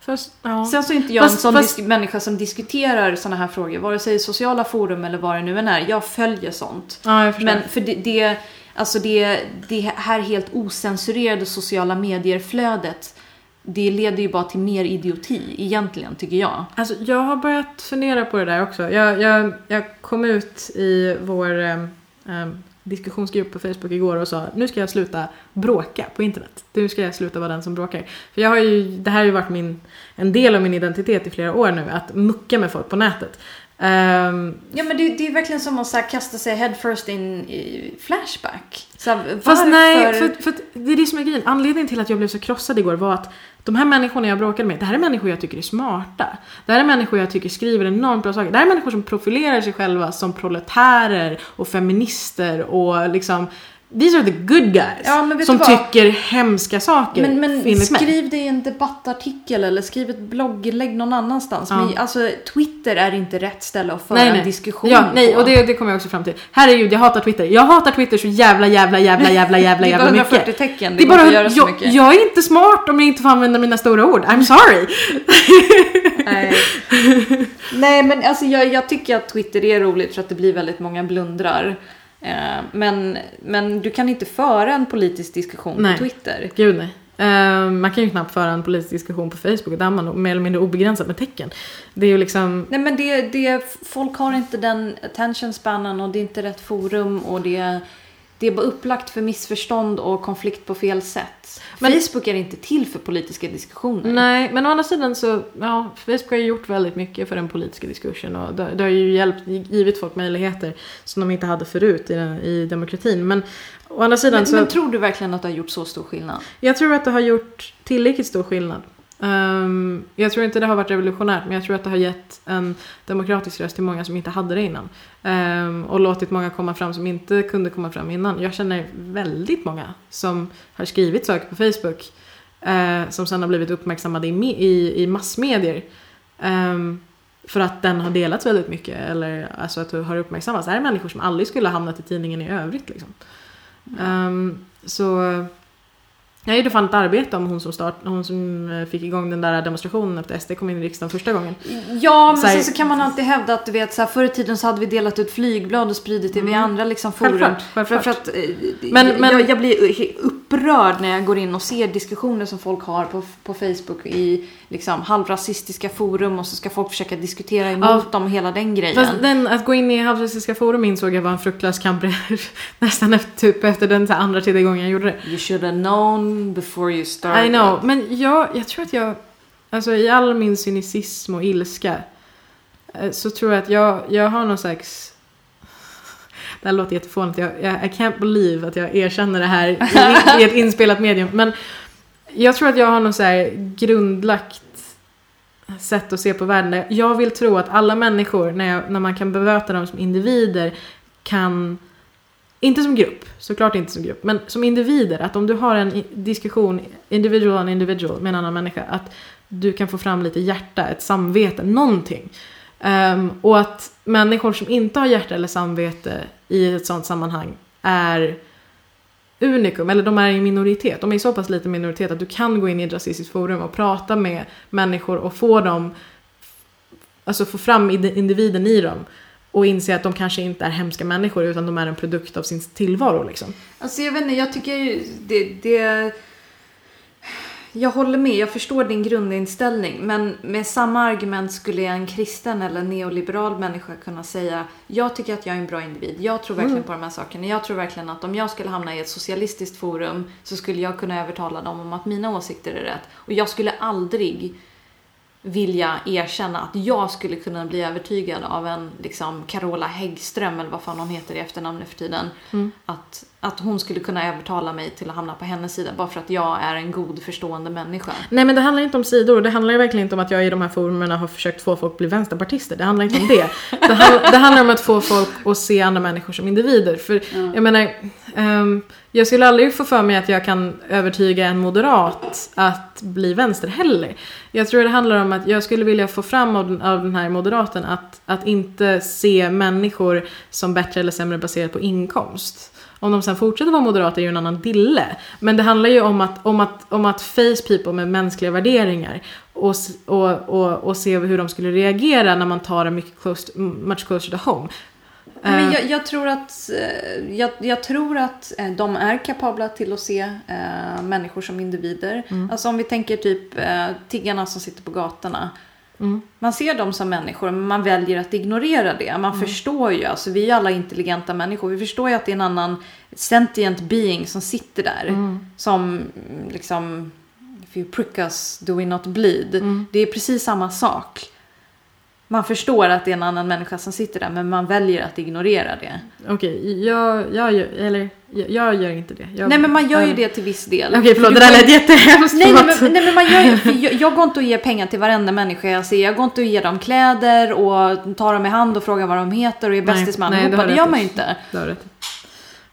Speaker 1: Fast, ja.
Speaker 2: Sen så är inte jag
Speaker 1: Fast-
Speaker 2: en sån
Speaker 1: fast-
Speaker 2: människa som diskuterar såna här frågor, vare sig i sociala forum eller vad det nu än är. Jag följer sånt.
Speaker 1: ja, jag.
Speaker 2: Men för det, det, alltså det, det här helt osensurerade sociala medier-flödet, det leder ju bara till mer idioti egentligen, tycker jag.
Speaker 1: Alltså, jag har börjat fundera på det där också. Jag, jag, jag kom ut i vår um, um, diskussionsgrupp på Facebook igår och sa nu ska jag sluta bråka på internet. Nu ska jag sluta vara den som bråkar. För jag har ju, det här har ju varit min, en del av min identitet i flera år nu, att mucka med folk på nätet. Ehm,
Speaker 2: Ja men det, det är verkligen som att så här, kasta sig headfirst in i Flashback. Så här,
Speaker 1: Fast nej, för, för det är det som är grejen. Anledningen till att jag blev så krossad igår var att de här människorna jag bråkade med, det här är människor jag tycker är smarta. Det här är människor jag tycker skriver enormt bra saker. Det här är människor som profilerar sig själva som proletärer och feminister och liksom These are the good guys.
Speaker 2: Ja,
Speaker 1: som tycker hemska saker
Speaker 2: Men, men skriv det i en debattartikel eller skriv ett blogginlägg någon annanstans.
Speaker 1: Ja.
Speaker 2: Men alltså Twitter är inte rätt ställe att föra
Speaker 1: Nej,
Speaker 2: en
Speaker 1: nej.
Speaker 2: diskussion
Speaker 1: Ja, nej,
Speaker 2: på.
Speaker 1: och det, det kommer jag också fram till. Herregud, jag hatar Twitter. Jag hatar Twitter så jävla, jävla, jävla, jävla, jävla,
Speaker 2: det är bara
Speaker 1: jävla
Speaker 2: 140
Speaker 1: mycket.
Speaker 2: tecken, det,
Speaker 1: Det bara,
Speaker 2: göra så
Speaker 1: jag,
Speaker 2: mycket.
Speaker 1: jag är inte smart om jag inte får använda mina stora ord. I'm sorry.
Speaker 2: Nej. nej men alltså jag, jag tycker att Twitter är roligt för att det blir väldigt många blundrar. Eh, men, men du kan inte föra en politisk diskussion
Speaker 1: Nej.
Speaker 2: på Twitter.
Speaker 1: Gud nej. Eh, man kan ju knappt föra en politisk diskussion på Facebook, där man mer eller mindre obegränsat med tecken. Det är ju liksom...
Speaker 2: Nej men det, det, folk har inte den attention spannen och det är inte rätt forum och det det är bara upplagt för missförstånd och konflikt på fel sätt.
Speaker 1: Men-
Speaker 2: Facebook är inte till för politiska diskussioner.
Speaker 1: Nej, men å andra sidan så, ja, Facebook har ju gjort väldigt mycket för den politiska diskursen och det, det har ju hjälpt, givit folk möjligheter som de inte hade förut i, i demokratin. Men å andra sidan
Speaker 2: Men,
Speaker 1: så,
Speaker 2: men tror du verkligen att det har gjort så stor skillnad?
Speaker 1: jag tror att det har gjort tillräckligt stor skillnad. Ehm, jag tror inte det har varit revolutionärt, men jag tror att det har gett en demokratisk röst till många som inte hade det innan. Ehm, och låtit många komma fram som inte kunde komma fram innan. Jag känner väldigt många som har skrivit saker på Facebook eh, som sen har blivit uppmärksammade i, i, i massmedier. Ehm, för att den har delats väldigt mycket eller alltså att det har uppmärksammats. Det här är människor som aldrig skulle ha hamnat i tidningen i övrigt. Liksom. Ehm, så jag gjorde fan ett arbete om hon som, start, hon som eh, fick igång den där demonstrationen efter SD kom in i riksdagen första gången.
Speaker 2: Ja, men
Speaker 1: Så
Speaker 2: sen så kan man alltid hävda att du vet, så här, förr i tiden så hade vi delat ut flygblad och spridit det via andra liksom, forum.
Speaker 1: Mm. Självklart,
Speaker 2: För,
Speaker 1: självklart.
Speaker 2: för att eh,
Speaker 1: Men-
Speaker 2: jag,
Speaker 1: men-
Speaker 2: jag, blir upprörd när jag går in och ser diskussioner som folk har på, på Facebook i liksom, halvrasistiska forum och så ska folk försöka diskutera emot
Speaker 1: Ja.
Speaker 2: dem hela den grejen.
Speaker 1: Fast den, att gå in i halvrasistiska forum insåg jag var en fruktlös kamp nästan efter, typ efter den andra, tredje gången jag gjorde det.
Speaker 2: You should have known before you started.
Speaker 1: I know, men jag, jag tror att jag, alltså i all min cynicism och ilska eh, så tror jag att jag, jag har någon slags det här låter jättefånigt, jag, jag, I can't believe att jag erkänner det här i, i ett inspelat medium. Men jag tror att jag har något så här grundlagt sätt att se på världen. Jag vill tro att alla människor, när, jag, när man kan bemöta dem som individer, kan inte som grupp, såklart inte som grupp, men som individer. Att om du har en diskussion, individual on individual, med en annan människa, att du kan få fram lite hjärta, ett samvete, någonting. Ehm, och att människor som inte har hjärta eller samvete i ett sånt sammanhang är unikum, eller de är i minoritet. De är i så pass liten minoritet att du kan gå in i ett rasistiskt forum och prata med människor och få dem, alltså få fram individen i dem. Och inse att de kanske inte är hemska människor utan de är en produkt av sin tillvaro liksom.
Speaker 2: Alltså jag vet inte, jag tycker det, det... Jag håller med, jag förstår din grundinställning. Men med samma argument skulle en kristen eller neoliberal människa kunna säga Jag tycker att jag är en bra individ. Jag tror verkligen på de här sakerna. Jag tror verkligen att om jag skulle hamna i ett socialistiskt forum så skulle jag kunna övertala dem om att mina åsikter är rätt. Och jag skulle aldrig vilja erkänna att jag skulle kunna bli övertygad av en liksom Carola Häggström eller vad fan hon heter i efternamn nu för tiden. Att, att hon skulle kunna övertala mig till att hamna på hennes sida bara för att jag är en god förstående människa.
Speaker 1: Nej men det handlar inte om sidor, det handlar verkligen inte om att jag i de här forumerna har försökt få folk att bli vänsterpartister. Det handlar inte om det. Det, handl- det handlar om att få folk att se andra människor som individer. För jag menar, ehm, jag skulle aldrig få för mig att jag kan övertyga en moderat att bli vänster heller. Jag tror det handlar om att jag skulle vilja få fram av den, av den här moderaten att, att inte se människor som bättre eller sämre baserat på inkomst. Om de sen fortsätter vara moderata är ju en annan dille. Men det handlar ju om att, om att, om att face people med mänskliga värderingar och, och, och, och se hur de skulle reagera när man tar det mycket close, much closer to home.
Speaker 2: Men
Speaker 1: Eh,
Speaker 2: jag, jag tror att, eh, jag, jag tror att eh, de är kapabla till att se eh, människor som individer. Alltså om vi tänker typ eh, tiggarna som sitter på gatorna.
Speaker 1: Mm.
Speaker 2: Man ser dem som människor men man väljer att ignorera det. Man förstår ju, alltså vi är alla intelligenta människor. Vi förstår ju att det är en annan sentient being som sitter där. Som mm, liksom, if you prick us do we not bleed. Det är precis samma sak. Man förstår att det är en annan människa som sitter där men man väljer att ignorera det.
Speaker 1: Okej, jag, jag, gör, eller, jag, jag gör inte det. Jag,
Speaker 2: nej men man gör ju
Speaker 1: eh,
Speaker 2: det till viss del.
Speaker 1: Okej förlåt,
Speaker 2: Du
Speaker 1: det där lät jättehemskt.
Speaker 2: Nej, nej,
Speaker 1: förlåt.
Speaker 2: men, nej men man gör ju, jag, jag går inte och ger pengar till varenda människa jag ser. Jag går inte och ger dem kläder och tar dem i hand och frågar vad de heter och är bästis med allihopa. Det gör man ju inte.
Speaker 1: Det har rätt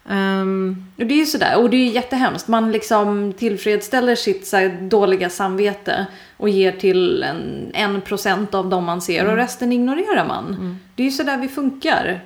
Speaker 1: Ehm,
Speaker 2: Och det är ju sådär, och det är jättehemskt. Man liksom tillfredsställer sitt så här, dåliga samvete och ger till en, en procent av dem man ser och resten ignorerar man. Det är ju sådär vi funkar.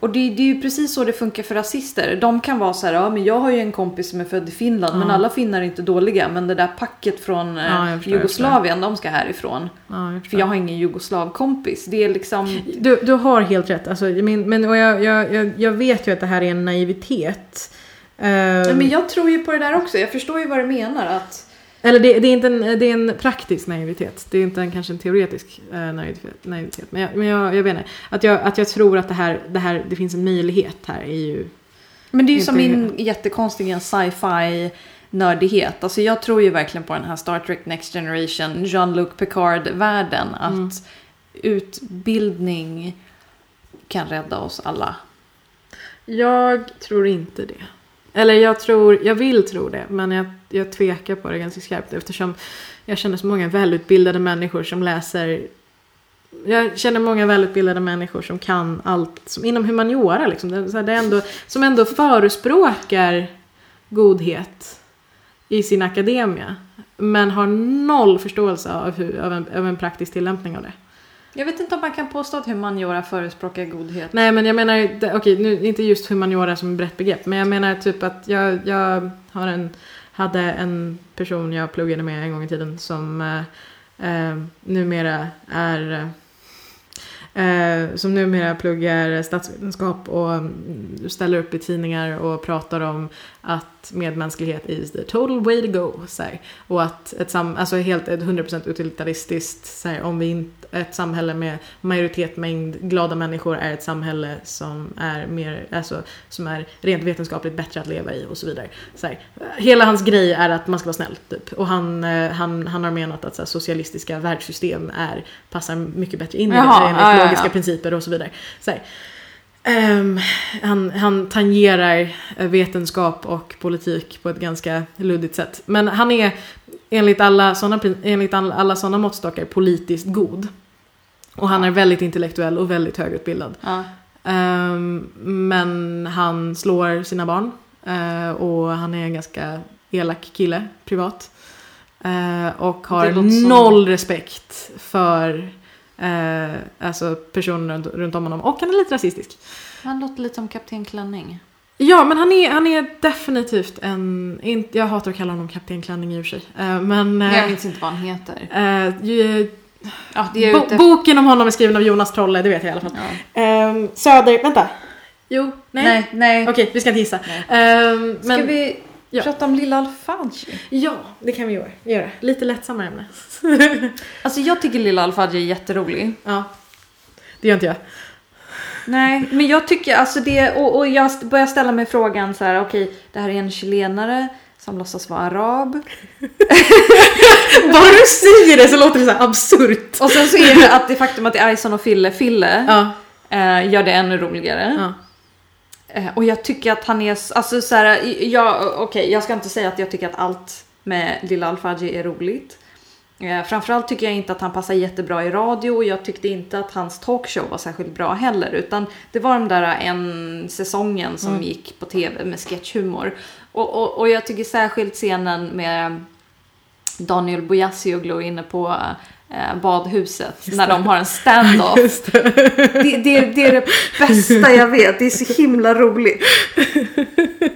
Speaker 2: Och det, det är ju precis så det funkar för rasister. De kan vara så här, ja men jag har ju en kompis som är född i Finland men alla finnar är inte dåliga. Men det där packet från eh,
Speaker 1: Ja, jag förstår,
Speaker 2: Jugoslavien, de ska härifrån.
Speaker 1: ja, jag
Speaker 2: För jag har ingen jugoslavkompis. Det är liksom...
Speaker 1: Du, du har helt rätt. Alltså, men, men, och jag, jag, jag, jag vet ju att det här är en naivitet. Ehm,
Speaker 2: Ja, men jag tror ju på det där också. Jag förstår ju vad du menar. att
Speaker 1: Eller det, det, är inte en, det är en praktisk naivitet. Det är inte en, kanske en teoretisk eh, naivitet. Men, jag, men jag, jag vet inte. Att jag, att jag tror att det här, det här, det finns en möjlighet här är ju...
Speaker 2: Men det är ju som min jättekonstiga sci-fi nördighet. Alltså jag tror ju verkligen på den här Star Trek Next Generation, Jean-Luc Picard-världen. Att
Speaker 1: Mm.
Speaker 2: utbildning kan rädda oss alla.
Speaker 1: Jag tror inte det. Eller jag tror, jag vill tro det, men jag, jag tvekar på det ganska skarpt eftersom jag känner så många välutbildade människor som läser jag känner många välutbildade människor som kan allt, som inom humaniora liksom, det, så här, det ändå, som ändå förespråkar godhet i sin akademia. Men har noll förståelse av, hur, av, en, av en praktisk tillämpning av det.
Speaker 2: Jag vet inte om man kan påstå att humaniora förespråkar godhet.
Speaker 1: Nej men jag menar, okej, okej nu inte just humaniora som brett begrepp, men jag menar typ att jag, jag har en, hade en person jag pluggade med en gång i tiden som eh, eh numera är eh, eh, som numera pluggar statsvetenskap och mm, ställer upp i tidningar och pratar om att medmänsklighet is the total way to go. Så här. Och att ett sam- alltså helt ett 100% utilitaristiskt, så här, om vi inte, ett samhälle med majoritet mängd glada människor är ett samhälle som är mer, alltså som är rent vetenskapligt bättre att leva i och så vidare. Så här. Hela hans grej är att man ska vara snäll typ. Och han, eh, han, han har menat att så här, socialistiska världssystem är, passar mycket bättre in i
Speaker 2: Jaha,
Speaker 1: det enligt
Speaker 2: ja, ja,
Speaker 1: logiska
Speaker 2: ja.
Speaker 1: principer och så vidare. Så här. Ehm, han, han tangerar vetenskap och politik på ett ganska luddigt sätt. Men han är enligt alla sådana, enligt all- alla sådana måttstockar politiskt god. Och han är väldigt intellektuell och väldigt högutbildad.
Speaker 2: Ja.
Speaker 1: Ehm, men han slår sina barn. eh, och han är en ganska elak kille privat. Eh, och har
Speaker 2: låter som-
Speaker 1: noll respekt för eh, alltså personer runt, runt om honom. Och han är lite rasistisk.
Speaker 2: Han låter lite som Kapten Klänning.
Speaker 1: Ja, men han är, han är definitivt en... In, jag hatar att kalla honom Kapten Klänning i och för sig. Eh, men...
Speaker 2: Men
Speaker 1: eh,
Speaker 2: jag minns inte vad han heter.
Speaker 1: eh, ju,
Speaker 2: Ja,
Speaker 1: bo, boken om honom är skriven av Jonas Trolle, det vet jag i alla fall.
Speaker 2: Ja.
Speaker 1: Ehm, Söder... Vänta. Jo, nej.
Speaker 2: Nej, nej.
Speaker 1: Okej, vi ska inte gissa. Ehm,
Speaker 2: Ska
Speaker 1: men,
Speaker 2: vi
Speaker 1: ja.
Speaker 2: prata om Lilla Alfadji?
Speaker 1: Ja, det kan vi göra. göra. Lite lättsammare ämne.
Speaker 2: Alltså jag tycker Lilla Alfadji är jätterolig.
Speaker 1: ja. Det gör inte jag.
Speaker 2: Nej, men jag tycker alltså det, och, och jag börjar ställa mig frågan så här, okej, det här är en chilenare som låtsas vara arab.
Speaker 1: Bara du säger det så låter det så här absurt.
Speaker 2: Och sen så är det att det faktum att det är Ison och Fille, Fille,
Speaker 1: Ja.
Speaker 2: eh, gör det ännu roligare.
Speaker 1: ja.
Speaker 2: Eh, och jag tycker att han är, alltså så här, jag, okej, jag ska inte säga att jag tycker att allt med Lilla Alfadji är roligt. Eh, framförallt tycker jag inte att han passar jättebra i radio och jag tyckte inte att hans talkshow var särskilt bra heller. Utan det var den där en säsongen som
Speaker 1: Mm.
Speaker 2: gick på tv med sketchhumor. Och, och, och jag tycker särskilt scenen med Daniel Bojazioglu inne på eh, badhuset när de har en stand-off.
Speaker 1: Just det.
Speaker 2: Det, det, det är det bästa jag vet. Det är så himla roligt.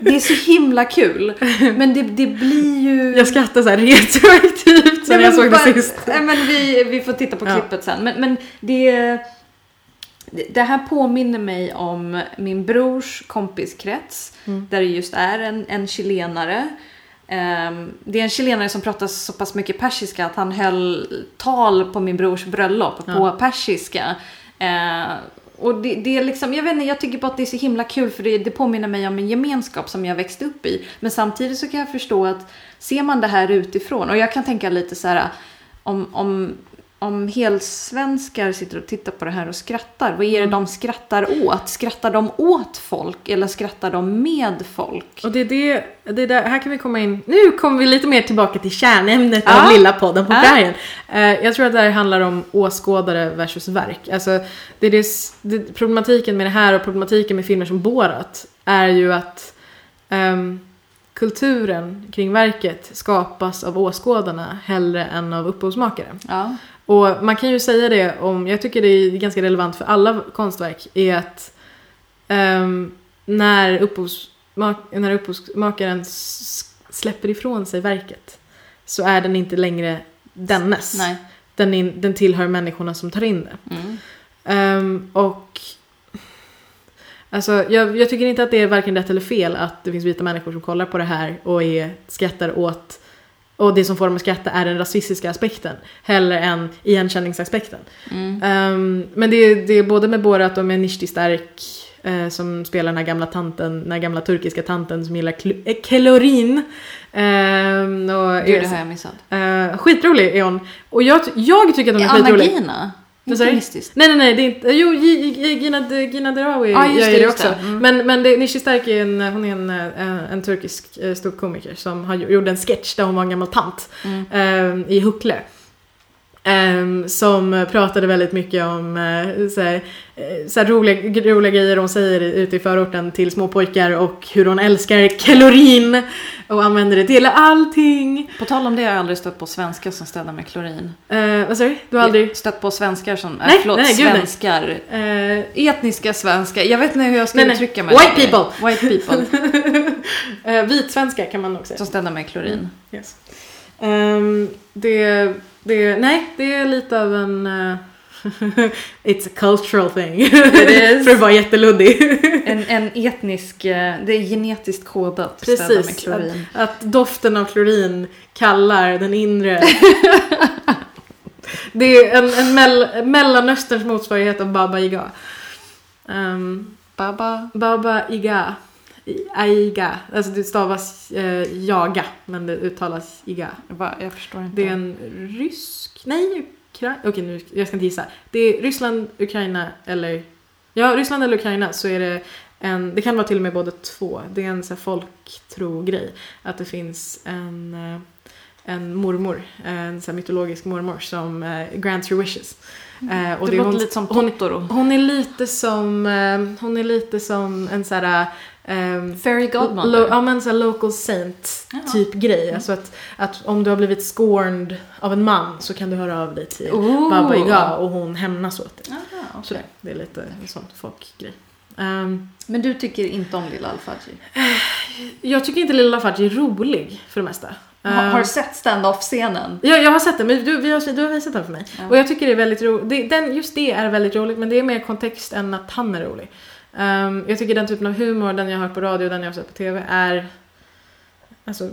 Speaker 2: Det är så himla kul. Men det, det blir ju...
Speaker 1: Jag skrattar så här retroaktivt sen
Speaker 2: Ja,
Speaker 1: jag såg det
Speaker 2: bara-
Speaker 1: sist.
Speaker 2: Nej, men vi, vi får titta på
Speaker 1: Ja.
Speaker 2: klippet sen. Men, men det, det- det här påminner mig om min brors kompiskrets.
Speaker 1: Mm.
Speaker 2: Där det just är en, en chilenare. Ehm, det är en chilenare som pratar så pass mycket persiska att han höll tal på min brors bröllop på
Speaker 1: Ja.
Speaker 2: persiska. Eh, och det, det är liksom, jag vet inte, jag tycker bara att det är så himla kul för det, det påminner mig om en gemenskap som jag växte upp i. Men samtidigt så kan jag förstå att ser man det här utifrån, och jag kan tänka lite så här om, om, om helsvenskar sitter och tittar på det här och skrattar, vad är det de skrattar åt? Skrattar de åt folk eller skrattar de med folk?
Speaker 1: Och det är det, det är där, här kan vi komma in, nu kommer vi lite mer tillbaka till kärnämnet
Speaker 2: Ja.
Speaker 1: av lilla podden på
Speaker 2: Ja.
Speaker 1: prärien. Eh, jag tror att det här handlar om åskådare versus verk. Alltså, det är det, det, problematiken med det här och problematiken med filmer som Borat är ju att ehm, kulturen kring verket skapas av åskådarna hellre än av upphovsmakare.
Speaker 2: Ja.
Speaker 1: Och man kan ju säga det om, jag tycker det är ganska relevant för alla konstverk, är att ehm, när, upphovsmak, när upphovsmakaren släpper ifrån sig verket så är den inte längre dennes.
Speaker 2: Nej.
Speaker 1: Den, in, den tillhör människorna som tar in det.
Speaker 2: Mm.
Speaker 1: Ehm, och Alltså, jag, jag tycker inte att det är varken rätt eller fel att det finns vita människor som kollar på det här och är, skrattar åt och det som får dem att skratta är den rasistiska aspekten hellre än igenkänningsaspekten.
Speaker 2: Mm.
Speaker 1: Ehm, men det är, det är både med Borat och med Nishti Stark eh, som spelar den här gamla tanten, den här gamla turkiska tanten som gillar kl- eh, klorin. Ehm, och
Speaker 2: Gud, det har jag missat.
Speaker 1: Eh, skitrolig är hon. Och jag, jag tycker att hon är,
Speaker 2: Är Anna
Speaker 1: skitrolig.
Speaker 2: Gina?
Speaker 1: Du?
Speaker 2: Interimistiskt.
Speaker 1: Nej nej nej, det är inte, jo Gi- Gi- Gina, Gina Dirawi
Speaker 2: just
Speaker 1: gör
Speaker 2: det,
Speaker 1: också.
Speaker 2: Mm.
Speaker 1: Men, men det, Nishi Stark är en, hon är en, eh, en turkisk eh, ståuppkomiker som har, gjorde en sketch där hon var en gammal tant
Speaker 2: Mm.
Speaker 1: eh, i Huckle. Ehm, som pratade väldigt mycket om uh, såhär, eh, såhär roliga, roliga grejer hon säger ute i förorten till små pojkar och hur hon älskar klorin och använder det till allting.
Speaker 2: På tal om det har jag aldrig stött på svenskar som städar med klorin.
Speaker 1: Uh, vad sa du? Du har aldrig...
Speaker 2: Stött på svenskar som, nej,
Speaker 1: Nej,
Speaker 2: förlåt,
Speaker 1: nej, gud, nej.
Speaker 2: svenskar.
Speaker 1: Eh,
Speaker 2: Etniska svenskar, jag vet inte hur jag ska
Speaker 1: Nej,
Speaker 2: uttrycka mig.
Speaker 1: White people.
Speaker 2: White people
Speaker 1: uh, vitsvenska kan man nog säga.
Speaker 2: som städar med klorin.
Speaker 1: Yes. Ehm, det, det, nej, det är lite av en... eh, it's a cultural thing.
Speaker 2: is.
Speaker 1: För att vara jätteluddig.
Speaker 2: En, en etnisk, eh, det är genetiskt kodat
Speaker 1: Precis.
Speaker 2: klorin.
Speaker 1: Att, att doften av klorin kallar den inre... det är en, en mell, Mellanösterns motsvarighet av Baba Iga. Um,
Speaker 2: Baba.
Speaker 1: Baba Iga. Aiga. Alltså det stavas eh, jaga, men det uttalas Iga.
Speaker 2: Va, jag förstår inte.
Speaker 1: Det är en rysk... Nej, Ukraina... Okej, nu, jag ska inte gissa. Det är Ryssland, Ukraina eller... Ja, Ryssland eller Ukraina så är det en... Det kan vara till och med både två. Det är en så här folktro-grej. Att det finns en, eh, en mormor, en så här mytologisk mormor som eh, grants your wishes. Eh, och
Speaker 2: det
Speaker 1: är
Speaker 2: låter
Speaker 1: hon-
Speaker 2: lite som
Speaker 1: hon-
Speaker 2: Totoro.
Speaker 1: Hon är lite som... eh, Hon är lite som en så här... ehm,
Speaker 2: Fairy
Speaker 1: Lo,
Speaker 2: Godmother.
Speaker 1: ja men så här local saint
Speaker 2: Ja.
Speaker 1: typ grej. Alltså att, att om du har blivit scorned av en man så kan du höra av dig till
Speaker 2: Oh.
Speaker 1: Baba Yaga och hon hämnas åt dig.
Speaker 2: Aha, okej.
Speaker 1: Sådär, det är lite sån folkgrej. Ehm,
Speaker 2: Men du tycker inte om Lilla Alfaji?
Speaker 1: jag tycker inte Lilla Fudge är rolig för det mesta.
Speaker 2: Har,
Speaker 1: Ehm,
Speaker 2: har du sett stand-off-scenen?
Speaker 1: Ja, jag har sett den, men du, vi har, du har visat den för mig.
Speaker 2: Ja.
Speaker 1: Och jag tycker det är väldigt roligt. Just det är väldigt roligt, men det är mer kontext än att han är rolig. Ehm, jag tycker den typen av humor, den jag har hört på radio och den jag har sett på TV, är... Alltså,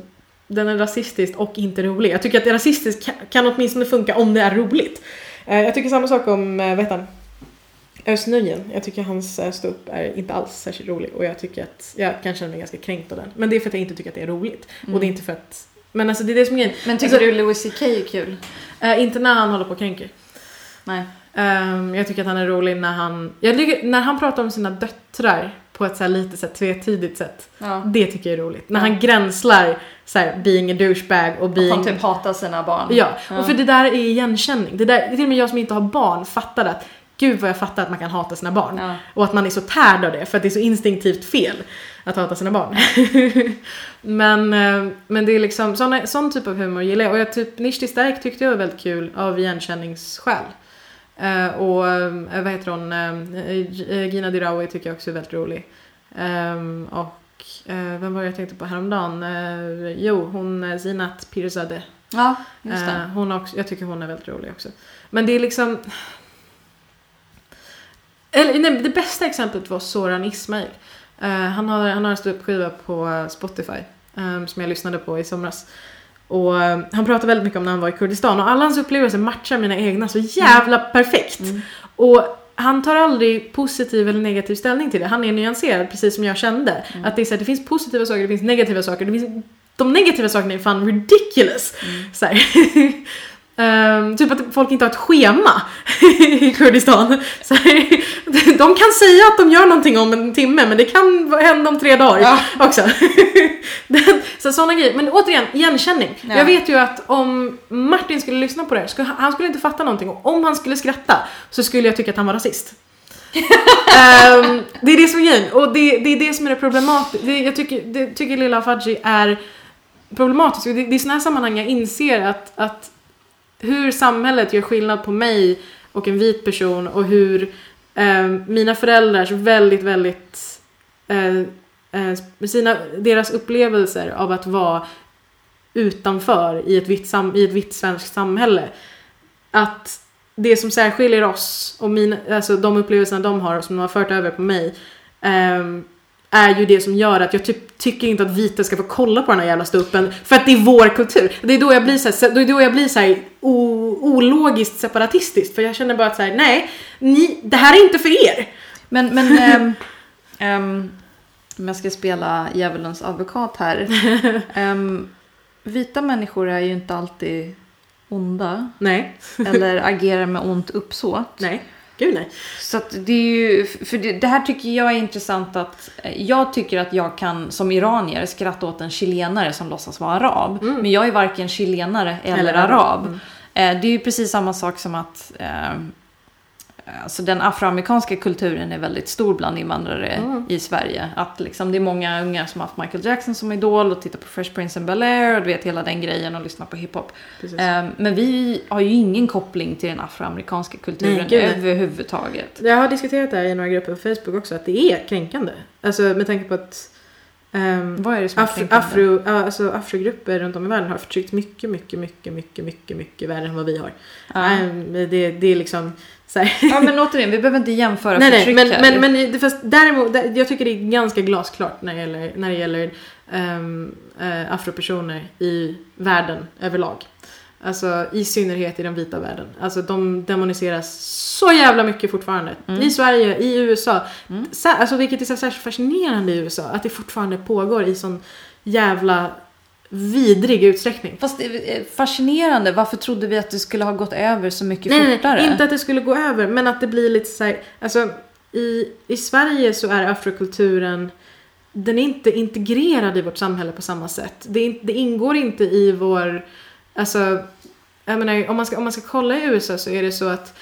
Speaker 1: den är rasistisk och inte rolig. Jag tycker att det rasistiskt kan, kan åtminstone funka om det är roligt. Eh, jag tycker samma sak om, uh, vad heter han? Özz. Jag tycker hans uh, ståupp är inte alls särskilt rolig och jag tycker att jag kan känna mig ganska kränkt av den. Men det är för att jag inte tycker att det är roligt. Och det är inte för att... Men alltså det är det som är.
Speaker 2: Men tycker
Speaker 1: Alltså-
Speaker 2: du Louis CK är kul?
Speaker 1: Eh, inte när han håller på och kränker.
Speaker 2: Nej.
Speaker 1: Ehm, jag tycker att han är rolig när han, jag när han pratar om sina döttrar på ett så lite så här tvetydigt sätt.
Speaker 2: Ja.
Speaker 1: Det tycker jag är roligt. När
Speaker 2: Ja.
Speaker 1: han gränslar så här, being a douchebag och
Speaker 2: Att
Speaker 1: being...
Speaker 2: han typ hatar sina barn.
Speaker 1: Ja,
Speaker 2: Ja.
Speaker 1: och för det där är igenkänning. Det där, till och med jag som inte har barn fattar att Gud vad jag fattar att man kan hata sina barn.
Speaker 2: Ja.
Speaker 1: Och att man är så tärd av det för att det är så instinktivt fel att hata sina barn. men, eh, men det är liksom, såna, sån typ av humor gillar jag. Och jag typ, Nishti Stark tyckte jag var väldigt kul av igenkänningsskäl. Eh, och eh, vad heter hon, uh, Gina Dirawi tycker jag också är väldigt rolig. Ehm, och eh, vem var det jag tänkte på häromdagen? Uh, jo, hon Zinat Pirzadeh.
Speaker 2: Ja, just
Speaker 1: Eh,
Speaker 2: det.
Speaker 1: hon också, jag tycker hon är väldigt rolig också. Men det är liksom... Eller, nej, det bästa exemplet var Soran Ismail. Eh, han, har, han har en ståuppskiva på eh, Spotify eh, som jag lyssnade på i somras. Och eh, han pratar väldigt mycket om när han var i Kurdistan och alla hans upplevelser matchar mina egna så jävla perfekt.
Speaker 2: Mm.
Speaker 1: Och han tar aldrig positiv eller negativ ställning till det. Han är nyanserad precis som jag kände.
Speaker 2: Mm.
Speaker 1: Att det, är så här, det finns positiva saker, det finns negativa saker. Det finns, de negativa sakerna är fan ridiculous.
Speaker 2: Mm.
Speaker 1: Så Ehm, typ att folk inte har ett schema i Kurdistan. Så de kan säga att de gör någonting om en timme men det kan hända om tre dagar
Speaker 2: Ja.
Speaker 1: också. Den- så sådana grejer. Men återigen, igenkänning.
Speaker 2: Ja.
Speaker 1: Jag vet ju att om Martin skulle lyssna på det här, skulle, han skulle inte fatta någonting. Och om han skulle skratta så skulle jag tycka att han var rasist. Ehm, det är det som är grejen. Och det, det är det som är det problematiska. Jag tycker, det, tycker Lilla Fadji är problematiskt. Det, det är i sådana här sammanhang jag inser att, att hur samhället gör skillnad på mig och en vit person och hur eh, mina föräldrars väldigt, väldigt eh, eh, sina, deras upplevelser av att vara utanför i ett vitt, sam, i ett vitt svenskt samhälle. Att det som särskiljer oss och mina, alltså de upplevelserna de har som de har fört över på mig eh, är ju det som gör att jag typ tycker inte att vita ska få kolla på den här jävla stuppen för att det är vår kultur. Det är då jag blir så här, det är då jag blir så här ologiskt separatistiskt för jag känner bara att så här, nej, ni, det här är inte för er.
Speaker 2: Men, men ehm, Ehm, om jag ska spela djävulens advokat här. Ehm, vita människor är ju inte alltid onda.
Speaker 1: Nej.
Speaker 2: Eller agerar med ont uppsåt.
Speaker 1: Nej. Gud nej.
Speaker 2: Så det är ju, för det, det här tycker jag är intressant att, eh, jag tycker att jag kan som iranier skratta åt en chilenare som låtsas vara arab.
Speaker 1: Mm.
Speaker 2: Men jag är varken chilenare eller,
Speaker 1: Eller
Speaker 2: arab.
Speaker 1: arab. Mm.
Speaker 2: Eh, det är ju precis samma sak som att eh, Alltså den afroamerikanska kulturen är väldigt stor bland invandrare
Speaker 1: Mm.
Speaker 2: i Sverige. Att liksom det är många unga som har haft Michael Jackson som idol och tittar på Fresh Prince and Bel-Air och du vet hela den grejen och lyssnar på hiphop. Eh, men vi har ju ingen koppling till den afroamerikanska kulturen
Speaker 1: Nej,
Speaker 2: överhuvudtaget.
Speaker 1: Jag har diskuterat det här i några grupper på Facebook också, att det är kränkande. Alltså med tanke på att ehm,
Speaker 2: Vad är det som är
Speaker 1: afro,
Speaker 2: kränkande?
Speaker 1: afro, alltså, afrogrupper runt om i världen har förtryckt mycket, mycket, mycket, mycket, mycket, mycket värre än vad vi har.
Speaker 2: Ja.
Speaker 1: Ehm, det, det är liksom.
Speaker 2: Ja men återigen, vi behöver inte jämföra
Speaker 1: Nej, nej,
Speaker 2: förtryck
Speaker 1: men,
Speaker 2: här.
Speaker 1: men, men fast däremot, där- jag tycker det är ganska glasklart när det gäller, när det gäller ehm, eh, afropersoner i världen överlag. Alltså i synnerhet i den vita världen. Alltså de demoniseras så jävla mycket fortfarande.
Speaker 2: Mm.
Speaker 1: I Sverige, i USA.
Speaker 2: Mm.
Speaker 1: Alltså vilket är så särskilt fascinerande i USA. Att det fortfarande pågår i sån jävla vidrig utsträckning.
Speaker 2: Fast det är fascinerande, varför trodde vi att det skulle ha gått över så mycket
Speaker 1: Nej,
Speaker 2: fortare?
Speaker 1: nej, inte att det skulle gå över, men att det blir lite så här, alltså i, i Sverige så är afrokulturen den är inte integrerad i vårt samhälle på samma sätt. Det, det ingår inte i vår, alltså, jag menar, om man, ska, om man ska kolla i USA så är det så att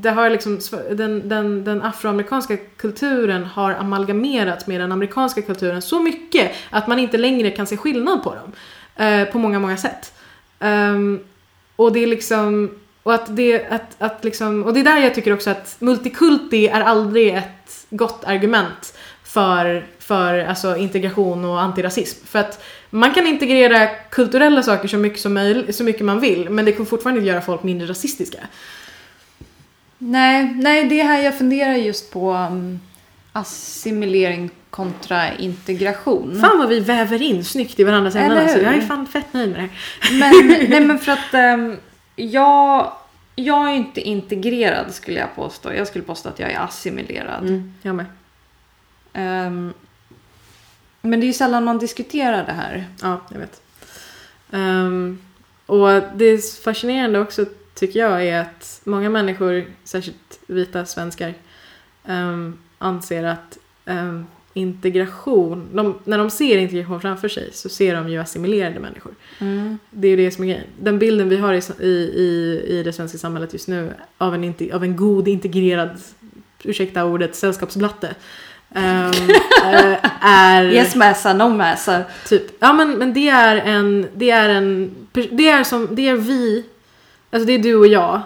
Speaker 1: det har liksom, den, den, den afroamerikanska kulturen har amalgamerats med den amerikanska kulturen så mycket att man inte längre kan se skillnad på dem. Eh, på många, många sätt. Um, och det är liksom, och att det, att, att liksom, och det är där jag tycker också att multikulti är aldrig ett gott argument för, för alltså integration och antirasism. För att man kan integrera kulturella saker så mycket, som möjligt, så mycket man vill, men det kommer fortfarande inte göra folk mindre rasistiska.
Speaker 2: Nej, nej, det är här jag funderar just på um, assimilering kontra integration.
Speaker 1: Fan vad vi väver in snyggt i varandras ämnen alltså. Jag är fan fett nöjd med det här.
Speaker 2: Men, nej men för att ehm, jag, jag är inte integrerad skulle jag påstå. Jag skulle påstå att jag är assimilerad.
Speaker 1: Mm, jag med.
Speaker 2: Ehm, men det är ju sällan man diskuterar det här.
Speaker 1: Ja, jag vet. Ehm, och det är fascinerande också tycker jag är att många människor, särskilt vita svenskar, ehm, anser att ehm, integration, de, när de ser integration framför sig så ser de ju assimilerade människor. Det är ju det som är grejen. Den bilden vi har i, i, i, det svenska samhället just nu av en, av en god integrerad, ursäkta ordet, sällskapsblatte. ehm, eh, är...
Speaker 2: Yes mässa, no mässa.
Speaker 1: Typ. Ja men, men det är en, det är en, det är som, det är vi, alltså det är du och jag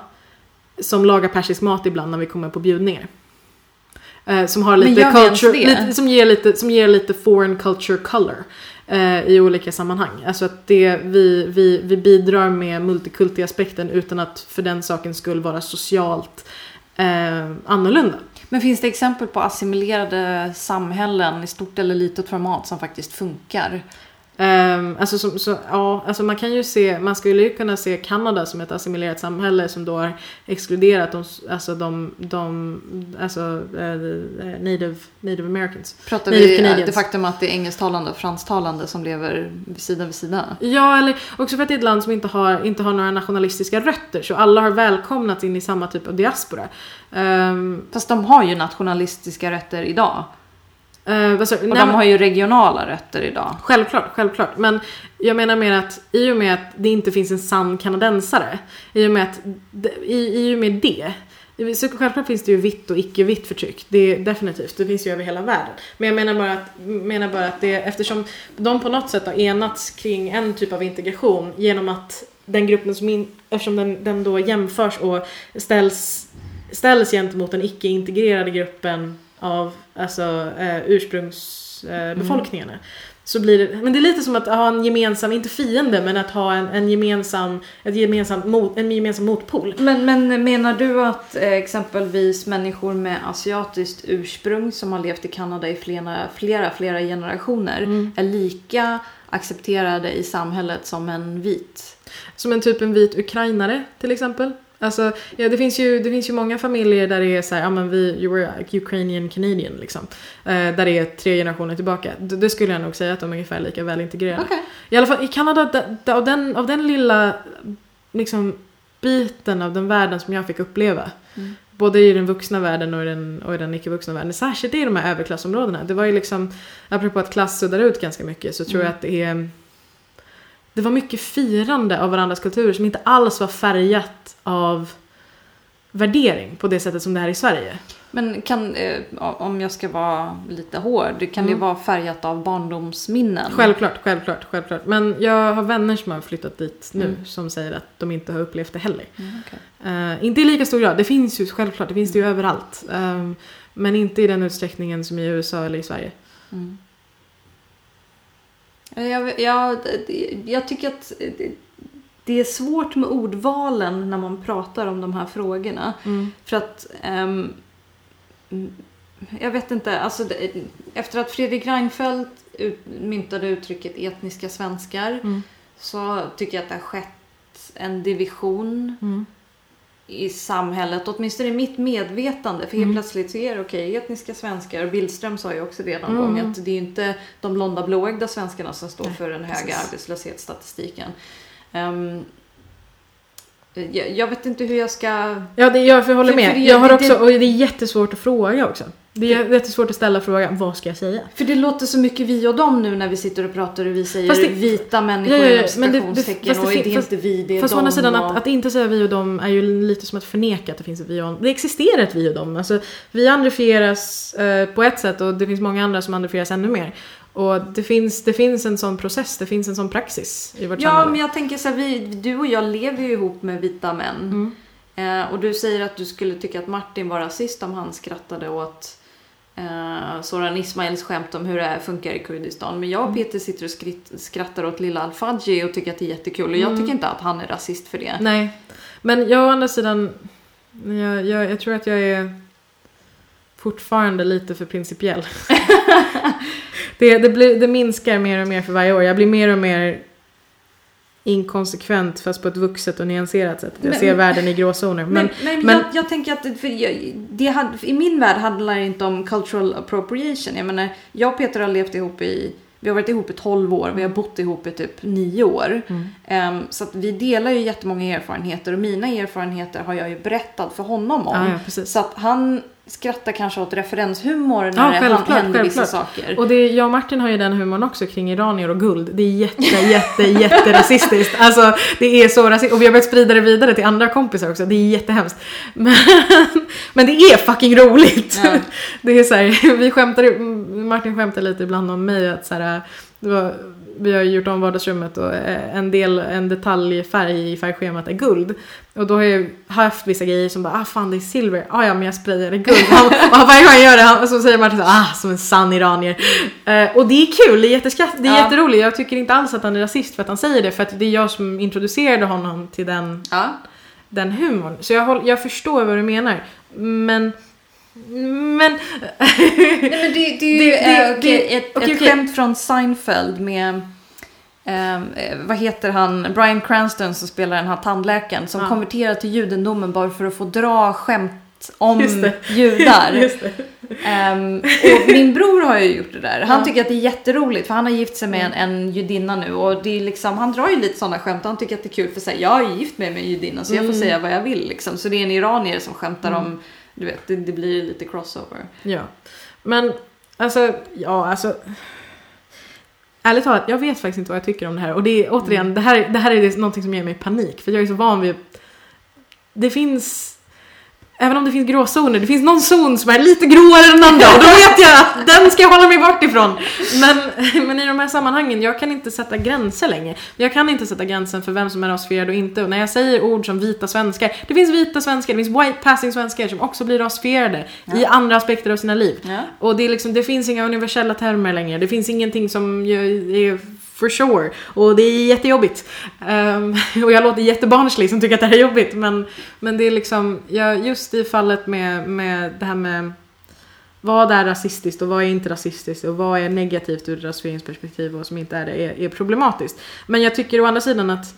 Speaker 1: som lagar persisk mat ibland när vi kommer på bjudningar. Eh, som har lite culture, lite, som, ger lite, som ger lite foreign culture color eh, i olika sammanhang. Alltså att det, vi, vi, vi bidrar med multikulti-aspekten utan att för den sakens skull vara socialt eh, annorlunda.
Speaker 2: Men finns det exempel på assimilerade samhällen i stort eller litet format som faktiskt funkar?
Speaker 1: Um, alltså, som, så, ja, alltså man kan ju se, man skulle ju kunna se Kanada som ett assimilerat samhälle som då har exkluderat de, alltså de, de alltså, eh, native, native americans.
Speaker 2: Pratar
Speaker 1: Native
Speaker 2: vi
Speaker 1: Canadians.
Speaker 2: det faktum att det är engelsktalande och fransktalande som lever sida vid sida?
Speaker 1: Ja, eller också för att det är ett land som inte har, inte har några nationalistiska rötter så alla har välkomnats in i samma typ av diaspora. Um,
Speaker 2: Fast de har ju nationalistiska rötter idag.
Speaker 1: Uh, sa,
Speaker 2: Och de har ju regionala rötter idag.
Speaker 1: Självklart, självklart. Men jag menar mer att i och med att det inte finns en sann kanadensare, i och med, att, i, i och med det, så självklart finns det ju vitt och icke-vitt förtryck. Det är definitivt, det finns ju över hela världen. Men jag menar bara att, menar bara att det, eftersom de på något sätt har enats kring en typ av integration genom att den gruppen som in, eftersom den, den då jämförs och ställs, ställs gentemot den icke-integrerade gruppen av alltså, eh, ursprungsbefolkningarna. Så blir det, men det är lite som att ha en gemensam, inte fiende, men att ha en, en gemensam, ett gemensamt mot, en gemensam motpol.
Speaker 2: Men, men menar du att eh, exempelvis människor med asiatiskt ursprung som har levt i Kanada i flera, flera, flera generationer
Speaker 1: Mm.
Speaker 2: är lika accepterade i samhället som en vit?
Speaker 1: Som en typ en vit ukrainare till exempel. Alltså, ja, det, finns ju, det finns ju många familjer där det är så här, ja men vi, you were Ukrainian Canadian liksom. Eh, där det är tre generationer tillbaka. D- det skulle jag nog säga att de är ungefär lika väl integrerade.
Speaker 2: Okej.
Speaker 1: I alla fall i Kanada, d- d- av, den, av den lilla liksom, biten av den världen som jag fick uppleva.
Speaker 2: Mm.
Speaker 1: Både i den vuxna världen och i den, och i den icke-vuxna världen. Särskilt i de här överklassområdena. Det var ju liksom, apropå att klass suddar ut ganska mycket, så tror
Speaker 2: Mm.
Speaker 1: jag att det är det var mycket firande av varandras kulturer som inte alls var färgat av värdering på det sättet som det är i Sverige.
Speaker 2: Men kan, eh, om jag ska vara lite hård, kan
Speaker 1: Mm.
Speaker 2: det vara färgat av barndomsminnen?
Speaker 1: Självklart, självklart, självklart. Men jag har vänner som har flyttat dit nu
Speaker 2: Mm.
Speaker 1: som säger att de inte har upplevt det heller.
Speaker 2: Mm, okej.
Speaker 1: Eh, inte i lika stor grad, det finns ju självklart, det finns det ju överallt. Ehm, men inte i den utsträckningen som i USA eller i Sverige.
Speaker 2: Mm. Jag, jag, jag tycker att det är svårt med ordvalen när man pratar om de här frågorna. För att mm, jag vet inte, alltså det, efter att Fredrik Reinfeldt ut, myntade uttrycket etniska svenskar
Speaker 1: Mm.
Speaker 2: så tycker jag att det har skett en division
Speaker 1: Mm.
Speaker 2: I samhället, åtminstone i mitt medvetande. För helt
Speaker 1: Mm.
Speaker 2: plötsligt så är det okej, etniska svenskar. Billström sa ju också det någon
Speaker 1: Mm.
Speaker 2: gång att det är inte de blonda blåögda svenskarna som står för den höga
Speaker 1: precis.
Speaker 2: arbetslöshetsstatistiken. Ehm, jag, jag vet inte hur jag ska...
Speaker 1: Ja, det, jag håller
Speaker 2: För-
Speaker 1: med. jag har också, och det är jättesvårt att fråga också. Det är jättesvårt att ställa frågan, vad ska jag säga?
Speaker 2: För det låter så mycket vi och dem nu när vi sitter och pratar och vi säger
Speaker 1: det-
Speaker 2: vita människor
Speaker 1: Ja, ja, ja, men det- det- fast det
Speaker 2: och det är
Speaker 1: fast-
Speaker 2: inte vi, det är
Speaker 1: Fast å andra sidan,
Speaker 2: och...
Speaker 1: att, att inte säga vi och dem är ju lite som att förneka att det finns ett vi och dem. Det existerar ett vi och dem. Alltså, vi andrifieras eh, på ett sätt och det finns många andra som andrifieras ännu mer. Och det finns, det finns en sån process, det finns en sån praxis i vårt
Speaker 2: Ja,
Speaker 1: samhälle.
Speaker 2: men jag tänker så här, vi, du och jag lever ju ihop med vita män.
Speaker 1: Mm.
Speaker 2: Eh, och du säger att du skulle tycka att Martin var rasist om han skrattade åt eh, Soran Ismails skämt om hur det funkar i Kurdistan. Men jag och
Speaker 1: Mm.
Speaker 2: Peter sitter och skritt, skrattar åt lilla Al-Fadji och tycker att det är jättekul. Och jag
Speaker 1: Mm.
Speaker 2: tycker inte att han är rasist för det.
Speaker 1: Nej. Men jag å andra sidan, jag, jag, jag tror att jag är fortfarande lite för principiell. det, det, blir, det minskar mer och mer för varje år. Jag blir mer och mer inkonsekvent fast på ett vuxet och nyanserat sätt. Jag
Speaker 2: Men-
Speaker 1: ser världen i gråzoner. Men,
Speaker 2: Men, men,
Speaker 1: men-
Speaker 2: jag, jag tänker att för jag, det had, i min värld handlar det inte om cultural appropriation. Jag menar, jag och Peter har levt ihop i vi har varit ihop i 12 år, vi har bott ihop i typ 9 år.
Speaker 1: Mm.
Speaker 2: Ehm, så att vi delar ju jättemånga erfarenheter och mina erfarenheter har jag ju berättat för honom om.
Speaker 1: ja.
Speaker 2: Så att han skrattar kanske åt referenshumor när
Speaker 1: Ja,
Speaker 2: det
Speaker 1: självklart,
Speaker 2: händer vissa
Speaker 1: självklart.
Speaker 2: saker.
Speaker 1: Och det, jag och Martin har ju den humorn också kring iranier och guld. Det är jätte, jätte, jätterasistiskt. Alltså det är så rasistiskt. Och vi har börjat sprida det vidare till andra kompisar också. Det är jättehemskt. Men, men det är fucking roligt.
Speaker 2: Ja.
Speaker 1: Det är så här, vi skämtar, Martin skämtar lite ibland om mig att så här, var, vi har gjort om vardagsrummet och eh, en del, en detaljfärg i färgschemat är guld. Och då har jag haft vissa grejer som bara, ah fan det är silver, ah ja men jag sprayade guld. Han, och varje gång jag gör det han, så säger Martin så, ah som en sann iranier. Eh, och det är kul, det är, jätteskatt, det är
Speaker 2: Ja.
Speaker 1: jätteroligt. Jag tycker inte alls att han är rasist för att han säger det, för att det är jag som introducerade honom till den,
Speaker 2: Ja.
Speaker 1: den humorn. Så jag, håll, jag förstår vad du menar. Men, men...
Speaker 2: Nej men det, det är ju
Speaker 1: Det- det-
Speaker 2: eh,
Speaker 1: det-
Speaker 2: ett,
Speaker 1: okej,
Speaker 2: ett skämt från Seinfeld med ehm, eh, vad heter han, Brian Cranston som spelar den här tandläkaren som
Speaker 1: Ja.
Speaker 2: konverterar till judendomen bara för att få dra skämt om judar. Ehm, och min bror har ju gjort det där. Han
Speaker 1: Ja.
Speaker 2: tycker att det är jätteroligt för han har gift sig med en, en judinna nu och det är liksom, han drar ju lite sådana skämt. Han tycker att det är kul för sig. jag är gift mig med en judinna så jag får
Speaker 1: Mm.
Speaker 2: säga vad jag vill liksom. Så det är en iranier som skämtar
Speaker 1: Mm.
Speaker 2: om, du vet, det, det blir lite crossover.
Speaker 1: Ja. Men alltså, ja alltså. Ärligt talat, jag vet faktiskt inte vad jag tycker om det här. Och det är återigen, det här, det här är någonting som ger mig panik. För jag är så van vid... Det finns... Även om det finns gråzoner, det finns någon zon som är lite gråare än andra och då vet jag att den ska jag hålla mig bort ifrån. Men, men i de här sammanhangen, jag kan inte sätta gränser längre. Jag kan inte sätta gränsen för vem som är rasifierad och inte. Och när jag säger ord som vita svenskar, det finns vita svenskar, det finns white passing svenskar som också blir rasifierade i
Speaker 2: Ja.
Speaker 1: andra aspekter av sina liv.
Speaker 2: Ja.
Speaker 1: Och det, är liksom, det finns inga universella termer längre. Det finns ingenting som är for sure. Och det är jättejobbigt. Um, och jag låter jättebarnslig som tycker att det här är jobbigt. Men, men det är liksom, ja, just i fallet med, med det här med vad är rasistiskt och vad är inte rasistiskt och vad är negativt ur ett rasifieringsperspektiv och vad som inte är det är, är problematiskt. Men jag tycker å andra sidan att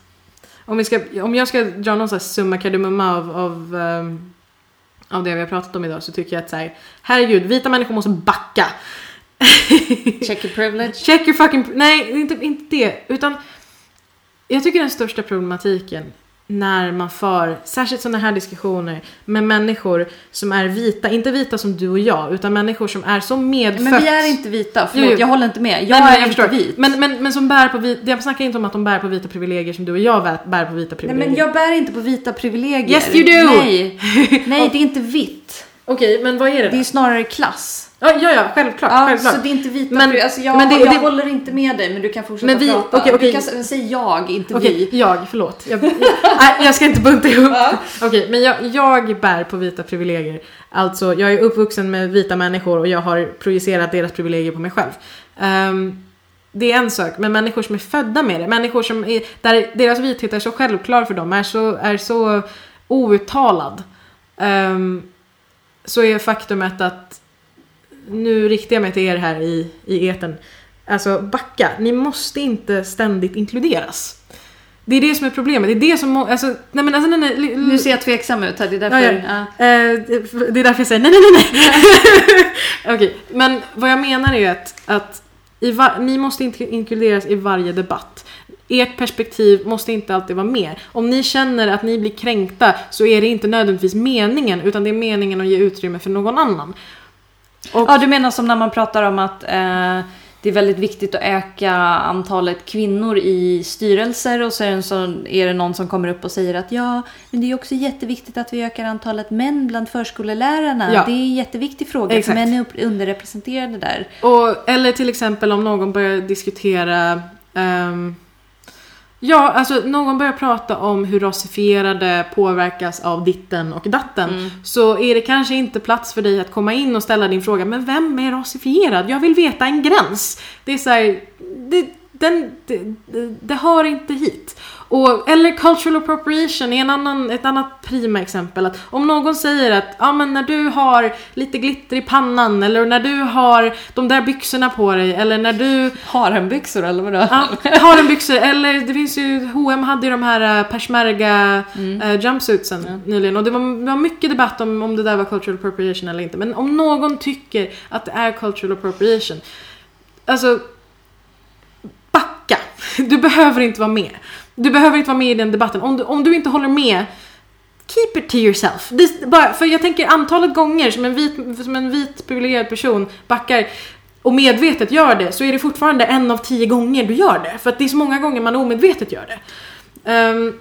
Speaker 1: om, vi ska, om jag ska dra någon slags summa kardemumma av, av, um, av det vi har pratat om idag så tycker jag att så här, herregud, vita människor måste backa.
Speaker 2: Check your privilege.
Speaker 1: Check your fucking... Nej, inte, inte det. Utan jag tycker den största problematiken när man för, särskilt sådana här diskussioner med människor som är vita, inte vita som du och jag, utan människor som är så medfött.
Speaker 2: Men vi är inte vita, förlåt
Speaker 1: Jo, jo.
Speaker 2: jag håller inte med. Jag
Speaker 1: Nej,
Speaker 2: är inte
Speaker 1: förstår.
Speaker 2: vit.
Speaker 1: Men, men, men som bär på vita, jag snackar inte om att de bär på vita privilegier som du och jag bär- på vita
Speaker 2: Nej
Speaker 1: privilegier.
Speaker 2: men jag bär inte på vita privilegier.
Speaker 1: Yes, you do!
Speaker 2: Nej, Nej det är inte vitt.
Speaker 1: Okej, men vad är det
Speaker 2: Det är
Speaker 1: då?
Speaker 2: snarare klass.
Speaker 1: Ja, ja, ja, självklart.
Speaker 2: Ja,
Speaker 1: självklart.
Speaker 2: så det är inte vita
Speaker 1: Men-
Speaker 2: privilegier. Alltså jag,
Speaker 1: men det-
Speaker 2: jag
Speaker 1: det-
Speaker 2: håller inte med dig men du kan fortsätta
Speaker 1: Men vi-
Speaker 2: prata.
Speaker 1: okej, okej.
Speaker 2: Du kan s- säga jag, inte
Speaker 1: Okej,
Speaker 2: vi.
Speaker 1: jag, förlåt. Jag, nej, jag ska inte bunta ihop.
Speaker 2: Ja.
Speaker 1: Okej, men jag, jag bär på vita privilegier. Alltså, jag är uppvuxen med vita människor och jag har projicerat deras privilegier på mig själv. Ehm, det är en sak, men människor som är födda med det, människor som är, där deras vithet är så självklar för dem, är så, är så outtalad. ehm, så är faktumet att, nu riktar jag mig till er här i, i eten. Alltså backa, ni måste inte ständigt inkluderas. Det är det som är problemet, det är det som, alltså, nej men alltså nej, nej,
Speaker 2: Nu ser jag tveksam ut här, det är därför...
Speaker 1: Ja,
Speaker 2: Ja,
Speaker 1: Eh, det- är därför jag säger nej, nej, nej, nej. Okej, men vad jag menar är att, att i va- ni måste inte inkluderas i varje debatt. Ert perspektiv måste inte alltid vara med. Om ni känner att ni blir kränkta så är det inte nödvändigtvis meningen, utan det är meningen att ge utrymme för någon annan. Och,
Speaker 2: Ja, du menar som när man pratar om att eh, det är väldigt viktigt att öka antalet kvinnor i styrelser och så är det, en sån, är det någon som kommer upp och säger att ja, men det är också jätteviktigt att vi ökar antalet män bland förskolelärarna.
Speaker 1: Ja.
Speaker 2: Det är en jätteviktig fråga,
Speaker 1: Exakt.
Speaker 2: för män är underrepresenterade där.
Speaker 1: Och, eller till exempel om någon börjar diskutera ehm, Ja, alltså någon börjar prata om hur rasifierade påverkas av ditten och datten.
Speaker 2: Mm.
Speaker 1: Så är det kanske inte plats för dig att komma in och ställa din fråga, men vem är rasifierad? Jag vill veta en gräns. Det är så här, det, den, det, det, det hör inte hit. Och, eller cultural appropriation är en annan, ett annat prima exempel. Att om någon säger att ja, men när du har lite glitter i pannan eller när du har de där byxorna på dig eller när du
Speaker 2: Harembyxor eller vadå?
Speaker 1: ja, har en byxor eller det finns ju H&M hade ju de här uh, persmerga uh, jumpsuitsen
Speaker 2: Ja.
Speaker 1: nyligen och det var, det var mycket debatt om, om det där var cultural appropriation eller inte men om någon tycker att det är cultural appropriation alltså backa. Du behöver inte vara med. Du behöver inte vara med i den debatten. Om du, om du inte håller med Keep it to yourself. Det, bara, för jag tänker antalet gånger som en vit, som en vit privilegierad person backar och medvetet gör det så är det fortfarande en av tio gånger du gör det. För att det är så många gånger man omedvetet gör det. Um,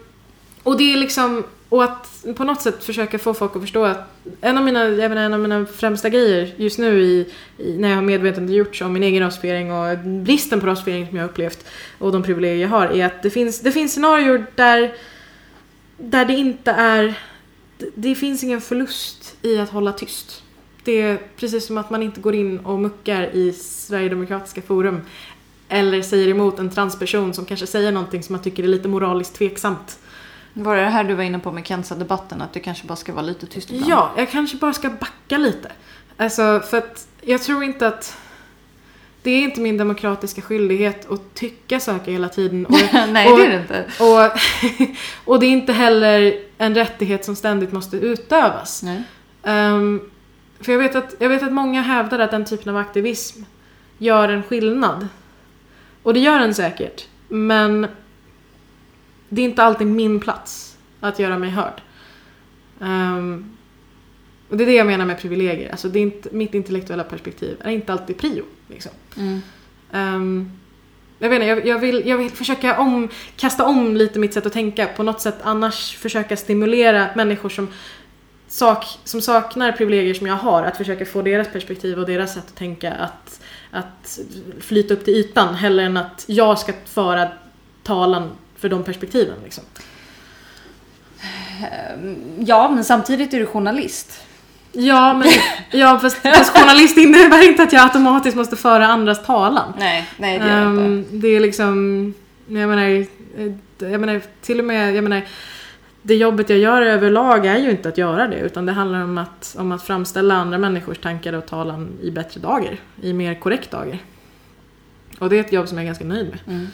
Speaker 1: och det är liksom, och att på något sätt försöka få folk att förstå att en av mina, jag menar, en av mina främsta grejer just nu i, i, när jag har medvetandegjorts om min egen rasifiering och bristen på rasifiering som jag har upplevt och de privilegier jag har är att det finns, det finns scenarier där, där det inte är, det, det finns ingen förlust i att hålla tyst. Det är precis som att man inte går in och muckar i Sverigedemokratiska forum eller säger emot en transperson som kanske säger någonting som man tycker är lite moraliskt tveksamt.
Speaker 2: Var det det här du var inne på med Kenza-debatten? Att du kanske bara ska vara lite tyst ibland?
Speaker 1: Ja, jag kanske bara ska backa lite. Alltså, för att jag tror inte att det är inte min demokratiska skyldighet att tycka saker hela tiden. Och,
Speaker 2: Nej,
Speaker 1: och,
Speaker 2: det är det inte.
Speaker 1: och, och det är inte heller en rättighet som ständigt måste utövas.
Speaker 2: Nej.
Speaker 1: Ehm, för jag vet, att, jag vet att många hävdar att den typen av aktivism gör en skillnad. Och det gör den säkert. Men det är inte alltid min plats att göra mig hörd. Ehm, och det är det jag menar med privilegier. Alltså det är inte, mitt intellektuella perspektiv är inte alltid prio. Liksom.
Speaker 2: Mm.
Speaker 1: Ehm, jag vet inte, jag, jag, vill, jag vill försöka om, kasta om lite mitt sätt att tänka. På något sätt annars försöka stimulera människor som, sak, som saknar privilegier som jag har. Att försöka få deras perspektiv och deras sätt att tänka att, att flyta upp till ytan. Hellre än att jag ska föra talan för de perspektiven. Liksom.
Speaker 2: Ja, men samtidigt är du journalist.
Speaker 1: Ja, men ja, fast, fast journalist innebär inte att jag automatiskt måste föra andras talan.
Speaker 2: Nej, nej det är det inte.
Speaker 1: Ehm, det är liksom, jag menar, eh, jag menar till och med, jag menar, det jobbet jag gör överlag är ju inte att göra det utan det handlar om att, om att framställa andra människors tankar och talan i bättre dagar, i mer korrekt dagar. Och det är ett jobb som jag är ganska nöjd med.
Speaker 2: Mm.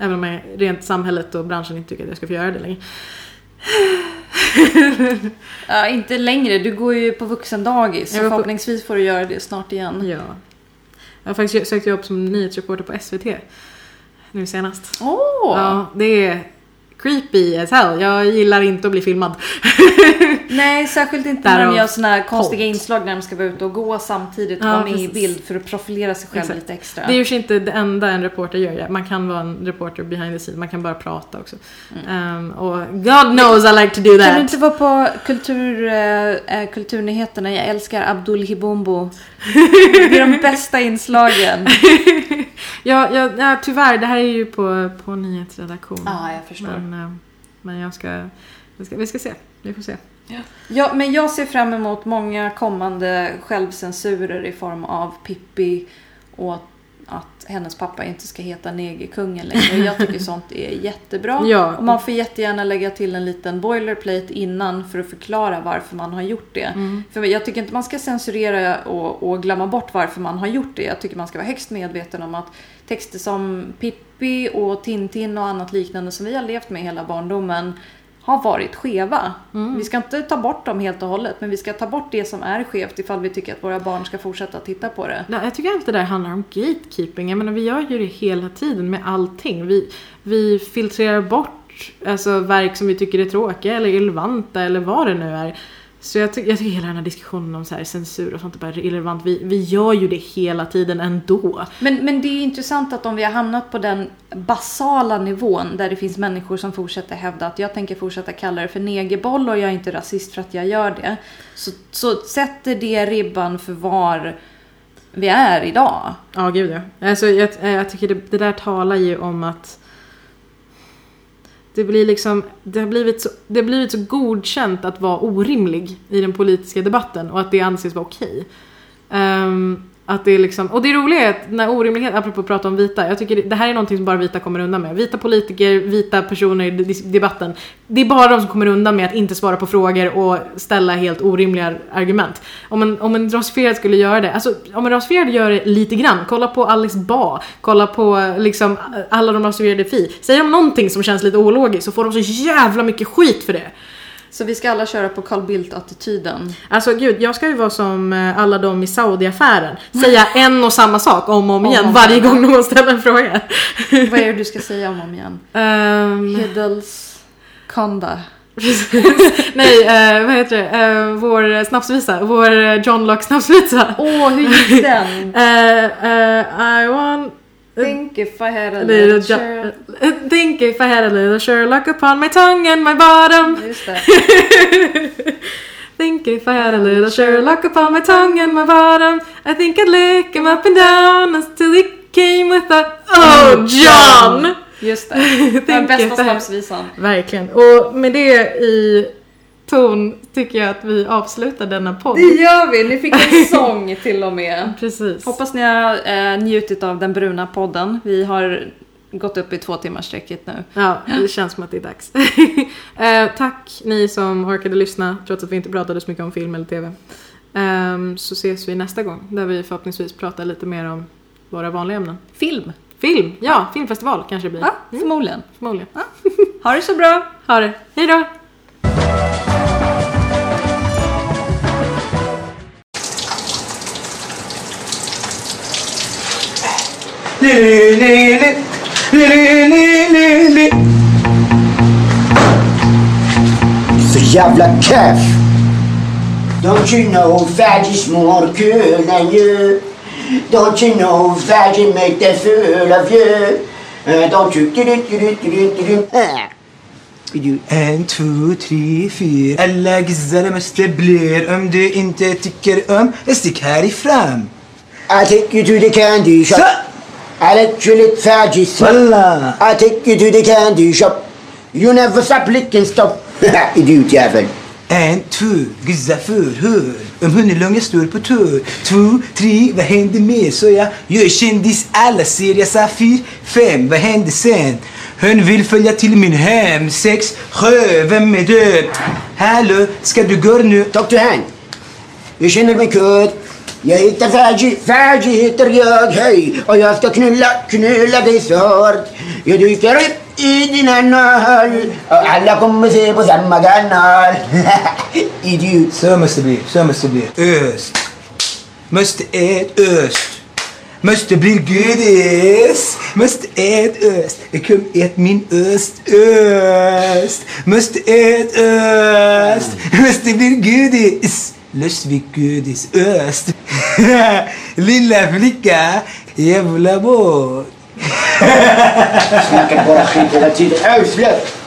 Speaker 1: Även om jag, rent samhället och branschen inte tycker att jag ska få göra det längre.
Speaker 2: Ja, inte längre. Du går ju på vuxendagis. Så
Speaker 1: på-
Speaker 2: förhoppningsvis får du göra det snart igen.
Speaker 1: Ja. Jag har faktiskt sökt jobb som nyhetsreporter på SVT. Nu senast.
Speaker 2: Åh!
Speaker 1: Ja, det är creepy as hell. Jag gillar inte att bli filmad.
Speaker 2: Nej, särskilt inte när de gör såna här konstiga
Speaker 1: halt.
Speaker 2: inslag när de ska vara ute och gå samtidigt och
Speaker 1: Ja,
Speaker 2: vara med i
Speaker 1: precis.
Speaker 2: bild för att profilera sig själv
Speaker 1: Exakt.
Speaker 2: lite extra.
Speaker 1: Det är ju inte det enda en reporter gör. Man kan vara en reporter behind the scene. Man kan bara prata också. Um, och God knows I like to do
Speaker 2: Kan du
Speaker 1: that.
Speaker 2: inte vara på kultur, eh, Kulturnyheterna? Jag älskar Abdul Hibombo. Det är de bästa inslagen.
Speaker 1: ja, ja, ja, tyvärr. Det här är ju på, på nyhetsredaktion.
Speaker 2: Ja, jag förstår.
Speaker 1: Men, eh, men jag ska, vi ska... Vi ska se. Vi får se.
Speaker 2: Ja, men jag ser fram emot många kommande självcensurer i form av Pippi och att hennes pappa inte ska heta Negerkungen längre. Jag tycker sånt är jättebra.
Speaker 1: Ja.
Speaker 2: Och man får jättegärna lägga till en liten boilerplate innan för att förklara varför man har gjort det.
Speaker 1: Mm.
Speaker 2: För jag tycker inte man ska censurera och, och glömma bort varför man har gjort det. Jag tycker man ska vara högst medveten om att texter som Pippi och Tintin och annat liknande som vi har levt med hela barndomen har varit skeva.
Speaker 1: Mm.
Speaker 2: Vi ska inte ta bort dem helt och hållet, men vi ska ta bort det som är skevt ifall vi tycker att våra barn ska fortsätta titta på det.
Speaker 1: Ja, Jag tycker allt det där handlar om gatekeeping. Jag menar, vi gör ju det hela tiden med allting. Vi, vi filtrerar bort alltså, verk som vi tycker är tråkiga eller irrelevanta eller vad det nu är. Så jag, ty- jag tycker hela den här diskussionen om så här censur och sånt är bara irrelevant. Vi, vi gör ju det hela tiden ändå.
Speaker 2: Men, men det är intressant att om vi har hamnat på den basala nivån där det finns människor som fortsätter hävda att jag tänker fortsätta kalla det för negerboll och jag är inte rasist för att jag gör det. Så, så sätter det ribban för var vi är idag.
Speaker 1: Ja, gud ja. Alltså, jag, jag tycker det, det där talar ju om att det blir liksom, det har, blivit så, det har blivit så godkänt att vara orimlig i den politiska debatten och att det anses vara okej. Um, att det är liksom, och det roliga är att när orimlighet, apropå att prata om vita, jag tycker det, det här är någonting som bara vita kommer undan med. Vita politiker, vita personer i debatten. Det är bara de som kommer undan med att inte svara på frågor och ställa helt orimliga argument. Om en, om en rasifierad skulle göra det, alltså om en rasifierad gör det lite grann, kolla på Alice Ba, kolla på liksom alla de rasifierade Fi. Säger de någonting som känns lite ologiskt så får de så jävla mycket skit för det.
Speaker 2: Så vi ska alla köra på Carl Bildt-attityden.
Speaker 1: Alltså gud, jag ska ju vara som eh, alla de i Saudi-affären. Säga en och samma sak om och om
Speaker 2: Om
Speaker 1: igen
Speaker 2: om
Speaker 1: varje gång någon ställer en fråga.
Speaker 2: Vad är det du ska säga om och om igen?
Speaker 1: Ehm,
Speaker 2: Hiddles Konda.
Speaker 1: nej, eh, vad heter det? Eh, vår snapsvisa, vår eh, John Locke snapsvisa.
Speaker 2: Åh, hur gick den?
Speaker 1: Eh, eh, I want
Speaker 2: Think if I had a little
Speaker 1: little
Speaker 2: shirt.
Speaker 1: jo- think if I had a little Sherlock upon my tongue and my bottom.
Speaker 2: Just det.
Speaker 1: Think if I had a little Sherlock upon my tongue and my bottom I think I'd lick him up and down until he came with a Oh John!
Speaker 2: Just det. Den bästa snapsvisan.
Speaker 1: Verkligen. Och med det i ton tycker jag att vi avslutar denna podd.
Speaker 2: Det gör vi. Ni fick en sång till och med.
Speaker 1: Precis.
Speaker 2: Hoppas ni har eh, njutit av den bruna podden. Vi har gått upp i två timmars sträcket nu.
Speaker 1: Ja, det känns som att det är dags. eh, tack ni som orkade lyssna trots att vi inte pratade så mycket om film eller TV. Ehm, så ses vi nästa gång där vi förhoppningsvis pratar lite mer om våra vanliga ämnen.
Speaker 2: Film.
Speaker 1: Film, ja, filmfestival kanske det blir.
Speaker 2: Ja, förmodligen.
Speaker 1: Förmodligen.
Speaker 2: Ha det så bra.
Speaker 1: Ha det, hejdå!
Speaker 3: Så jävla keff! Don't you know veg is more cool than you? Don't you know veg make them full of you? Uh, don't you... du-du-du-du-du-du-du. Ah. Du-
Speaker 4: En, två, tre, fyra. Alla gizzare blir om du inte tycker om stick härifrån.
Speaker 3: I take you to the candy shop.
Speaker 4: Så!
Speaker 3: I let you lick veggies.
Speaker 4: Walla!
Speaker 3: I take you to the candy shop. You never stop licking stuff. Idiotjävel.
Speaker 4: En, två, gizza förhör. Om Hunnelunga står på tur. Två, tre, vad händer mer? Så jag gör kändis alla ser jag Safir. Fem, vad händer sen? Hon vill följa till min hem. Sex, sjö, vem är död? Hallå, ska du gå nu?
Speaker 3: Talk to hand. You känner mig kod. Jag heter Fergie, Fergie heter jag, hej. Och jag ska knulla, knulla dig snart. Jag dyker upp i din anal. Och alla kommer se på samma kanal. Idiot.
Speaker 4: Så måste det bli, så måste det bli. Öst. Måste ät öst. Måste bli godis. Måste ät öst. Kom ät min öst, öst. Måste ät öst. Måste bli godis. Lustig godis, öst. Lilla flicka, jävla båt.
Speaker 3: Snackar bara skit hela tiden. Öslet!